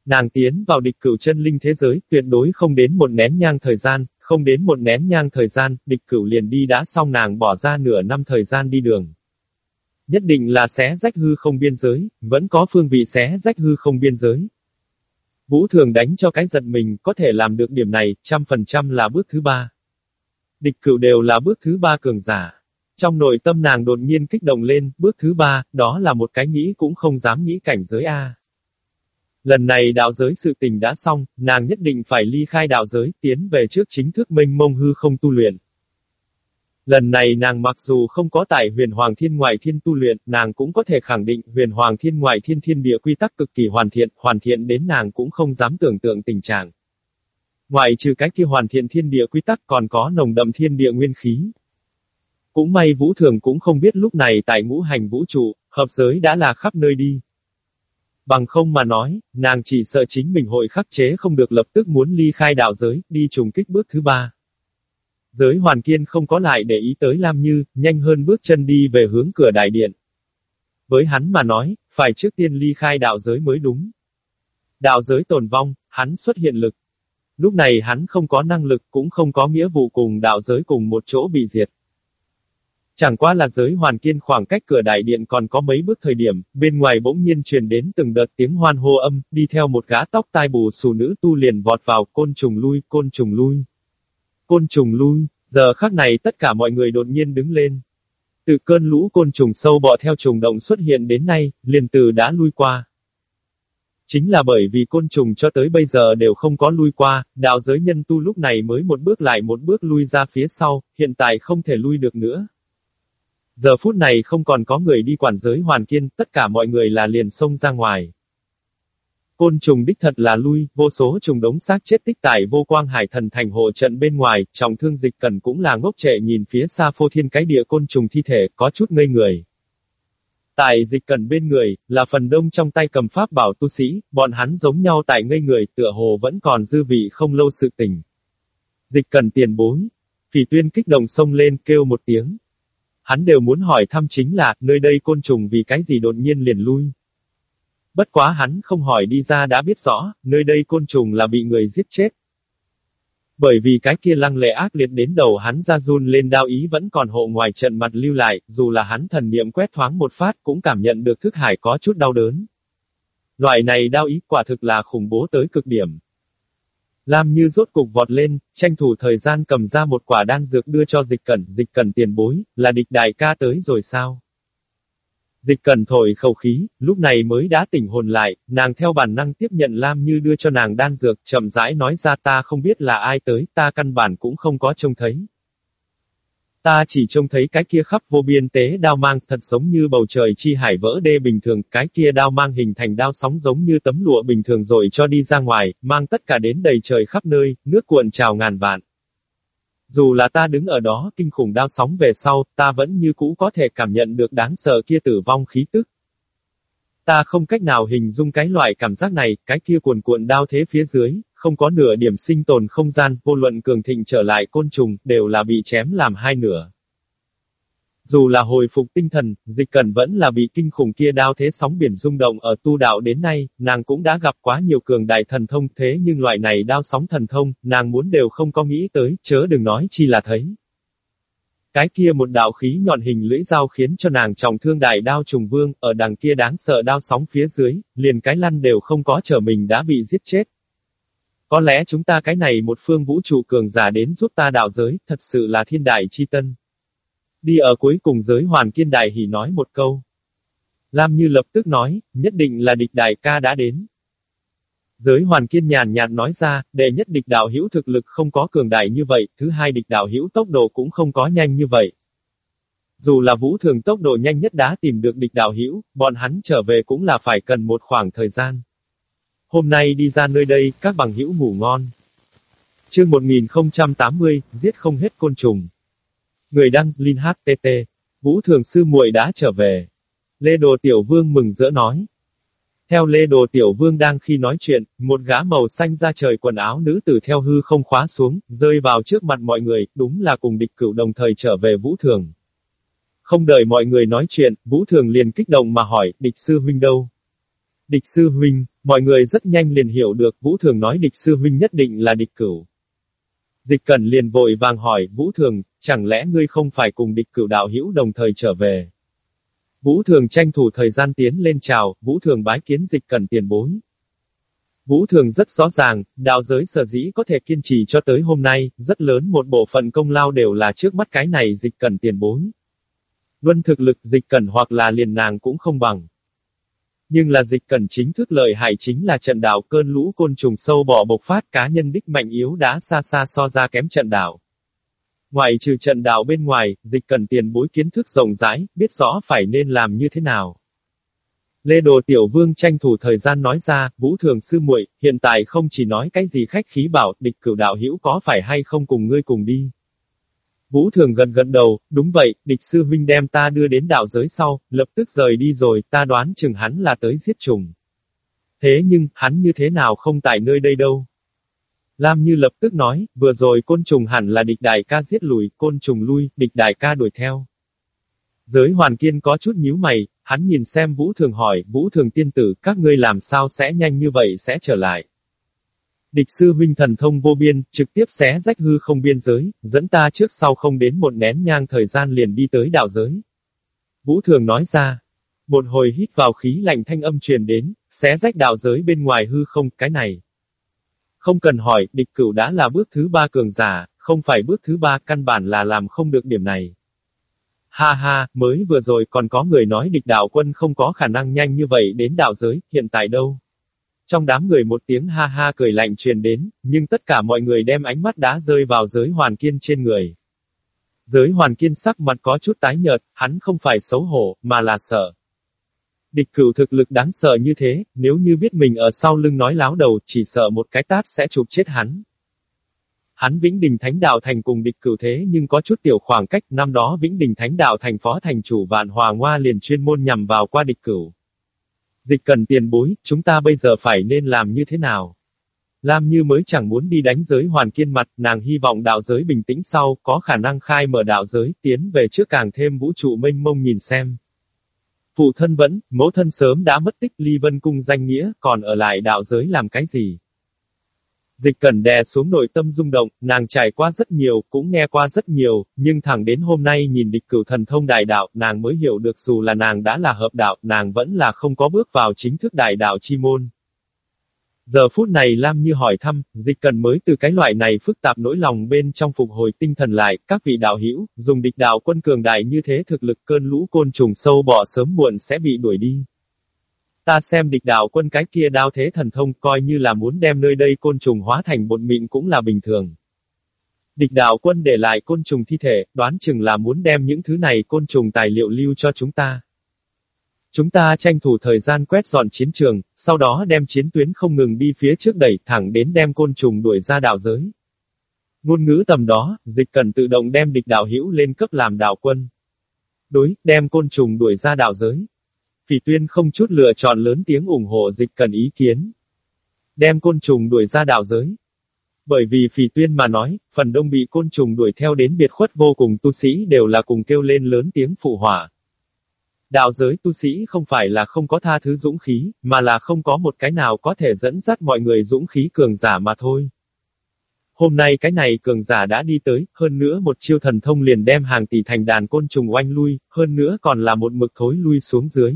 Nàng tiến vào địch cửu chân linh thế giới, tuyệt đối không đến một nén nhang thời gian, không đến một nén nhang thời gian, địch cửu liền đi đã xong nàng bỏ ra nửa năm thời gian đi đường. Nhất định là xé rách hư không biên giới, vẫn có phương vị xé rách hư không biên giới. Vũ thường đánh cho cái giật mình, có thể làm được điểm này, trăm phần trăm là bước thứ ba. Địch cửu đều là bước thứ ba cường giả. Trong nội tâm nàng đột nhiên kích động lên, bước thứ ba, đó là một cái nghĩ cũng không dám nghĩ cảnh giới A. Lần này đạo giới sự tình đã xong, nàng nhất định phải ly khai đạo giới, tiến về trước chính thức minh mông hư không tu luyện. Lần này nàng mặc dù không có tại huyền hoàng thiên ngoại thiên tu luyện, nàng cũng có thể khẳng định huyền hoàng thiên ngoại thiên thiên địa quy tắc cực kỳ hoàn thiện, hoàn thiện đến nàng cũng không dám tưởng tượng tình trạng. Ngoại trừ cái kia hoàn thiện thiên địa quy tắc còn có nồng đậm thiên địa nguyên khí. Cũng may vũ thường cũng không biết lúc này tại ngũ hành vũ trụ, hợp giới đã là khắp nơi đi. Bằng không mà nói, nàng chỉ sợ chính mình hội khắc chế không được lập tức muốn ly khai đạo giới, đi trùng kích bước thứ ba. Giới hoàn kiên không có lại để ý tới Lam Như, nhanh hơn bước chân đi về hướng cửa đại điện. Với hắn mà nói, phải trước tiên ly khai đạo giới mới đúng. Đạo giới tồn vong, hắn xuất hiện lực. Lúc này hắn không có năng lực cũng không có nghĩa vụ cùng đạo giới cùng một chỗ bị diệt. Chẳng qua là giới hoàn kiên khoảng cách cửa đại điện còn có mấy bước thời điểm, bên ngoài bỗng nhiên truyền đến từng đợt tiếng hoan hô âm, đi theo một gã tóc tai bù xù nữ tu liền vọt vào, côn trùng lui, côn trùng lui. Côn trùng lui, giờ khắc này tất cả mọi người đột nhiên đứng lên. Từ cơn lũ côn trùng sâu bọ theo trùng động xuất hiện đến nay, liền từ đã lui qua. Chính là bởi vì côn trùng cho tới bây giờ đều không có lui qua, đạo giới nhân tu lúc này mới một bước lại một bước lui ra phía sau, hiện tại không thể lui được nữa. Giờ phút này không còn có người đi quản giới hoàn kiên, tất cả mọi người là liền xông ra ngoài. Côn trùng đích thật là lui, vô số trùng đống xác chết tích tại vô quang hải thần thành hộ trận bên ngoài, trọng thương dịch cần cũng là ngốc trệ nhìn phía xa phô thiên cái địa côn trùng thi thể, có chút ngây người. Tại dịch cần bên người, là phần đông trong tay cầm pháp bảo tu sĩ, bọn hắn giống nhau tại ngây người, tựa hồ vẫn còn dư vị không lâu sự tình. Dịch cần tiền bối. Phỉ tuyên kích động sông lên kêu một tiếng. Hắn đều muốn hỏi thăm chính là, nơi đây côn trùng vì cái gì đột nhiên liền lui. Bất quá hắn không hỏi đi ra đã biết rõ, nơi đây côn trùng là bị người giết chết. Bởi vì cái kia lăng lệ ác liệt đến đầu hắn ra run lên đao ý vẫn còn hộ ngoài trận mặt lưu lại, dù là hắn thần niệm quét thoáng một phát cũng cảm nhận được thức hải có chút đau đớn. Loại này đao ý quả thực là khủng bố tới cực điểm. Lam như rốt cục vọt lên, tranh thủ thời gian cầm ra một quả đan dược đưa cho dịch cẩn, dịch cẩn tiền bối, là địch đại ca tới rồi sao? Dịch cẩn thổi khẩu khí, lúc này mới đã tỉnh hồn lại, nàng theo bản năng tiếp nhận Lam Như đưa cho nàng đan dược, chậm rãi nói ra ta không biết là ai tới, ta căn bản cũng không có trông thấy. Ta chỉ trông thấy cái kia khắp vô biên tế đao mang thật giống như bầu trời chi hải vỡ đê bình thường, cái kia đao mang hình thành đao sóng giống như tấm lụa bình thường rồi cho đi ra ngoài, mang tất cả đến đầy trời khắp nơi, nước cuộn trào ngàn vạn. Dù là ta đứng ở đó kinh khủng đao sóng về sau, ta vẫn như cũ có thể cảm nhận được đáng sợ kia tử vong khí tức. Ta không cách nào hình dung cái loại cảm giác này, cái kia cuồn cuộn đao thế phía dưới, không có nửa điểm sinh tồn không gian, vô luận cường thịnh trở lại côn trùng, đều là bị chém làm hai nửa. Dù là hồi phục tinh thần, dịch cần vẫn là bị kinh khủng kia đao thế sóng biển rung động ở tu đạo đến nay, nàng cũng đã gặp quá nhiều cường đại thần thông thế nhưng loại này đao sóng thần thông, nàng muốn đều không có nghĩ tới, chớ đừng nói chi là thấy. Cái kia một đạo khí nhọn hình lưỡi dao khiến cho nàng trọng thương đại đao trùng vương, ở đằng kia đáng sợ đao sóng phía dưới, liền cái lăn đều không có chờ mình đã bị giết chết. Có lẽ chúng ta cái này một phương vũ trụ cường giả đến giúp ta đạo giới, thật sự là thiên đại chi tân. Đi ở cuối cùng giới hoàn kiên đại hỉ nói một câu. Lam Như lập tức nói, nhất định là địch đại ca đã đến. Giới hoàn kiên nhàn nhạt nói ra, đệ nhất địch đạo hữu thực lực không có cường đại như vậy, thứ hai địch đạo hữu tốc độ cũng không có nhanh như vậy. Dù là vũ thường tốc độ nhanh nhất đã tìm được địch đạo hữu, bọn hắn trở về cũng là phải cần một khoảng thời gian. Hôm nay đi ra nơi đây, các bằng hữu ngủ ngon. Chương 1080, giết không hết côn trùng. Người đăng, Linh HTT. Vũ Thường Sư muội đã trở về. Lê Đồ Tiểu Vương mừng rỡ nói. Theo Lê Đồ Tiểu Vương đang khi nói chuyện, một gã màu xanh ra trời quần áo nữ tử theo hư không khóa xuống, rơi vào trước mặt mọi người, đúng là cùng địch cửu đồng thời trở về Vũ Thường. Không đợi mọi người nói chuyện, Vũ Thường liền kích động mà hỏi, địch sư huynh đâu? Địch sư huynh, mọi người rất nhanh liền hiểu được, Vũ Thường nói địch sư huynh nhất định là địch cửu. Dịch Cẩn liền vội vàng hỏi, Vũ Thường, chẳng lẽ ngươi không phải cùng địch cửu đạo hữu đồng thời trở về? Vũ Thường tranh thủ thời gian tiến lên chào, Vũ Thường bái kiến Dịch Cẩn tiền bối. Vũ Thường rất rõ ràng, đạo giới sở dĩ có thể kiên trì cho tới hôm nay, rất lớn một bộ phận công lao đều là trước mắt cái này Dịch Cẩn tiền bối. Luân thực lực Dịch Cẩn hoặc là liền nàng cũng không bằng. Nhưng là dịch cần chính thức lợi hại chính là trận đảo cơn lũ côn trùng sâu bọ bộc phát cá nhân đích mạnh yếu đã xa xa so ra kém trận đảo. Ngoài trừ trận đảo bên ngoài, dịch cần tiền bối kiến thức rộng rãi, biết rõ phải nên làm như thế nào. Lê Đồ Tiểu Vương tranh thủ thời gian nói ra, Vũ Thường Sư muội hiện tại không chỉ nói cái gì khách khí bảo, địch cửu đạo hữu có phải hay không cùng ngươi cùng đi. Vũ Thường gần gần đầu, đúng vậy, địch sư huynh đem ta đưa đến đạo giới sau, lập tức rời đi rồi, ta đoán chừng hắn là tới giết trùng. Thế nhưng, hắn như thế nào không tại nơi đây đâu? Lam Như lập tức nói, vừa rồi côn trùng hẳn là địch đại ca giết lùi, côn trùng lui, địch đại ca đuổi theo. Giới hoàn kiên có chút nhíu mày, hắn nhìn xem Vũ Thường hỏi, Vũ Thường tiên tử, các ngươi làm sao sẽ nhanh như vậy sẽ trở lại. Địch sư huynh thần thông vô biên, trực tiếp xé rách hư không biên giới, dẫn ta trước sau không đến một nén nhang thời gian liền đi tới đạo giới. Vũ Thường nói ra, một hồi hít vào khí lạnh thanh âm truyền đến, xé rách đạo giới bên ngoài hư không, cái này. Không cần hỏi, địch cửu đã là bước thứ ba cường giả, không phải bước thứ ba căn bản là làm không được điểm này. Ha ha, mới vừa rồi còn có người nói địch đạo quân không có khả năng nhanh như vậy đến đạo giới, hiện tại đâu? Trong đám người một tiếng ha ha cười lạnh truyền đến, nhưng tất cả mọi người đem ánh mắt đá rơi vào giới hoàn kiên trên người. Giới hoàn kiên sắc mặt có chút tái nhợt, hắn không phải xấu hổ, mà là sợ. Địch cửu thực lực đáng sợ như thế, nếu như biết mình ở sau lưng nói láo đầu, chỉ sợ một cái tát sẽ chụp chết hắn. Hắn Vĩnh Đình Thánh Đạo Thành cùng địch cửu thế nhưng có chút tiểu khoảng cách, năm đó Vĩnh Đình Thánh Đạo Thành phó thành chủ vạn hòa ngoa liền chuyên môn nhằm vào qua địch cửu. Dịch cần tiền bối, chúng ta bây giờ phải nên làm như thế nào? Lam Như mới chẳng muốn đi đánh giới hoàn kiên mặt, nàng hy vọng đạo giới bình tĩnh sau, có khả năng khai mở đạo giới, tiến về trước càng thêm vũ trụ mênh mông nhìn xem. Phụ thân vẫn, mẫu thân sớm đã mất tích ly vân cung danh nghĩa, còn ở lại đạo giới làm cái gì? Dịch cẩn đè xuống nội tâm rung động, nàng trải qua rất nhiều, cũng nghe qua rất nhiều, nhưng thẳng đến hôm nay nhìn địch cửu thần thông đại đạo, nàng mới hiểu được dù là nàng đã là hợp đạo, nàng vẫn là không có bước vào chính thức đại đạo chi môn. Giờ phút này Lam như hỏi thăm, dịch cần mới từ cái loại này phức tạp nỗi lòng bên trong phục hồi tinh thần lại, các vị đạo hữu dùng địch đạo quân cường đại như thế thực lực cơn lũ côn trùng sâu bọ sớm muộn sẽ bị đuổi đi. Ta xem địch đạo quân cái kia đao thế thần thông coi như là muốn đem nơi đây côn trùng hóa thành bột mịn cũng là bình thường. Địch đạo quân để lại côn trùng thi thể, đoán chừng là muốn đem những thứ này côn trùng tài liệu lưu cho chúng ta. Chúng ta tranh thủ thời gian quét dọn chiến trường, sau đó đem chiến tuyến không ngừng đi phía trước đẩy thẳng đến đem côn trùng đuổi ra đạo giới. Ngôn ngữ tầm đó, dịch cần tự động đem địch đạo hữu lên cấp làm đạo quân. Đối, đem côn trùng đuổi ra đạo giới. Phỉ tuyên không chút lựa chọn lớn tiếng ủng hộ dịch cần ý kiến. Đem côn trùng đuổi ra đạo giới. Bởi vì phỉ tuyên mà nói, phần đông bị côn trùng đuổi theo đến biệt khuất vô cùng tu sĩ đều là cùng kêu lên lớn tiếng phụ hỏa. Đạo giới tu sĩ không phải là không có tha thứ dũng khí, mà là không có một cái nào có thể dẫn dắt mọi người dũng khí cường giả mà thôi. Hôm nay cái này cường giả đã đi tới, hơn nữa một chiêu thần thông liền đem hàng tỷ thành đàn côn trùng oanh lui, hơn nữa còn là một mực thối lui xuống dưới.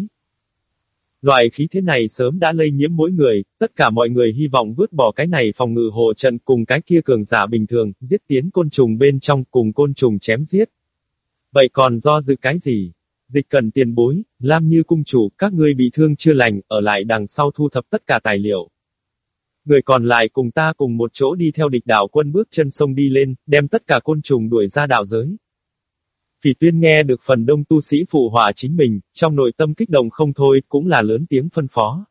Loại khí thế này sớm đã lây nhiễm mỗi người, tất cả mọi người hy vọng vứt bỏ cái này phòng ngự hộ trận cùng cái kia cường giả bình thường, giết tiến côn trùng bên trong cùng côn trùng chém giết. Vậy còn do dự cái gì? Dịch cần tiền bối, Lam Như cung chủ, các ngươi bị thương chưa lành, ở lại đằng sau thu thập tất cả tài liệu. Người còn lại cùng ta cùng một chỗ đi theo địch đảo quân bước chân sông đi lên, đem tất cả côn trùng đuổi ra đảo giới. Phỉ tuyên nghe được phần đông tu sĩ phụ hòa chính mình, trong nội tâm kích động không thôi, cũng là lớn tiếng phân phó.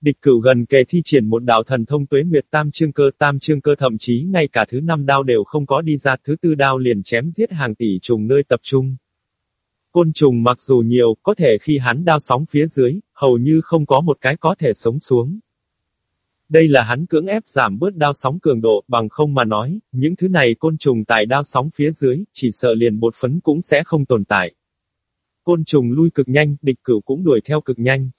Địch cửu gần kề thi triển một đạo thần thông tuế nguyệt tam chương cơ tam chương cơ thậm chí ngay cả thứ năm đao đều không có đi ra thứ tư đao liền chém giết hàng tỷ trùng nơi tập trung. Côn trùng mặc dù nhiều, có thể khi hắn đao sóng phía dưới, hầu như không có một cái có thể sống xuống. Đây là hắn cưỡng ép giảm bớt đao sóng cường độ, bằng không mà nói, những thứ này côn trùng tại đao sóng phía dưới, chỉ sợ liền bột phấn cũng sẽ không tồn tại. Côn trùng lui cực nhanh, địch cửu cũng đuổi theo cực nhanh.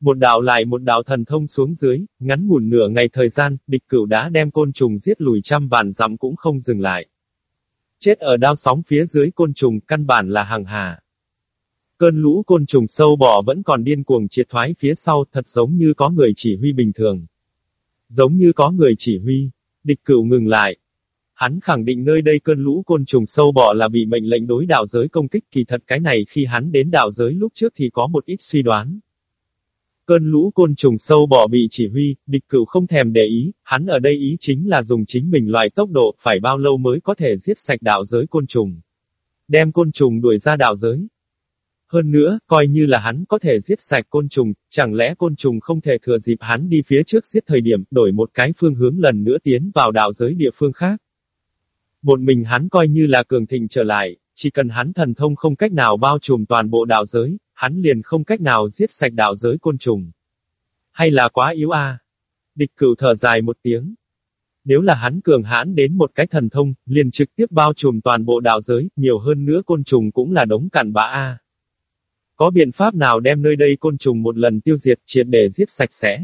Một đạo lại một đạo thần thông xuống dưới, ngắn ngủn nửa ngày thời gian, địch cửu đã đem côn trùng giết lùi trăm vạn dặm cũng không dừng lại. Chết ở đao sóng phía dưới côn trùng, căn bản là hàng hà. Cơn lũ côn trùng sâu bò vẫn còn điên cuồng triệt thoái phía sau, thật giống như có người chỉ huy bình thường. Giống như có người chỉ huy. Địch cửu ngừng lại. Hắn khẳng định nơi đây cơn lũ côn trùng sâu bọ là bị mệnh lệnh đối đạo giới công kích kỳ thật cái này khi hắn đến đạo giới lúc trước thì có một ít suy đoán. Cơn lũ côn trùng sâu bọ bị chỉ huy, địch cửu không thèm để ý, hắn ở đây ý chính là dùng chính mình loại tốc độ, phải bao lâu mới có thể giết sạch đạo giới côn trùng. Đem côn trùng đuổi ra đạo giới. Hơn nữa, coi như là hắn có thể giết sạch côn trùng, chẳng lẽ côn trùng không thể thừa dịp hắn đi phía trước giết thời điểm, đổi một cái phương hướng lần nữa tiến vào đạo giới địa phương khác. Một mình hắn coi như là cường thịnh trở lại, chỉ cần hắn thần thông không cách nào bao trùm toàn bộ đạo giới, hắn liền không cách nào giết sạch đạo giới côn trùng. Hay là quá yếu a? À? Địch cửu thở dài một tiếng. Nếu là hắn cường hãn đến một cái thần thông, liền trực tiếp bao trùm toàn bộ đạo giới, nhiều hơn nữa côn trùng cũng là đống cặn bã a. Có biện pháp nào đem nơi đây côn trùng một lần tiêu diệt triệt để giết sạch sẽ?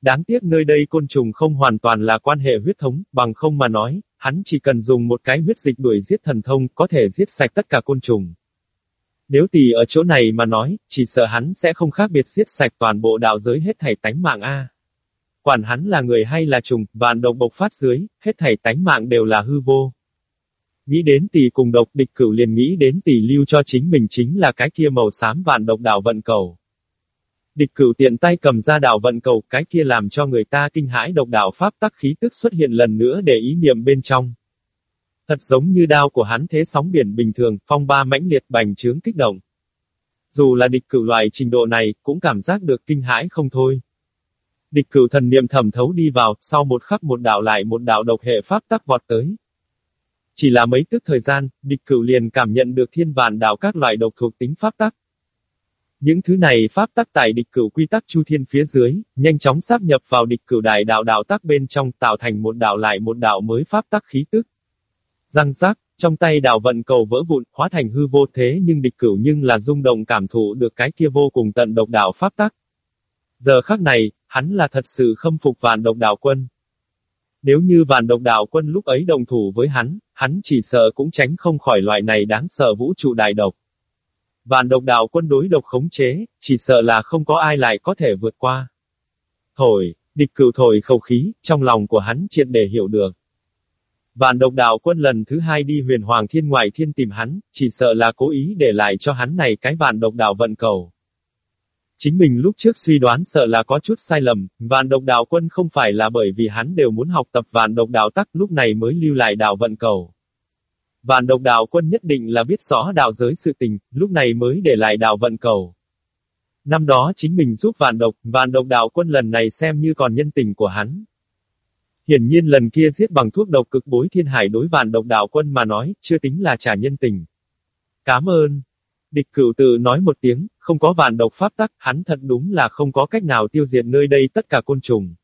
Đáng tiếc nơi đây côn trùng không hoàn toàn là quan hệ huyết thống, bằng không mà nói, hắn chỉ cần dùng một cái huyết dịch đuổi giết thần thông, có thể giết sạch tất cả côn trùng. Nếu tỷ ở chỗ này mà nói, chỉ sợ hắn sẽ không khác biệt giết sạch toàn bộ đạo giới hết thảy tánh mạng a. Quản hắn là người hay là trùng, vạn độc bộc phát dưới, hết thảy tánh mạng đều là hư vô. Nghĩ đến tỷ cùng độc địch cửu liền nghĩ đến tỷ lưu cho chính mình chính là cái kia màu xám vạn độc đạo vận cầu. Địch cửu tiện tay cầm ra đạo vận cầu, cái kia làm cho người ta kinh hãi độc đạo pháp tắc khí tức xuất hiện lần nữa để ý niệm bên trong. Thật giống như đao của hắn thế sóng biển bình thường, phong ba mãnh liệt bành trướng kích động. Dù là địch cửu loại trình độ này, cũng cảm giác được kinh hãi không thôi. Địch cửu thần niệm thẩm thấu đi vào, sau một khắc một đạo lại một đạo độc hệ pháp tắc vọt tới. Chỉ là mấy tức thời gian, địch cửu liền cảm nhận được thiên vạn đạo các loại độc thuộc tính pháp tắc. Những thứ này pháp tắc tại địch cửu quy tắc chu thiên phía dưới, nhanh chóng sáp nhập vào địch cửu đại đạo đạo tắc bên trong tạo thành một đạo lại một đạo mới pháp tắc khí tức. Răng rác, trong tay đạo vận cầu vỡ vụn, hóa thành hư vô thế nhưng địch cửu nhưng là rung động cảm thụ được cái kia vô cùng tận độc đạo pháp tắc. Giờ khắc này, hắn là thật sự khâm phục vạn độc đạo quân. Nếu như vạn độc đạo quân lúc ấy đồng thủ với hắn, hắn chỉ sợ cũng tránh không khỏi loại này đáng sợ vũ trụ đại độc. Vạn độc đạo quân đối độc khống chế, chỉ sợ là không có ai lại có thể vượt qua. Thổi, địch cửu thổi khẩu khí, trong lòng của hắn triệt để hiểu được. Vạn độc đạo quân lần thứ hai đi huyền hoàng thiên ngoại thiên tìm hắn, chỉ sợ là cố ý để lại cho hắn này cái vạn độc đạo vận cầu. Chính mình lúc trước suy đoán sợ là có chút sai lầm, vạn độc đạo quân không phải là bởi vì hắn đều muốn học tập vạn độc đạo tắc lúc này mới lưu lại đạo vận cầu. Vạn độc đạo quân nhất định là biết rõ đạo giới sự tình, lúc này mới để lại đạo vận cầu. Năm đó chính mình giúp vạn độc, vạn độc đạo quân lần này xem như còn nhân tình của hắn. Hiển nhiên lần kia giết bằng thuốc độc cực bối thiên hải đối vạn độc đạo quân mà nói, chưa tính là trả nhân tình. Cảm ơn. Địch cửu tự nói một tiếng, không có vạn độc pháp tắc, hắn thật đúng là không có cách nào tiêu diệt nơi đây tất cả côn trùng.